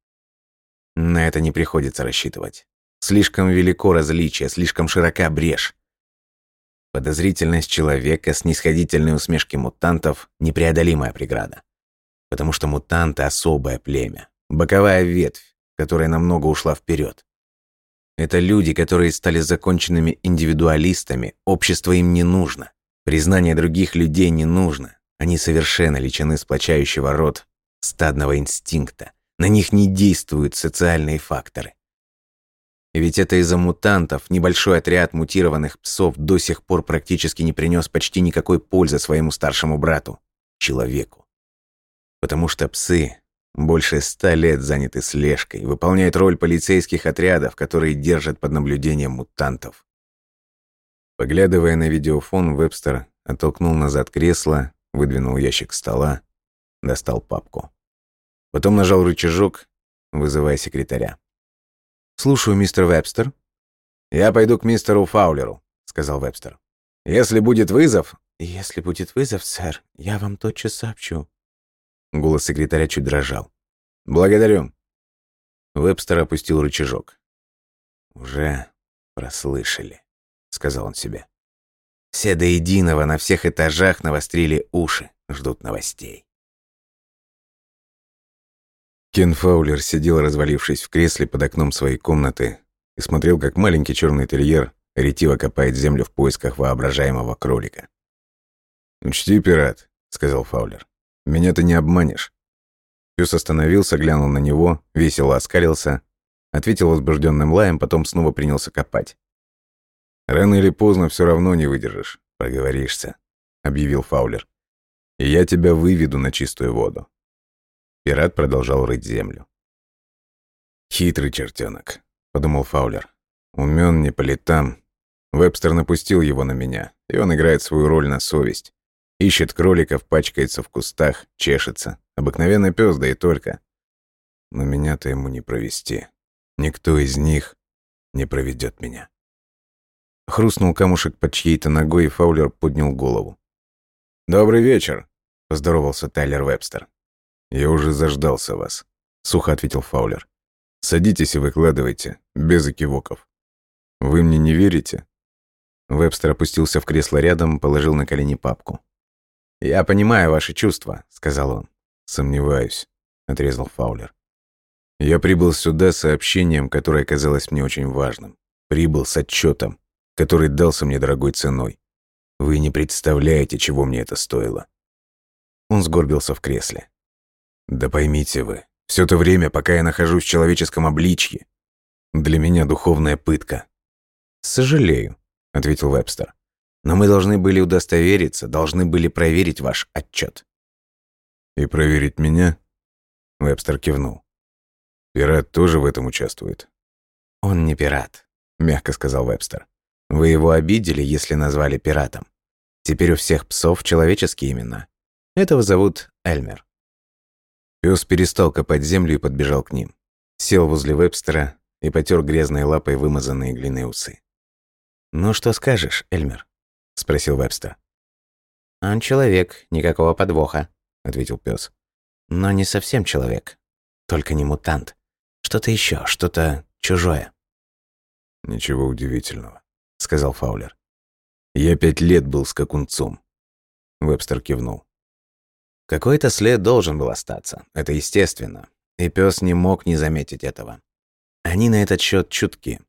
На это не приходится рассчитывать. Слишком велико различие, слишком широка брешь. Подозрительность человека, снисходительные усмешки мутантов — непреодолимая преграда. Потому что мутанты — особое племя, боковая ветвь, которая намного ушла вперед. Это люди, которые стали законченными индивидуалистами, общество им не нужно. Признание других людей не нужно. Они совершенно личины сплочающего род стадного инстинкта. На них не действуют социальные факторы. Ведь это из-за мутантов небольшой отряд мутированных псов до сих пор практически не принес почти никакой пользы своему старшему брату, человеку. Потому что псы больше ста лет заняты слежкой, выполняют роль полицейских отрядов, которые держат под наблюдением мутантов. Поглядывая на видеофон, Вебстер оттолкнул назад кресло, выдвинул ящик стола, достал папку. Потом нажал рычажок, вызывая секретаря. «Слушаю, мистер Вебстер». «Я пойду к мистеру Фаулеру», — сказал Вебстер. «Если будет вызов...» «Если будет вызов, сэр, я вам тотчас сообщу», Голос секретаря чуть дрожал. «Благодарю». Вебстер опустил рычажок. «Уже прослышали», — сказал он себе. «Все до единого на всех этажах навострили уши, ждут новостей». Кен Фаулер сидел, развалившись в кресле под окном своей комнаты, и смотрел, как маленький черный терьер ретиво копает землю в поисках воображаемого кролика. «Учти, пират», — сказал Фаулер. Меня ты не обманешь». Пес остановился, глянул на него, весело оскалился, ответил возбужденным лаем, потом снова принялся копать. «Рано или поздно все равно не выдержишь, поговоришься», — объявил Фаулер. «И я тебя выведу на чистую воду». Пират продолжал рыть землю. «Хитрый чертенок», — подумал Фаулер. Умен не по летам. Вебстер напустил его на меня, и он играет свою роль на совесть. Ищет кроликов, пачкается в кустах, чешется. Обыкновенный пес, да и только. Но меня-то ему не провести. Никто из них не проведет меня. Хрустнул камушек под чьей-то ногой, и Фаулер поднял голову. «Добрый вечер», — поздоровался Тайлер Вебстер. «Я уже заждался вас», — сухо ответил Фаулер. «Садитесь и выкладывайте, без экивоков. Вы мне не верите?» Вебстер опустился в кресло рядом, положил на колени папку. «Я понимаю ваши чувства», — сказал он. «Сомневаюсь», — отрезал Фаулер. «Я прибыл сюда с сообщением, которое казалось мне очень важным. Прибыл с отчетом, который дался мне дорогой ценой. Вы не представляете, чего мне это стоило». Он сгорбился в кресле. «Да поймите вы, все то время, пока я нахожусь в человеческом обличье, для меня духовная пытка». «Сожалею», — ответил Вебстер. «Но мы должны были удостовериться, должны были проверить ваш отчет». «И проверить меня?» Вебстер кивнул. «Пират тоже в этом участвует?» «Он не пират», — мягко сказал Вебстер. «Вы его обидели, если назвали пиратом. Теперь у всех псов человеческие имена. Этого зовут Эльмер». Пес перестал копать землю и подбежал к ним. Сел возле Вебстера и потер грязной лапой вымазанные глиной усы. «Ну что скажешь, Эльмер?» — спросил Вебстер. «Он человек, никакого подвоха», — ответил пес. «Но не совсем человек. Только не мутант. Что-то еще, что-то чужое». «Ничего удивительного», — сказал Фаулер. «Я пять лет был скакунцом». Вебстер кивнул. Какой-то след должен был остаться, это естественно, и пес не мог не заметить этого. Они на этот счет чутки.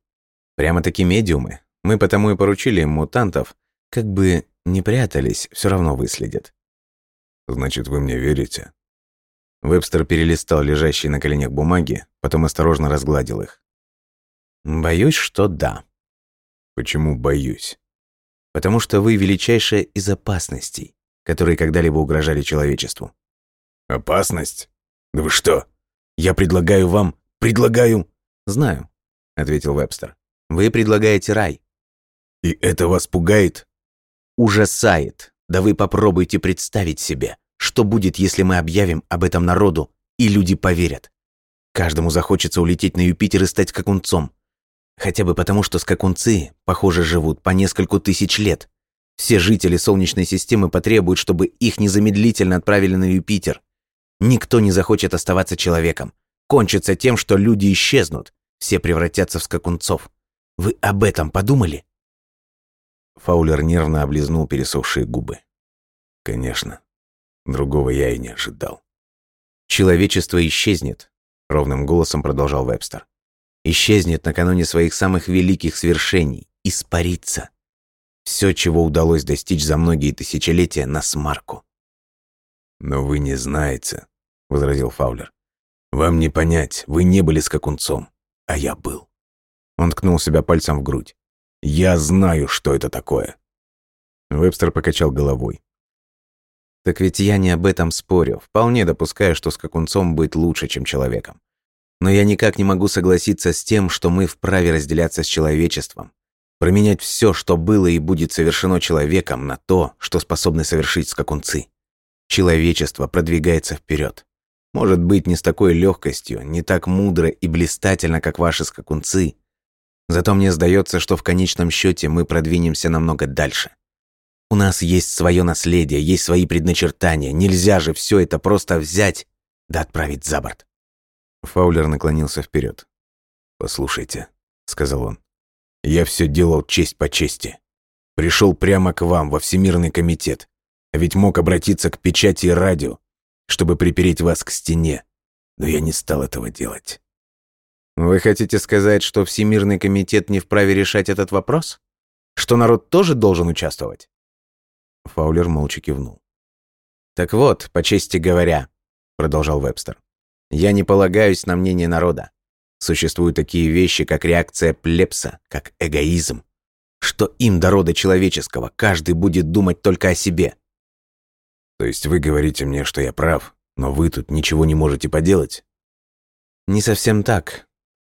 Прямо-таки медиумы. Мы потому и поручили им мутантов, как бы ни прятались, все равно выследят. Значит, вы мне верите? Вебстер перелистал лежащие на коленях бумаги, потом осторожно разгладил их. Боюсь, что да. Почему боюсь? Потому что вы величайшая из опасностей которые когда-либо угрожали человечеству. «Опасность? Да вы что? Я предлагаю вам... Предлагаю...» «Знаю», — ответил Вебстер. «Вы предлагаете рай». «И это вас пугает?» «Ужасает. Да вы попробуйте представить себе, что будет, если мы объявим об этом народу, и люди поверят. Каждому захочется улететь на Юпитер и стать скакунцом. Хотя бы потому, что скакунцы, похоже, живут по нескольку тысяч лет. Все жители Солнечной системы потребуют, чтобы их незамедлительно отправили на Юпитер. Никто не захочет оставаться человеком. Кончится тем, что люди исчезнут. Все превратятся в скакунцов. Вы об этом подумали? Фаулер нервно облизнул пересохшие губы. Конечно. Другого я и не ожидал. Человечество исчезнет, ровным голосом продолжал Вебстер. Исчезнет накануне своих самых великих свершений, испарится. Все, чего удалось достичь за многие тысячелетия, насмарку. «Но вы не знаете», — возразил Фаулер. «Вам не понять, вы не были скакунцом, а я был». Он ткнул себя пальцем в грудь. «Я знаю, что это такое». Вебстер покачал головой. «Так ведь я не об этом спорю. Вполне допускаю, что скакунцом быть лучше, чем человеком. Но я никак не могу согласиться с тем, что мы вправе разделяться с человечеством. Променять все, что было и будет совершено человеком, на то, что способны совершить скакунцы. Человечество продвигается вперед. Может быть, не с такой легкостью, не так мудро и блистательно, как ваши скакунцы. Зато мне сдается, что в конечном счете мы продвинемся намного дальше. У нас есть свое наследие, есть свои предначертания. Нельзя же все это просто взять да отправить за борт. Фаулер наклонился вперед. «Послушайте», — сказал он, я все делал честь по чести. Пришел прямо к вам, во Всемирный комитет. А ведь мог обратиться к печати и радио, чтобы припереть вас к стене. Но я не стал этого делать. Вы хотите сказать, что Всемирный комитет не вправе решать этот вопрос? Что народ тоже должен участвовать? Фаулер молча кивнул. «Так вот, по чести говоря», — продолжал Вебстер, «я не полагаюсь на мнение народа. Существуют такие вещи, как реакция плебса, как эгоизм. Что им до рода человеческого, каждый будет думать только о себе. То есть вы говорите мне, что я прав, но вы тут ничего не можете поделать? Не совсем так.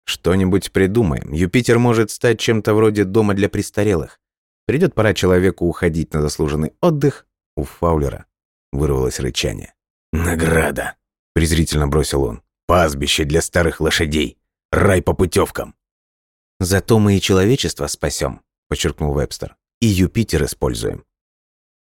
Что-нибудь придумаем. Юпитер может стать чем-то вроде дома для престарелых. Придет пора человеку уходить на заслуженный отдых. У Фаулера вырвалось рычание. «Награда!» — презрительно бросил он. «Пастбище для старых лошадей! Рай по путевкам!» «Зато мы и человечество спасем», — подчеркнул Вебстер. «И Юпитер используем».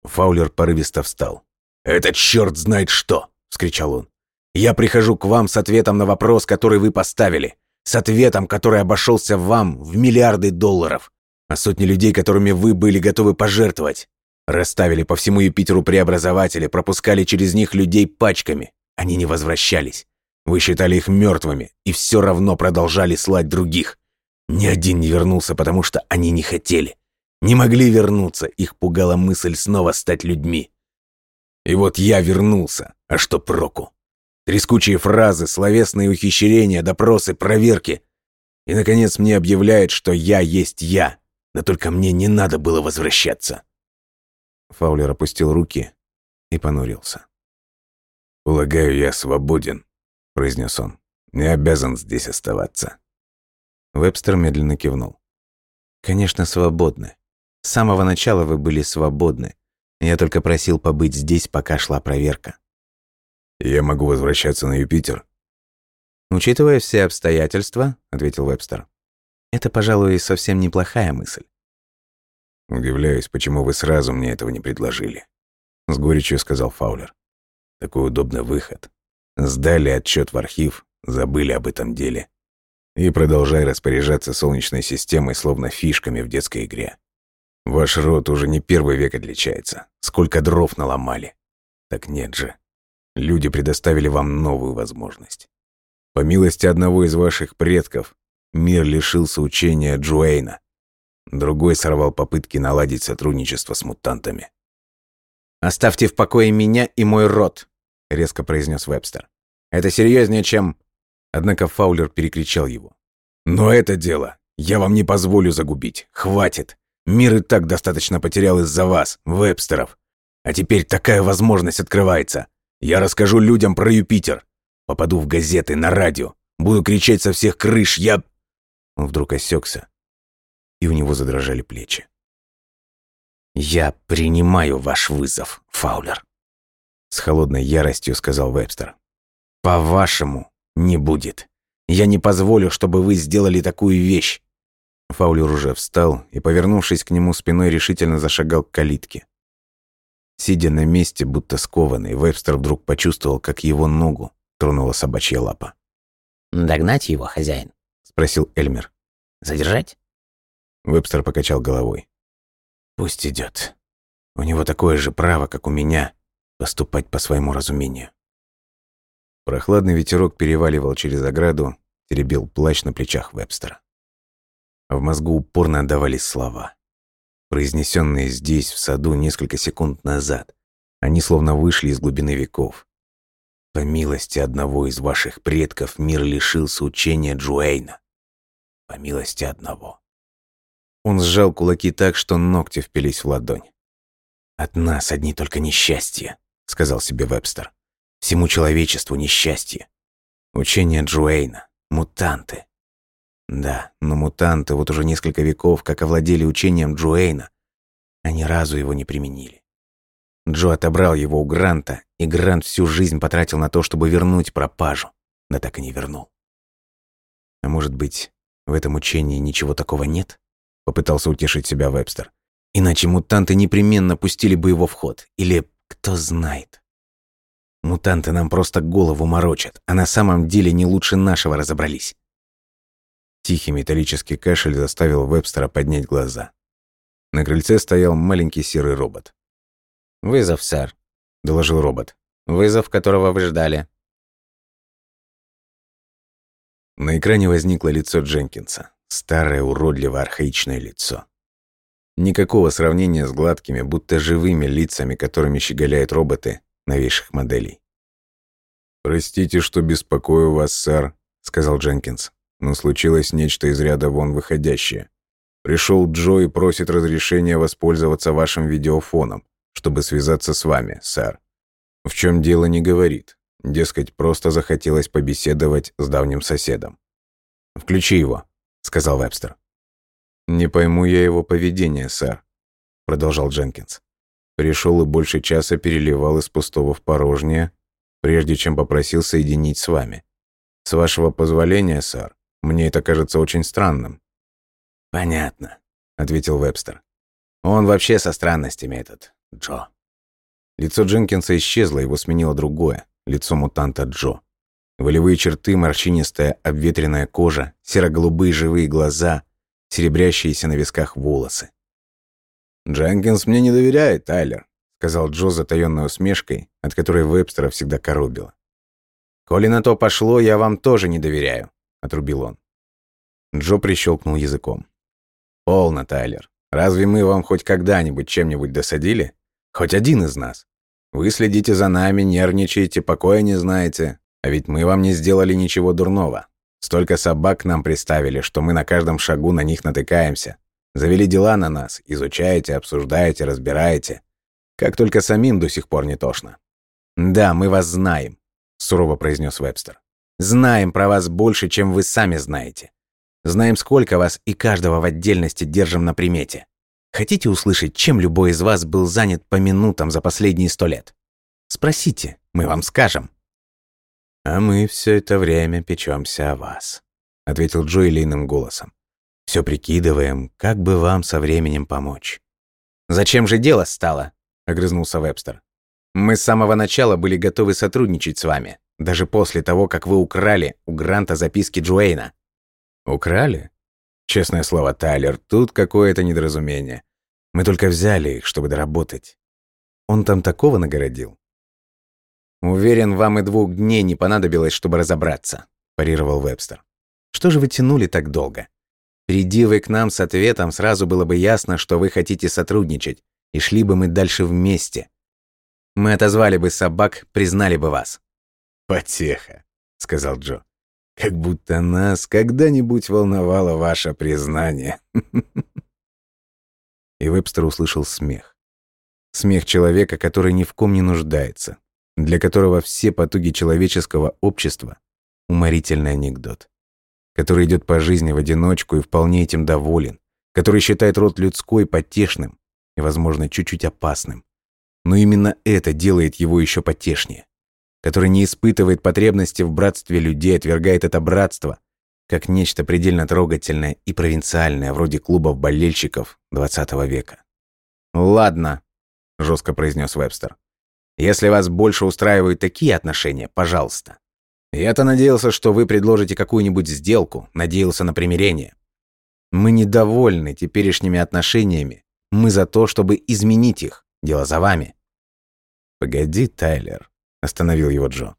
Фаулер порывисто встал. «Это черт знает что!» — вскричал он. «Я прихожу к вам с ответом на вопрос, который вы поставили. С ответом, который обошелся вам в миллиарды долларов. А сотни людей, которыми вы были готовы пожертвовать. Расставили по всему Юпитеру преобразователи, пропускали через них людей пачками. Они не возвращались. Вы считали их мертвыми и все равно продолжали слать других. Ни один не вернулся, потому что они не хотели. Не могли вернуться, их пугала мысль снова стать людьми. И вот я вернулся, а что проку? Трескучие фразы, словесные ухищрения, допросы, проверки. И, наконец, мне объявляют, что я есть я. Да только мне не надо было возвращаться. Фаулер опустил руки и понурился. «Полагаю, я свободен», — произнес он. «Не обязан здесь оставаться». Вебстер медленно кивнул. «Конечно, свободны. С самого начала вы были свободны. Я только просил побыть здесь, пока шла проверка». «Я могу возвращаться на Юпитер?» «Учитывая все обстоятельства», — ответил Вебстер, «это, пожалуй, совсем неплохая мысль. «Удивляюсь, почему вы сразу мне этого не предложили», — с горечью сказал Фаулер. «Такой удобный выход. Сдали отчет в архив, забыли об этом деле. И продолжай распоряжаться Солнечной системой, словно фишками в детской игре. Ваш род уже не первый век отличается. Сколько дров наломали. Так нет же. Люди предоставили вам новую возможность. По милости одного из ваших предков, мир лишился учения Джуэйна, Другой сорвал попытки наладить сотрудничество с мутантами. «Оставьте в покое меня и мой род», — резко произнес Вебстер. «Это серьезнее, чем...» Однако Фаулер перекричал его. «Но это дело я вам не позволю загубить. Хватит. Мир и так достаточно потерял из-за вас, Вебстеров. А теперь такая возможность открывается. Я расскажу людям про Юпитер. Попаду в газеты, на радио. Буду кричать со всех крыш. Я...» Он вдруг осекся, и у него задрожали плечи. «Я принимаю ваш вызов, Фаулер», — с холодной яростью сказал Вебстер. «По-вашему, не будет. Я не позволю, чтобы вы сделали такую вещь». Фаулер уже встал и, повернувшись к нему спиной, решительно зашагал к калитке. Сидя на месте, будто скованный, Вебстер вдруг почувствовал, как его ногу тронула собачья лапа. «Догнать его, хозяин?» — спросил Эльмер. «Задержать?» Вебстер покачал головой. Пусть идет. У него такое же право, как у меня, поступать по своему разумению. Прохладный ветерок переваливал через ограду, теребил плащ на плечах Вебстера. В мозгу упорно отдавались слова, произнесенные здесь, в саду, несколько секунд назад. Они словно вышли из глубины веков. По милости одного из ваших предков мир лишился учения Джуэйна. По милости одного. Он сжал кулаки так, что ногти впились в ладонь. «От нас одни только несчастья», — сказал себе Вебстер. «Всему человечеству несчастье. Учение Джуэйна. Мутанты. Да, но мутанты вот уже несколько веков как овладели учением Джуэйна, а ни разу его не применили. Джо отобрал его у Гранта, и Грант всю жизнь потратил на то, чтобы вернуть пропажу, да так и не вернул. А может быть, в этом учении ничего такого нет? попытался утешить себя Вебстер. Иначе мутанты непременно пустили бы его в ход. Или кто знает. Мутанты нам просто голову морочат, а на самом деле не лучше нашего разобрались. Тихий металлический кашель заставил Вебстера поднять глаза. На крыльце стоял маленький серый робот. «Вызов, сэр», — доложил робот. «Вызов, которого вы ждали». На экране возникло лицо Дженкинса. Старое, уродливое, архаичное лицо. Никакого сравнения с гладкими, будто живыми лицами, которыми щеголяют роботы новейших моделей. «Простите, что беспокою вас, сэр», — сказал Дженкинс. «Но случилось нечто из ряда вон выходящее. Пришел Джо и просит разрешения воспользоваться вашим видеофоном, чтобы связаться с вами, сэр. В чем дело не говорит. Дескать, просто захотелось побеседовать с давним соседом. «Включи его», — сказал Вебстер. «Не пойму я его поведение, сэр», — продолжал Дженкинс. «Пришел и больше часа переливал из пустого в порожнее, прежде чем попросил соединить с вами. С вашего позволения, сэр, мне это кажется очень странным». «Понятно», — ответил Вебстер. «Он вообще со странностями этот, Джо». Лицо Дженкинса исчезло, его сменило другое, лицо мутанта Джо. Волевые черты, морщинистая обветренная кожа, серо-голубые живые глаза, серебрящиеся на висках волосы. «Дженкинс мне не доверяет, Тайлер», — сказал Джо с затаённой усмешкой, от которой Вебстера всегда коробило. «Коли на то пошло, я вам тоже не доверяю», — отрубил он. Джо прищелкнул языком. «Полно, Тайлер. Разве мы вам хоть когда-нибудь чем-нибудь досадили? Хоть один из нас? Вы следите за нами, нервничаете, покоя не знаете. А ведь мы вам не сделали ничего дурного. Столько собак нам приставили, что мы на каждом шагу на них натыкаемся. Завели дела на нас, изучаете, обсуждаете, разбираете. Как только самим до сих пор не тошно. «Да, мы вас знаем», — сурово произнес Вебстер. «Знаем про вас больше, чем вы сами знаете. Знаем, сколько вас и каждого в отдельности держим на примете. Хотите услышать, чем любой из вас был занят по минутам за последние сто лет? Спросите, мы вам скажем». «А мы все это время печемся о вас», — ответил Джо лейным голосом. «Все прикидываем, как бы вам со временем помочь». «Зачем же дело стало?» — огрызнулся Вебстер. «Мы с самого начала были готовы сотрудничать с вами, даже после того, как вы украли у Гранта записки Джуэйна». «Украли?» Честное слово, Тайлер, тут какое-то недоразумение. Мы только взяли их, чтобы доработать. Он там такого нагородил. «Уверен, вам и двух дней не понадобилось, чтобы разобраться», – парировал Вебстер. «Что же вы тянули так долго? Приди вы к нам с ответом, сразу было бы ясно, что вы хотите сотрудничать, и шли бы мы дальше вместе. Мы отозвали бы собак, признали бы вас». «Потеха», — сказал Джо. Как будто нас когда-нибудь волновало ваше признание. И Вебстер услышал смех. Смех человека, который ни в ком не нуждается, для которого все потуги человеческого общества — уморительный анекдот, который идет по жизни в одиночку и вполне этим доволен, который считает род людской потешным и, возможно, чуть-чуть опасным. Но именно это делает его еще потешнее который не испытывает потребности в братстве людей, отвергает это братство как нечто предельно трогательное и провинциальное, вроде клубов болельщиков XX века. «Ладно», — жестко произнес Вебстер. «Если вас больше устраивают такие отношения, пожалуйста. Я-то надеялся, что вы предложите какую-нибудь сделку, надеялся на примирение. Мы недовольны теперешними отношениями. Мы за то, чтобы изменить их. Дело за вами». «Погоди, Тайлер», Остановил его Джо.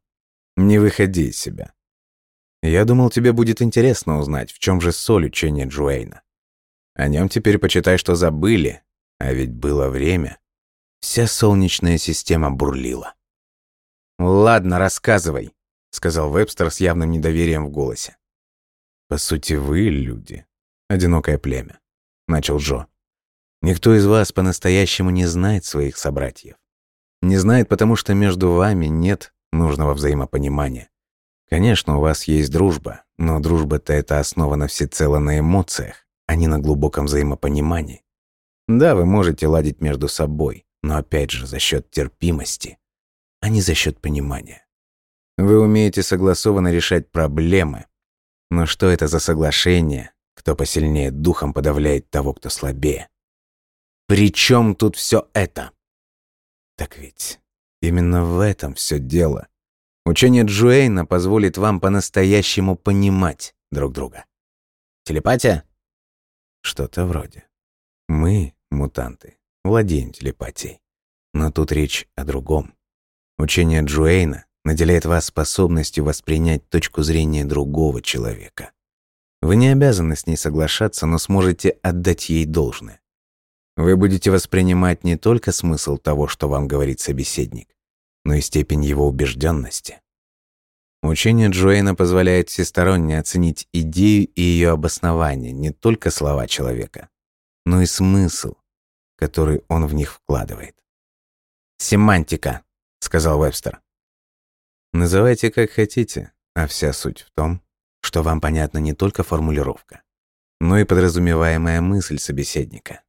«Не выходи из себя. Я думал, тебе будет интересно узнать, в чем же соль учения Джуэйна. О нем теперь почитай, что забыли, а ведь было время. Вся солнечная система бурлила». «Ладно, рассказывай», — сказал Вебстер с явным недоверием в голосе. «По сути, вы люди. Одинокое племя», — начал Джо. «Никто из вас по-настоящему не знает своих собратьев. Не знает, потому что между вами нет нужного взаимопонимания. Конечно, у вас есть дружба, но дружба-то это основана всецело на эмоциях, а не на глубоком взаимопонимании. Да, вы можете ладить между собой, но опять же за счет терпимости, а не за счет понимания. Вы умеете согласованно решать проблемы, но что это за соглашение? Кто посильнее духом подавляет того, кто слабее? «При чем тут все это?» Так ведь именно в этом все дело. Учение Джуэйна позволит вам по-настоящему понимать друг друга. Телепатия? Что-то вроде. Мы, мутанты, владеем телепатией. Но тут речь о другом. Учение Джуэйна наделяет вас способностью воспринять точку зрения другого человека. Вы не обязаны с ней соглашаться, но сможете отдать ей должное. Вы будете воспринимать не только смысл того, что вам говорит собеседник, но и степень его убежденности. Учение Джуэйна позволяет всесторонне оценить идею и ее обоснование, не только слова человека, но и смысл, который он в них вкладывает. «Семантика», — сказал Вебстер. Называйте как хотите, а вся суть в том, что вам понятна не только формулировка, но и подразумеваемая мысль собеседника.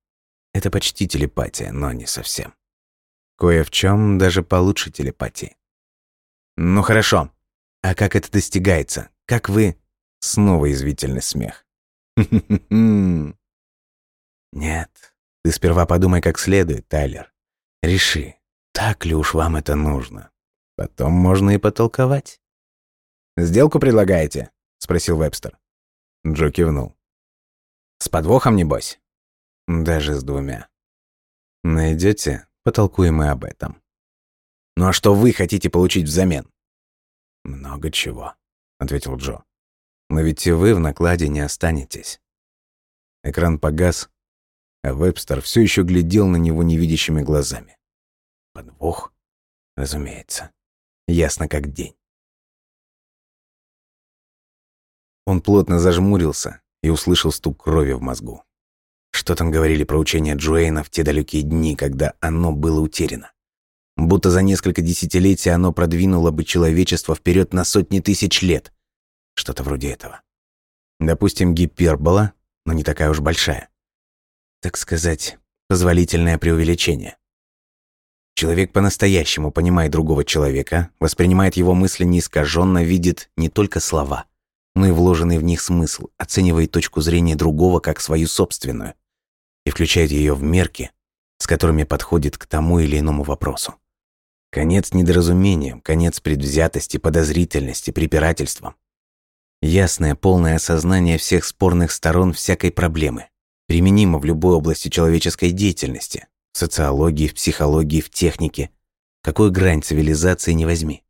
Это почти телепатия, но не совсем. Кое в чем даже получше телепатии. Ну хорошо. А как это достигается? Как вы... Снова извительный смех. Нет. Ты сперва подумай как следует, Тайлер. Реши, так ли уж вам это нужно. Потом можно и потолковать. «Сделку предлагаете?» — спросил Вебстер. Джо кивнул. «С подвохом, небось?» «Даже с двумя». «Найдете? Потолкуем и об этом». «Ну а что вы хотите получить взамен?» «Много чего», — ответил Джо. «Но ведь и вы в накладе не останетесь». Экран погас, а Вебстер все еще глядел на него невидящими глазами. Подвох? Разумеется. Ясно как день. Он плотно зажмурился и услышал стук крови в мозгу. Что там говорили про учение Джуэйна в те далекие дни, когда оно было утеряно? Будто за несколько десятилетий оно продвинуло бы человечество вперед на сотни тысяч лет. Что-то вроде этого. Допустим, гипербола, но не такая уж большая. Так сказать, позволительное преувеличение. Человек по-настоящему понимает другого человека, воспринимает его мысли неискаженно, видит не только слова, но и вложенный в них смысл, оценивает точку зрения другого как свою собственную и включает ее в мерки, с которыми подходит к тому или иному вопросу. Конец недоразумениям, конец предвзятости, подозрительности, препирательствам. Ясное, полное осознание всех спорных сторон всякой проблемы, применимо в любой области человеческой деятельности, в социологии, в психологии, в технике. Какую грань цивилизации не возьми.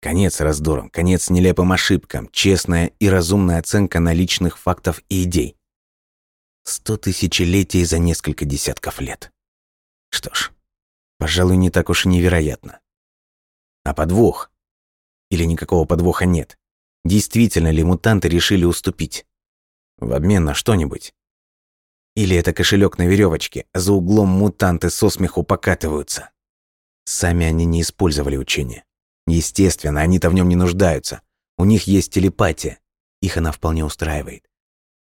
Конец раздорам, конец нелепым ошибкам, честная и разумная оценка наличных фактов и идей. Сто тысячелетий за несколько десятков лет. Что ж, пожалуй, не так уж и невероятно. А подвох? Или никакого подвоха нет? Действительно ли мутанты решили уступить? В обмен на что-нибудь? Или это кошелек на веревочке, за углом мутанты со смеху покатываются? Сами они не использовали учение. Естественно, они-то в нем не нуждаются. У них есть телепатия. Их она вполне устраивает.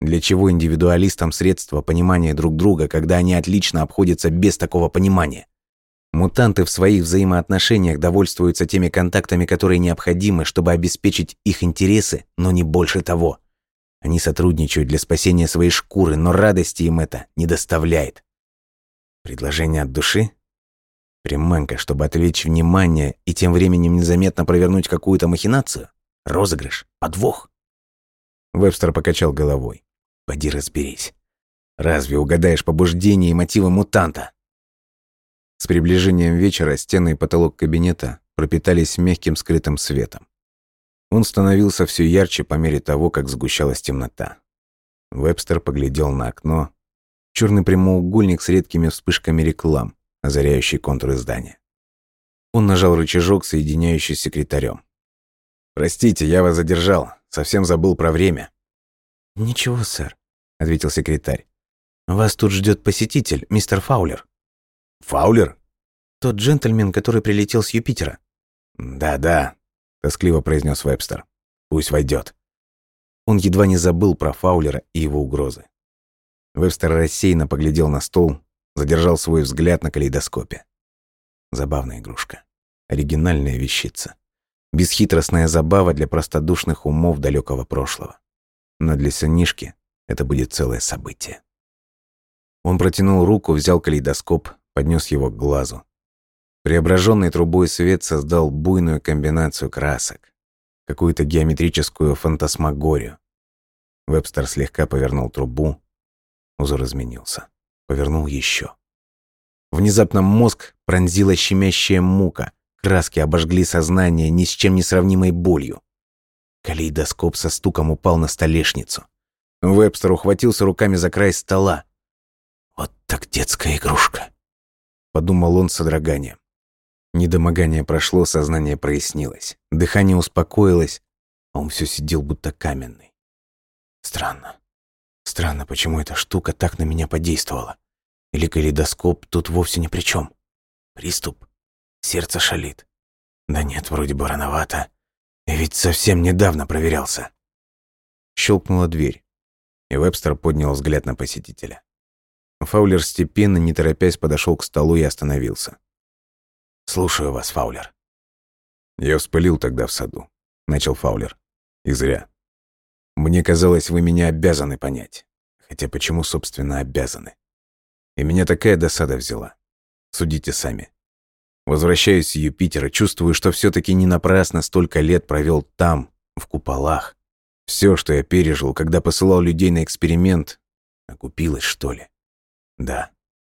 Для чего индивидуалистам средства понимания друг друга, когда они отлично обходятся без такого понимания? Мутанты в своих взаимоотношениях довольствуются теми контактами, которые необходимы, чтобы обеспечить их интересы, но не больше того. Они сотрудничают для спасения своей шкуры, но радости им это не доставляет. Предложение от души? Приманка, чтобы отвлечь внимание и тем временем незаметно провернуть какую-то махинацию? Розыгрыш? Подвох? Вебстер покачал головой. Поди разберись. Разве угадаешь побуждения и мотивы мутанта? С приближением вечера стены и потолок кабинета пропитались мягким скрытым светом. Он становился все ярче по мере того, как сгущалась темнота. Вебстер поглядел на окно. Черный прямоугольник с редкими вспышками реклам, озаряющих контуры здания. Он нажал рычажок, соединяющий с секретарем. «Простите, я вас задержал. Совсем забыл про время». «Ничего, сэр», — ответил секретарь. «Вас тут ждет посетитель, мистер Фаулер». «Фаулер?» «Тот джентльмен, который прилетел с Юпитера». «Да-да», — тоскливо произнес Вебстер. «Пусть войдет». Он едва не забыл про Фаулера и его угрозы. Вебстер рассеянно поглядел на стол, задержал свой взгляд на калейдоскопе. Забавная игрушка. Оригинальная вещица. Бесхитростная забава для простодушных умов далекого прошлого. Но для сынишки это будет целое событие. Он протянул руку, взял калейдоскоп, поднес его к глазу. Преображенный трубой свет создал буйную комбинацию красок, какую-то геометрическую фантасмагорию. Вебстер слегка повернул трубу, узор изменился повернул еще. Внезапно мозг пронзила щемящая мука, краски обожгли сознание ни с чем не сравнимой болью. Калейдоскоп со стуком упал на столешницу. Вебстер ухватился руками за край стола. «Вот так детская игрушка», — подумал он с содроганием. Недомогание прошло, сознание прояснилось. Дыхание успокоилось, а он все сидел будто каменный. Странно. Странно, почему эта штука так на меня подействовала. Или калейдоскоп тут вовсе ни при чем. Приступ. Сердце шалит. Да нет, вроде бы рановато. И ведь совсем недавно проверялся. Щелкнула дверь, и Вебстер поднял взгляд на посетителя. Фаулер степенно, не торопясь, подошел к столу и остановился. «Слушаю вас, Фаулер». «Я вспылил тогда в саду», — начал Фаулер. «И зря. Мне казалось, вы меня обязаны понять. Хотя почему, собственно, обязаны? И меня такая досада взяла. Судите сами. Возвращаюсь с Юпитера, чувствую, что все таки не напрасно столько лет провел там, в куполах. Все, что я пережил, когда посылал людей на эксперимент, окупилось, что ли? Да.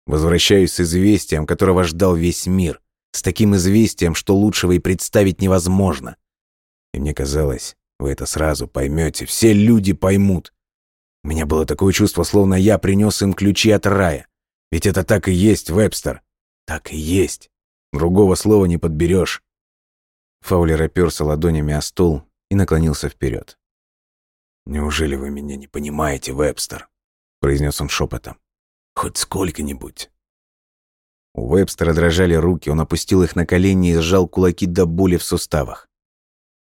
Возвращаюсь с известием, которого ждал весь мир. С таким известием, что лучшего и представить невозможно. И мне казалось, вы это сразу поймете, все люди поймут. У меня было такое чувство, словно я принес им ключи от рая. Ведь это так и есть, Вебстер. Так и есть. Другого слова не подберешь. Фаулер оперся ладонями о стол и наклонился вперед. «Неужели вы меня не понимаете, Вебстер?» — произнес он шепотом. «Хоть сколько-нибудь». У Вебстера дрожали руки, он опустил их на колени и сжал кулаки до боли в суставах.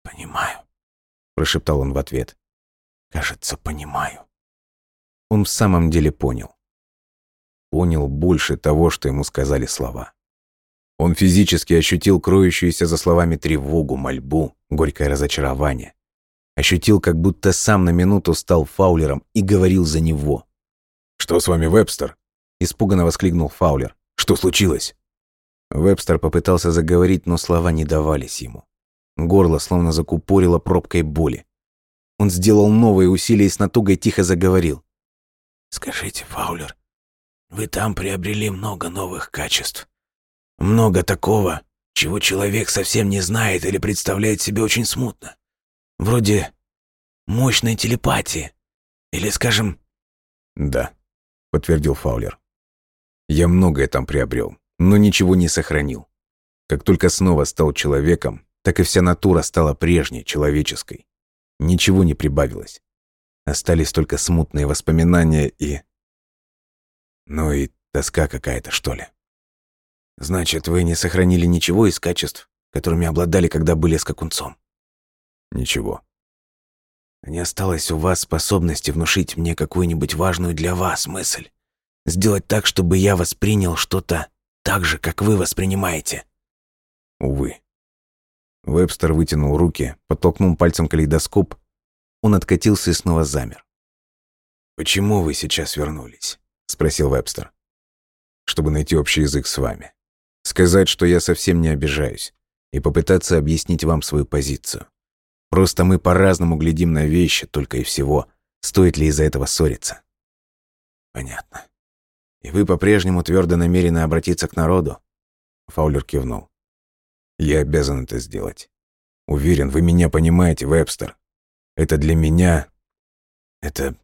«Понимаю», — прошептал он в ответ. «Кажется, понимаю». Он в самом деле понял. Понял больше того, что ему сказали слова. Он физически ощутил кроющуюся за словами тревогу, мольбу, горькое разочарование. Ощутил, как будто сам на минуту стал Фаулером и говорил за него. «Что с вами, Вебстер?» – испуганно воскликнул Фаулер. «Что случилось?» Вебстер попытался заговорить, но слова не давались ему. Горло словно закупорило пробкой боли. Он сделал новые усилия и с натугой тихо заговорил. «Скажите, Фаулер, вы там приобрели много новых качеств. Много такого, чего человек совсем не знает или представляет себе очень смутно. Вроде мощной телепатии. Или, скажем... Да, подтвердил Фаулер. Я многое там приобрел, но ничего не сохранил. Как только снова стал человеком, так и вся натура стала прежней, человеческой. Ничего не прибавилось. Остались только смутные воспоминания и... Ну и тоска какая-то, что ли. Значит, вы не сохранили ничего из качеств, которыми обладали, когда были скакунцом? Ничего. Не осталось у вас способности внушить мне какую-нибудь важную для вас мысль. Сделать так, чтобы я воспринял что-то так же, как вы воспринимаете. Увы. Вебстер вытянул руки, подтолкнул пальцем калейдоскоп. Он откатился и снова замер. «Почему вы сейчас вернулись?» — спросил Вебстер. «Чтобы найти общий язык с вами. Сказать, что я совсем не обижаюсь, и попытаться объяснить вам свою позицию. Просто мы по-разному глядим на вещи, только и всего. Стоит ли из-за этого ссориться? Понятно. И вы по-прежнему твердо намерены обратиться к народу? Фаулер кивнул. Я обязан это сделать. Уверен, вы меня понимаете, Вебстер. Это для меня... Это...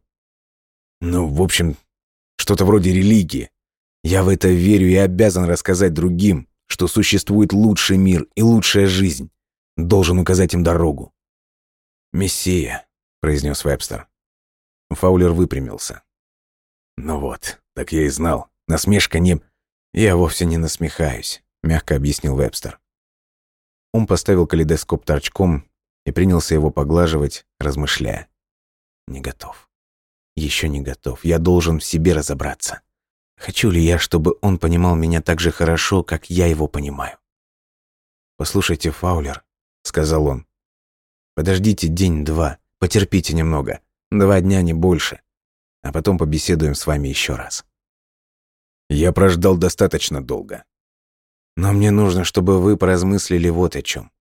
Ну, в общем, что-то вроде религии. Я в это верю и обязан рассказать другим, что существует лучший мир и лучшая жизнь. Должен указать им дорогу. «Мессия», — произнес Вебстер. Фаулер выпрямился. «Ну вот, так я и знал. Насмешками...» «Я вовсе не насмехаюсь», — мягко объяснил Вебстер. Он поставил калейдоскоп торчком и принялся его поглаживать, размышляя. «Не готов. Еще не готов. Я должен в себе разобраться. Хочу ли я, чтобы он понимал меня так же хорошо, как я его понимаю? «Послушайте, Фаулер», — сказал он, — «подождите день-два, потерпите немного, два дня, не больше, а потом побеседуем с вами еще раз». «Я прождал достаточно долго», но мне нужно, чтобы вы поразмыслили вот о чем.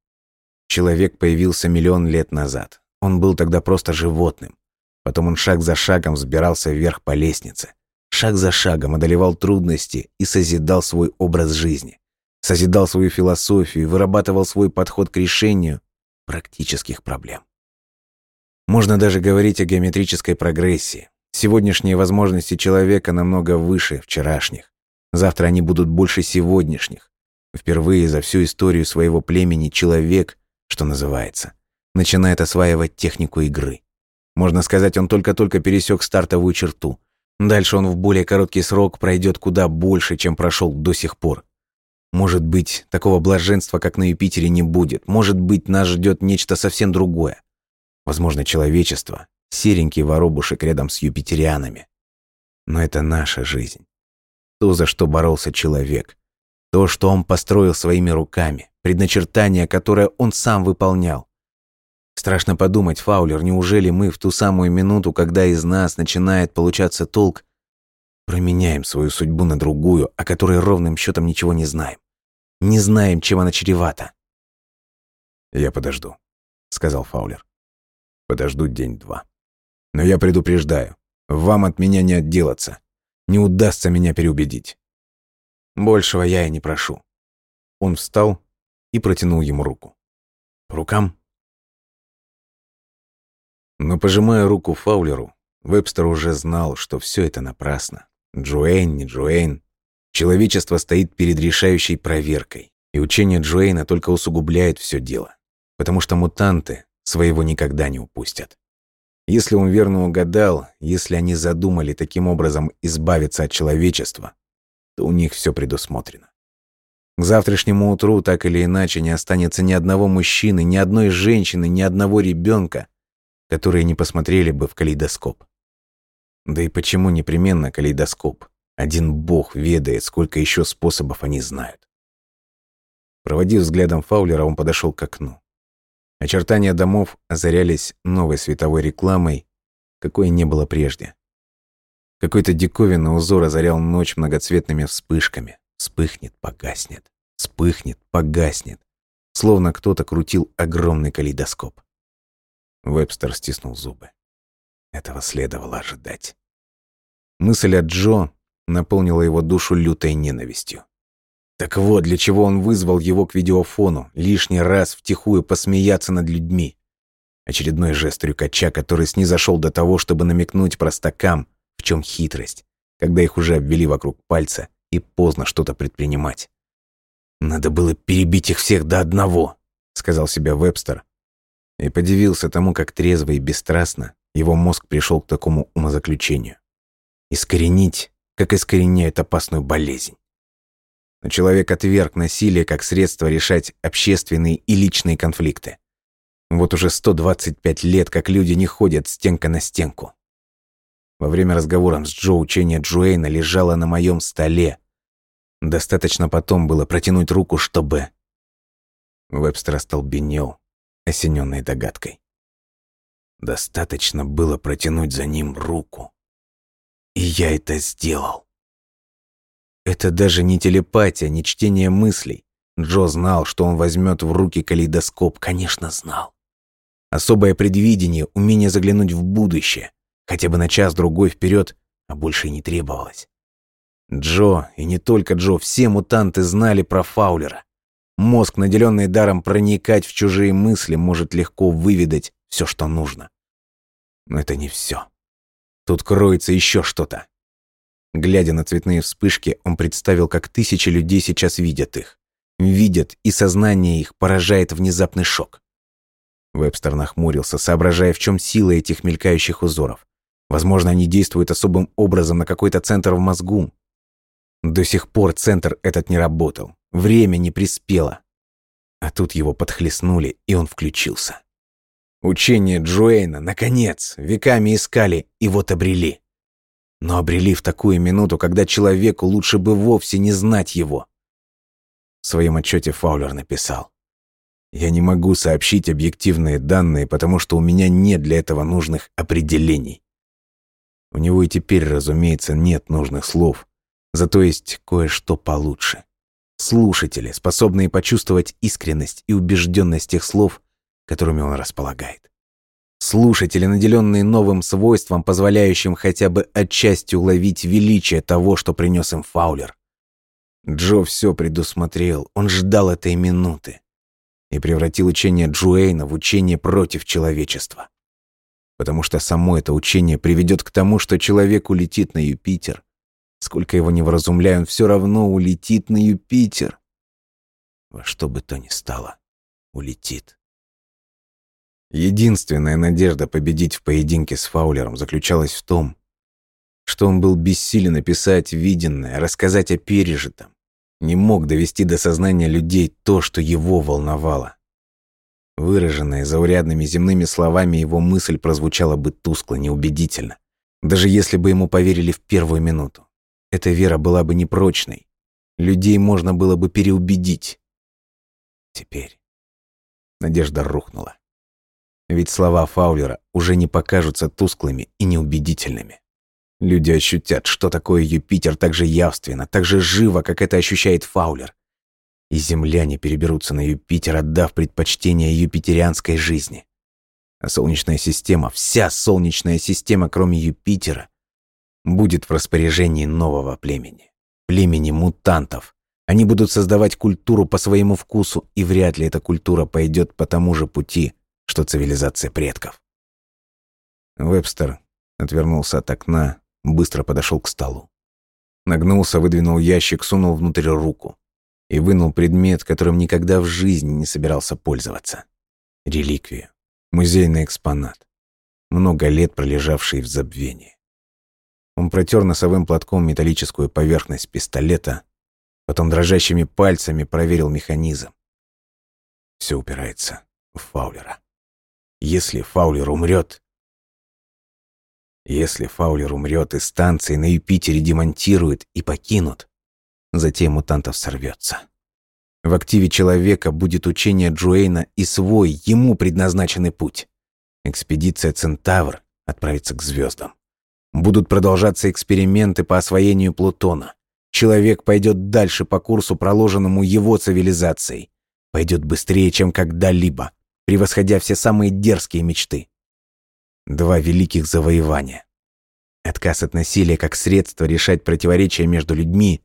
Человек появился миллион лет назад. Он был тогда просто животным. Потом он шаг за шагом взбирался вверх по лестнице шаг за шагом одолевал трудности и созидал свой образ жизни, созидал свою философию, вырабатывал свой подход к решению практических проблем. Можно даже говорить о геометрической прогрессии. Сегодняшние возможности человека намного выше вчерашних. Завтра они будут больше сегодняшних. Впервые за всю историю своего племени человек, что называется, начинает осваивать технику игры. Можно сказать, он только-только пересек стартовую черту, Дальше он в более короткий срок пройдет куда больше, чем прошел до сих пор. Может быть, такого блаженства, как на Юпитере, не будет. Может быть, нас ждет нечто совсем другое. Возможно, человечество серенький воробушек рядом с юпитерианами. Но это наша жизнь. То, за что боролся человек. То, что он построил своими руками. Предначертание, которое он сам выполнял. Страшно подумать, Фаулер, неужели мы в ту самую минуту, когда из нас начинает получаться толк, променяем свою судьбу на другую, о которой ровным счетом ничего не знаем? Не знаем, чем она чревата. «Я подожду», — сказал Фаулер. «Подожду день-два. Но я предупреждаю, вам от меня не отделаться. Не удастся меня переубедить». «Большего я и не прошу». Он встал и протянул ему руку. «По рукам?» Но пожимая руку Фаулеру, Вебстер уже знал, что все это напрасно. Джуэйн, не Джуэйн. Человечество стоит перед решающей проверкой, и учение Джуэйна только усугубляет все дело, потому что мутанты своего никогда не упустят. Если он верно угадал, если они задумали таким образом избавиться от человечества, то у них все предусмотрено. К завтрашнему утру так или иначе не останется ни одного мужчины, ни одной женщины, ни одного ребенка, которые не посмотрели бы в калейдоскоп. Да и почему непременно калейдоскоп? Один бог ведает, сколько еще способов они знают. Проводив взглядом Фаулера, он подошел к окну. Очертания домов озарялись новой световой рекламой, какой не было прежде. Какой-то диковинный узор озарял ночь многоцветными вспышками. Вспыхнет, погаснет, вспыхнет, погаснет. Словно кто-то крутил огромный калейдоскоп. Вебстер стиснул зубы. Этого следовало ожидать. Мысль о Джо наполнила его душу лютой ненавистью. Так вот, для чего он вызвал его к видеофону, лишний раз втихую посмеяться над людьми. Очередной жест трюкача, который снизошел до того, чтобы намекнуть простакам, в чем хитрость, когда их уже обвели вокруг пальца и поздно что-то предпринимать. «Надо было перебить их всех до одного», — сказал себе Вебстер, и подивился тому, как трезво и бесстрастно его мозг пришел к такому умозаключению. Искоренить, как искореняет опасную болезнь. Но человек отверг насилие как средство решать общественные и личные конфликты. Вот уже 125 лет, как люди не ходят стенка на стенку. Во время разговора с Джо учение Джуэйна лежало на моем столе. Достаточно потом было протянуть руку, чтобы... Вебстер остолбенел, осененной догадкой. Достаточно было протянуть за ним руку. И я это сделал. Это даже не телепатия, не чтение мыслей. Джо знал, что он возьмет в руки калейдоскоп, конечно, знал. Особое предвидение, умение заглянуть в будущее, хотя бы на час-другой вперед, а больше и не требовалось. Джо, и не только Джо, все мутанты знали про Фаулера. Мозг, наделенный даром проникать в чужие мысли, может легко выведать все, что нужно. Но это не все. Тут кроется еще что-то. Глядя на цветные вспышки, он представил, как тысячи людей сейчас видят их. Видят, и сознание их поражает внезапный шок. Вебстер нахмурился, соображая, в чем сила этих мелькающих узоров. Возможно, они действуют особым образом на какой-то центр в мозгу. До сих пор центр этот не работал. Время не приспело. А тут его подхлестнули, и он включился. Учение Джуэйна, наконец, веками искали и вот обрели. Но обрели в такую минуту, когда человеку лучше бы вовсе не знать его. В своем отчете Фаулер написал. «Я не могу сообщить объективные данные, потому что у меня нет для этого нужных определений». У него и теперь, разумеется, нет нужных слов, зато есть кое-что получше. Слушатели, способные почувствовать искренность и убежденность тех слов, которыми он располагает. Слушатели, наделенные новым свойством, позволяющим хотя бы отчасти уловить величие того, что принес им Фаулер. Джо все предусмотрел, он ждал этой минуты и превратил учение Джуэйна в учение против человечества. Потому что само это учение приведет к тому, что человек улетит на Юпитер. Сколько его не вразумляю, он все равно улетит на Юпитер. Во что бы то ни стало, улетит. Единственная надежда победить в поединке с Фаулером заключалась в том, что он был бессилен описать виденное, рассказать о пережитом, не мог довести до сознания людей то, что его волновало. Выраженная заурядными земными словами, его мысль прозвучала бы тускло, неубедительно. Даже если бы ему поверили в первую минуту. Эта вера была бы непрочной. Людей можно было бы переубедить. Теперь надежда рухнула. Ведь слова Фаулера уже не покажутся тусклыми и неубедительными. Люди ощутят, что такое Юпитер так же явственно, так же живо, как это ощущает Фаулер. И земляне переберутся на Юпитер, отдав предпочтение юпитерианской жизни. А Солнечная система, вся Солнечная система, кроме Юпитера, будет в распоряжении нового племени. Племени мутантов. Они будут создавать культуру по своему вкусу, и вряд ли эта культура пойдет по тому же пути, что цивилизация предков. Вебстер отвернулся от окна, быстро подошел к столу. Нагнулся, выдвинул ящик, сунул внутрь руку и вынул предмет, которым никогда в жизни не собирался пользоваться. Реликвию. Музейный экспонат. Много лет пролежавший в забвении. Он протер носовым платком металлическую поверхность пистолета, потом дрожащими пальцами проверил механизм. Все упирается в Фаулера. Если Фаулер умрет... Если Фаулер умрет, и станции на Юпитере демонтируют и покинут, затем мутантов сорвется. В активе человека будет учение Джуэйна и свой, ему предназначенный путь. Экспедиция «Центавр» отправится к звездам. Будут продолжаться эксперименты по освоению Плутона. Человек пойдет дальше по курсу, проложенному его цивилизацией. Пойдет быстрее, чем когда-либо превосходя все самые дерзкие мечты. Два великих завоевания. Отказ от насилия как средство решать противоречия между людьми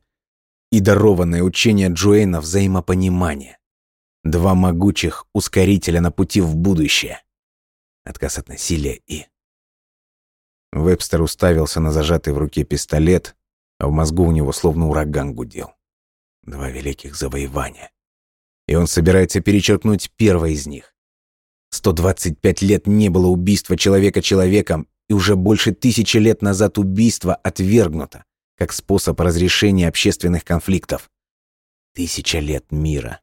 и дарованное учение Джуэйна взаимопонимания. Два могучих ускорителя на пути в будущее. Отказ от насилия и... Вебстер уставился на зажатый в руке пистолет, а в мозгу у него словно ураган гудел. Два великих завоевания. И он собирается перечеркнуть первое из них. 125 лет не было убийства человека человеком, и уже больше тысячи лет назад убийство отвергнуто, как способ разрешения общественных конфликтов. Тысяча лет мира.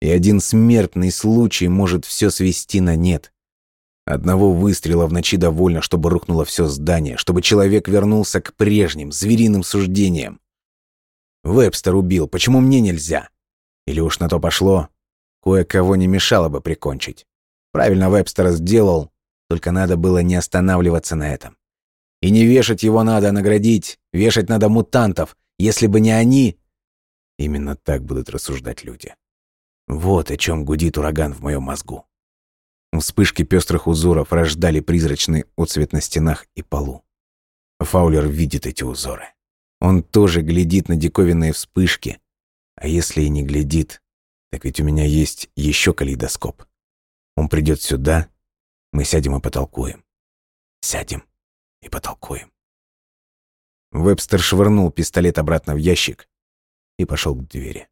И один смертный случай может все свести на нет. Одного выстрела в ночи довольно, чтобы рухнуло все здание, чтобы человек вернулся к прежним, звериным суждениям. Вебстер убил, почему мне нельзя? Или уж на то пошло, кое-кого не мешало бы прикончить. Правильно Вебстер сделал, только надо было не останавливаться на этом. И не вешать его надо, а наградить. Вешать надо мутантов. Если бы не они... Именно так будут рассуждать люди. Вот о чем гудит ураган в моем мозгу. Вспышки пестрых узоров рождали призрачный отцвет на стенах и полу. Фаулер видит эти узоры. Он тоже глядит на диковинные вспышки. А если и не глядит, так ведь у меня есть еще калейдоскоп. Он придет сюда, мы сядем и потолкуем. Сядем и потолкуем. Вебстер швырнул пистолет обратно в ящик и пошел к двери.